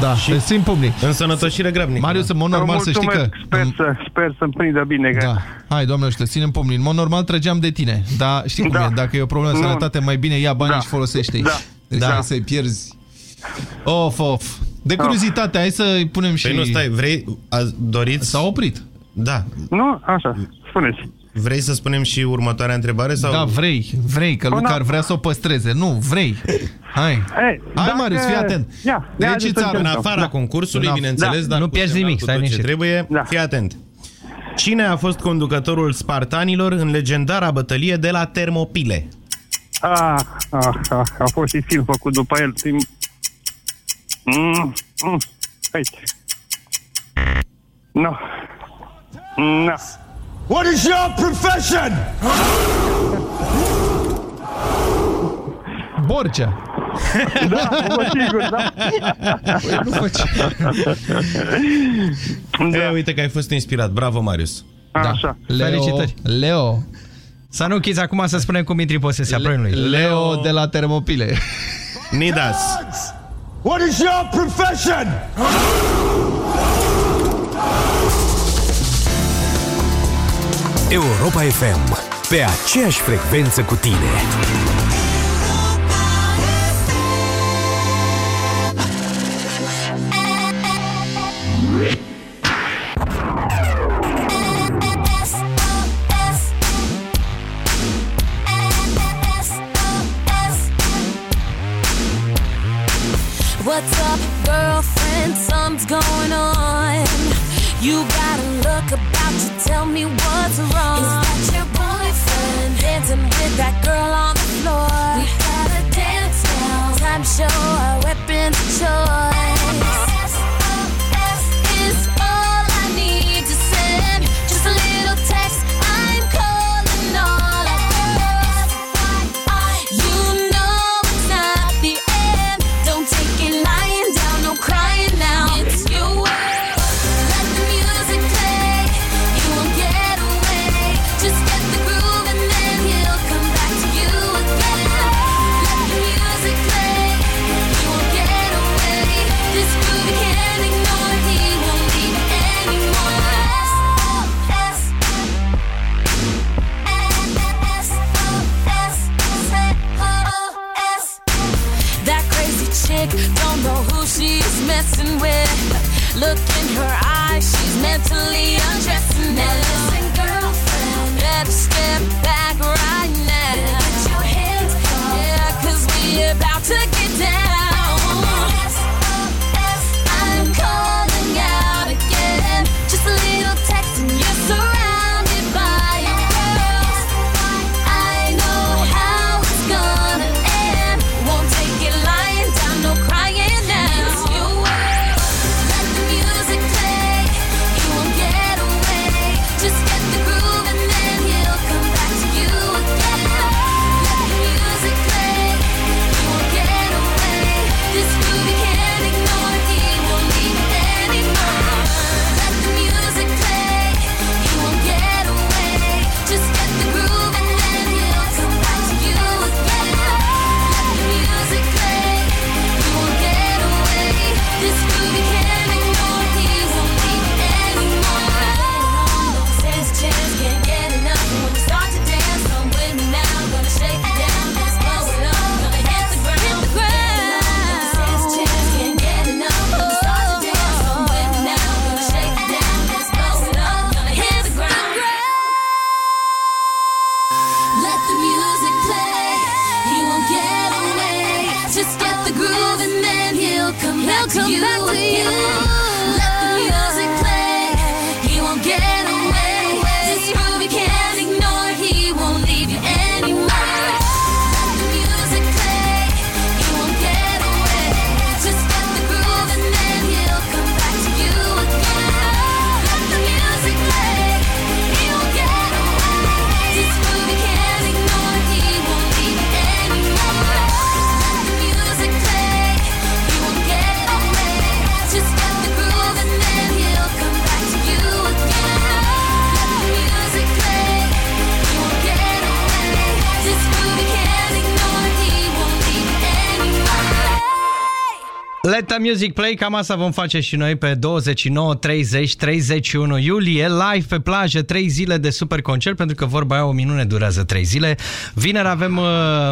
Da, și te simt pumnii. În sănătoșire grabnică. Marius, în mod normal să știi că... Mulțumesc, Sper, să, sper să-mi prindă bine. Că... Da. Hai, doamne, să te ținem pumnii. În mod normal trăgeam de tine. Dar știi cum Da. e, dacă e o problemă de Nu. sănătate, mai bine ia banii Da. și folosește-i. Da. Deci Da. da. să-i pierzi. Of, of. De curiozitate, hai să-i punem și... Păi nu, stai, vrei, a, doriți... S-a oprit. Da. Nu? Așa, spuneți. Vrei să spunem și următoarea întrebare? Sau... Da, vrei, vrei, că Până- Luca ar vrea să o păstreze. Nu, vrei. Hai. Ei, Hai, dacă- Marius, fii atent. Ia, Deci ia îți să arăt. În încercăm. afara Da. concursului, Da. bineînțeles, Da. dar Nu cu pierzi semnal nimic, cu stai tot ce liniștit. trebuie. Da. Fii atent. Cine a fost conducătorul spartanilor în legendara bătălie de la Termopile? Ah, ah, ah, a fost și film făcut după el. Tim... Mm, mm, aici. Nu. No. No. What is your profession? Borcea. Da, vă sigur, da. Păi nu face. Da. E, uite că ai fost inspirat. Bravo, Marius. Așa. Leo, Felicitări. Leo. Să nu închizi acum să spunem cum intri în posesia premiului. Leo de la Termopile. Nidas. What is your profession? Europa FM. Pe aceeași frecvență cu tine. What's up, girlfriend? Something's going on. You got a look about tell me what's wrong. That your boyfriend dancing with that girl on the floor? We gotta dance now. Time show our weapons of choice. Look in her eyes, she's mentally undressing now. Music play, cam asta vom face și noi pe 29, 30, 31 iulie, live pe plajă, 3 zile de super concert, pentru că vorba aia o minune durează 3 zile. Vineri avem uh,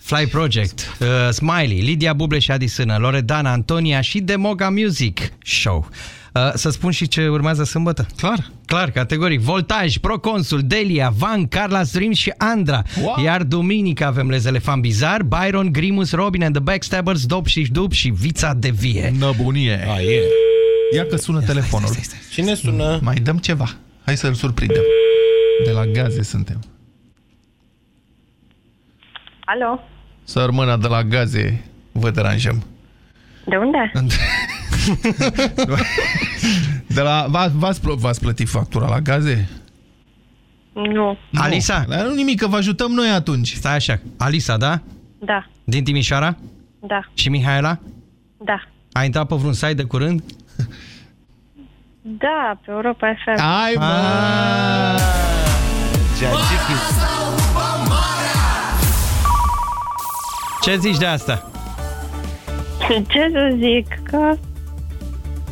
Fly Project, uh, Smiley, Lidia Buble și Adi Sână, Loredana, Antonia și Demoga Music Show. Uh, să spun și ce urmează sâmbătă? Clar. Clar, categoric. Voltaj, Proconsul, Delia, Van, Carla Stream și Andra. Wow. Iar duminică avem Les Elefant Bizar, Byron, Grimus, Robin and the Backstabbers, Dop și Dup și Vița de Vie. Năbunie. A, e. Ia că sună telefonul. Cine sună? Mai dăm ceva. Hai să-l surprindem. De la gaze suntem. Alo, Sărmâna de la gaze vă deranjăm. de unde? De la, v-ați, v-ați plătit factura la gaze? Nu. Alisa? Dar nu nimic, că vă ajutăm noi atunci. Stai așa. Alisa, da? Da. Din Timișoara? Da, Și Mihaela? da. A intrat pe vreun site de curând? Da, pe Europa FM. Ai, mă! Ce zici de asta? Ce să zic? Că...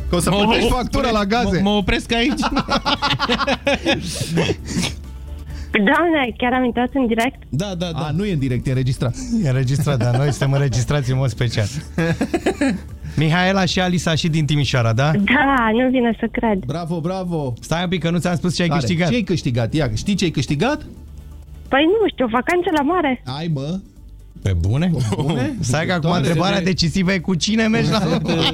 Că o să plătești factura la gaze. Mă opresc aici. Doamne, chiar am intrat în direct? Da, da, da. A, nu e în direct, e înregistrat. E înregistrat, dar noi suntem înregistrați în mod special. Mihaela și Alisa și din Timișoara, da? Da, nu vine să cred. Bravo, bravo. Stai un pic că nu ți-am spus ce ai Tare. câștigat. Ce ai câștigat? Ia, știi ce ai câștigat? Păi nu știu, vacanță la mare. Ai, mă. Pe bune? Bune? Stai că acum Doamne, întrebarea de- decisivă e cu cine mergi la...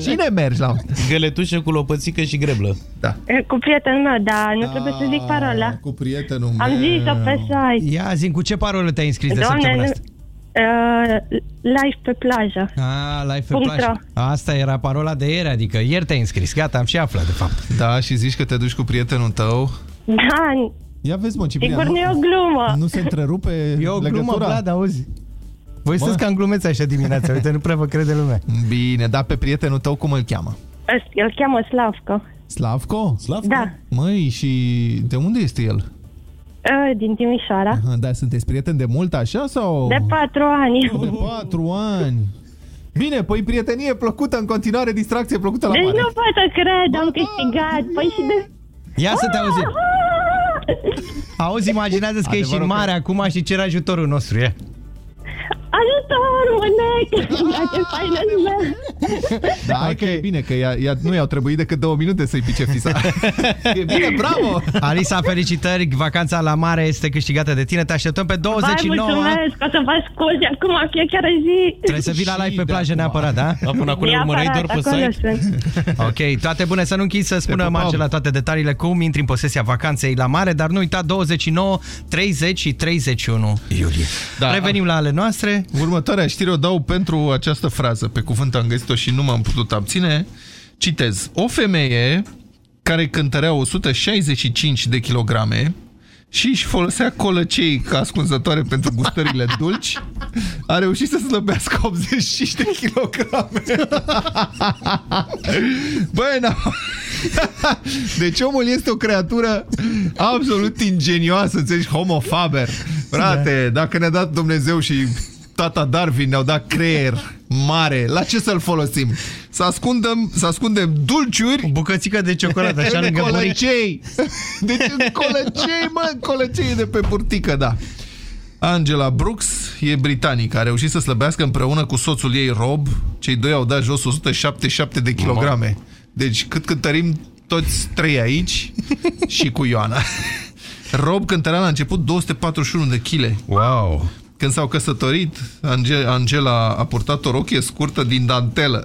Cine mergi la... Găletușă cu lopățică și greblă. Da. E, Cu prietenul meu, dar nu trebuie să zic parola. Cu prietenul Am meu. zis-o pe site. Ia, zi cu ce parolă te-ai înscris de Doamne, săptămâna nu... asta? Uh, live pe plajă. Ah, live pe Punct plajă. Asta era parola de ieri, adică ieri te-ai înscris. Gata, am și aflat, de fapt. Da, și zici că te duci cu prietenul tău. Da, Ia vezi, mă, Ciprian, sigur nu e o glumă. nu se întrerupe E o glumă, legătura? Vlad, auzi? Voi Mă. sunteți cam glumeți așa dimineața, uite, nu prea vă crede lumea. Bine, dar pe prietenul tău cum îl cheamă? Îl- Îl cheamă Slavco. Slavco? Slavco? Da, Măi, și de unde este el? uh, din Timișoara. Aha, Da, sunteți prieteni de mult așa sau? De patru ani. De patru ani. Bine, păi prietenie plăcută în continuare, distracție plăcută la Deci mare. nu pot să cred, am câștigat. Păi și de... Ia să te auzim. Auzi, imaginează-ți că ești în Adevărul mare acum și cer ajutorul nostru, e. Ajutor, mânec! Ce faină Da, okay. că e bine, că ea, ea, nu i-au trebuit decât două minute să-i pice fisa. e bine, bravo! Alisa, felicitări, vacanța la mare este câștigată de tine, te așteptăm pe 29. Vai, mulțumesc, o să vă scuze acum fiecare zi. Trebuie să vii la live pe plajă neapărat, da? Da, până acum ne urmăreai doar pe acolo site. sunt. Ok, toate bune, să nu închizi să spună pupăm. Marge la toate detaliile cum intri în posesia vacanței la mare, dar nu uita 29, 30 și 31 iulie. Da. Revenim la ale noastre. Următoarea știre o dau pentru această frază. Pe cuvânt am găsit-o și nu m-am putut abține. Citez. O femeie care cântărea 165 de kilograme și își folosea colăcei ca ascunzătoare pentru gustările dulci, a reușit să slăbească 85 de kilograme. Băi, na... Deci omul este o creatură absolut ingenioasă, înțelegi, homo faber. Frate, dacă ne-a dat Dumnezeu și tata Darwin ne-au dat creier mare, la ce să-l folosim? Să ascundem, să ascundem dulciuri O bucățică de ciocolată, așa de lângă buric. colăcei. Deci în colăcei, mă, colăcei de pe burtică, da. Angela Brooks e britanică, a reușit să slăbească împreună cu soțul ei Rob. Cei doi au dat jos 177 de kilograme. Deci cât cântărim toți trei aici și cu Ioana. Rob cântărea la început 241 de kg. Wow! Când s-au căsătorit, Ange- Angela a purtat o rochie scurtă din dantelă.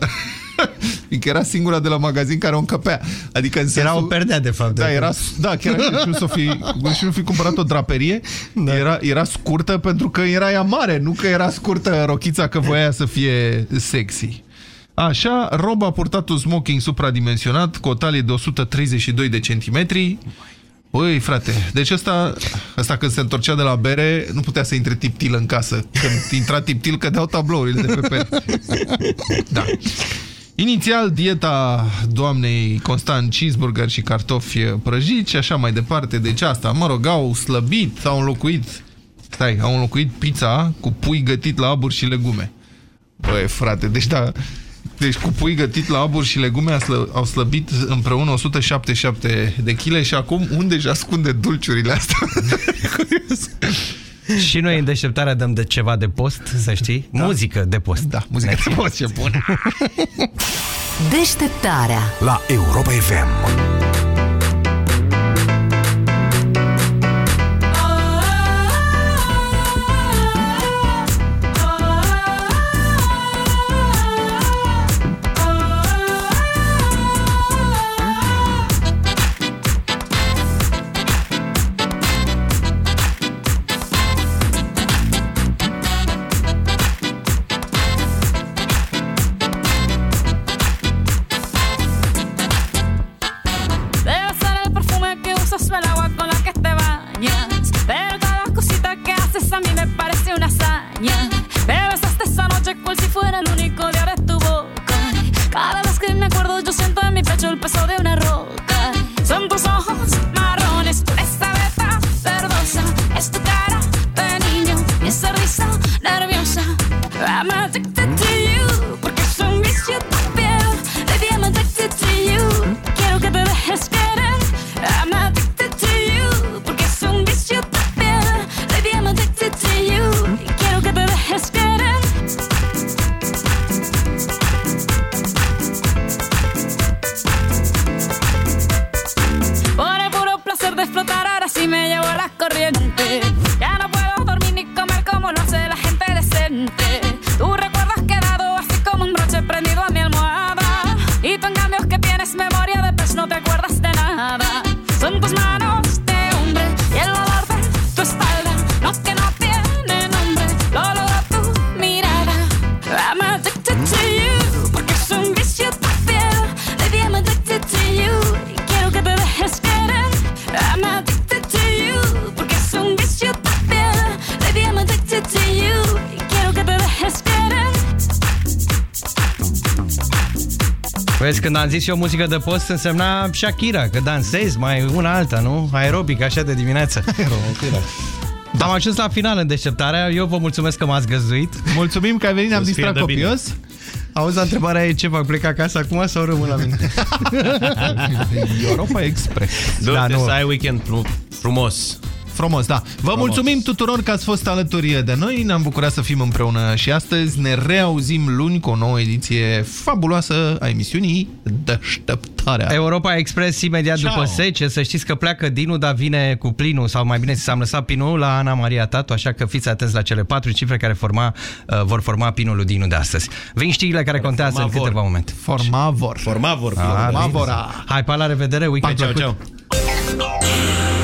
Fiindcă era singura de la magazin care o încăpea. Adică în Era sensul... o perdea, de fapt. Da, era, da, chiar așa, și nu s-o fi, și nu fi cumpărat o draperie, da. era, era scurtă pentru că era ea mare, nu că era scurtă rochița că voia să fie sexy. Așa, Rob a purtat un smoking supradimensionat cu o talie de 132 de centimetri. Băi, frate, deci ăsta, ăsta când se întorcea de la bere, nu putea să intre tiptil în casă. Când intra tiptil, cădeau tablourile de pe pere. Da. Inițial, dieta doamnei consta în cheeseburger și cartofi prăjiți și așa mai departe. Deci asta, mă rog, au slăbit, au înlocuit, stai, au înlocuit pizza cu pui gătit la aburi și legume. Băi, frate, deci da, deci cu pui gătit la aburi și legume a slă, au slăbit împreună 177 de kg și acum unde își ascunde dulciurile astea? Și noi în deșteptarea dăm de ceva de post, să știi. Da. Muzică de post. Da, muzică de post, ce bun. Deșteptarea La Europa FM. Când am zis eu muzică de post, însemna Shakira, că dansezi mai una alta, nu? Aerobic, așa de dimineață. Da. Am ajuns la final în deșteptarea. Eu vă mulțumesc că m-ați găzduit. Mulțumim că ai venit, ne-am Să-ți fie distrat de bine. copios. Auzi, întrebarea e ce fac? Plec acasă acum sau rămân la mine? Europa Express. Du-te Da, nu. să ai weekend fru- frumos. Frumos, da. Vă Frumos. mulțumim tuturor că ați fost alături de noi. Ne-am bucurat să fim împreună și astăzi. Ne reauzim luni cu o nouă ediție fabuloasă a emisiunii Deșteptarea. Europa Express imediat Ciao. după 10. Să știți că pleacă Dinu, dar vine cu plinul, sau mai bine zis, am lăsat pinul la Ana Maria Tatu, așa că fiți atenți la cele patru cifre care forma, uh, vor forma pinul lui Dinu de astăzi. Vin știrile care contează în forma vor. câteva momente. Formavor. Formavor. Ah, Formavora. Hai, pa, la revedere, weekend Hai, ceau, plăcut. ceau.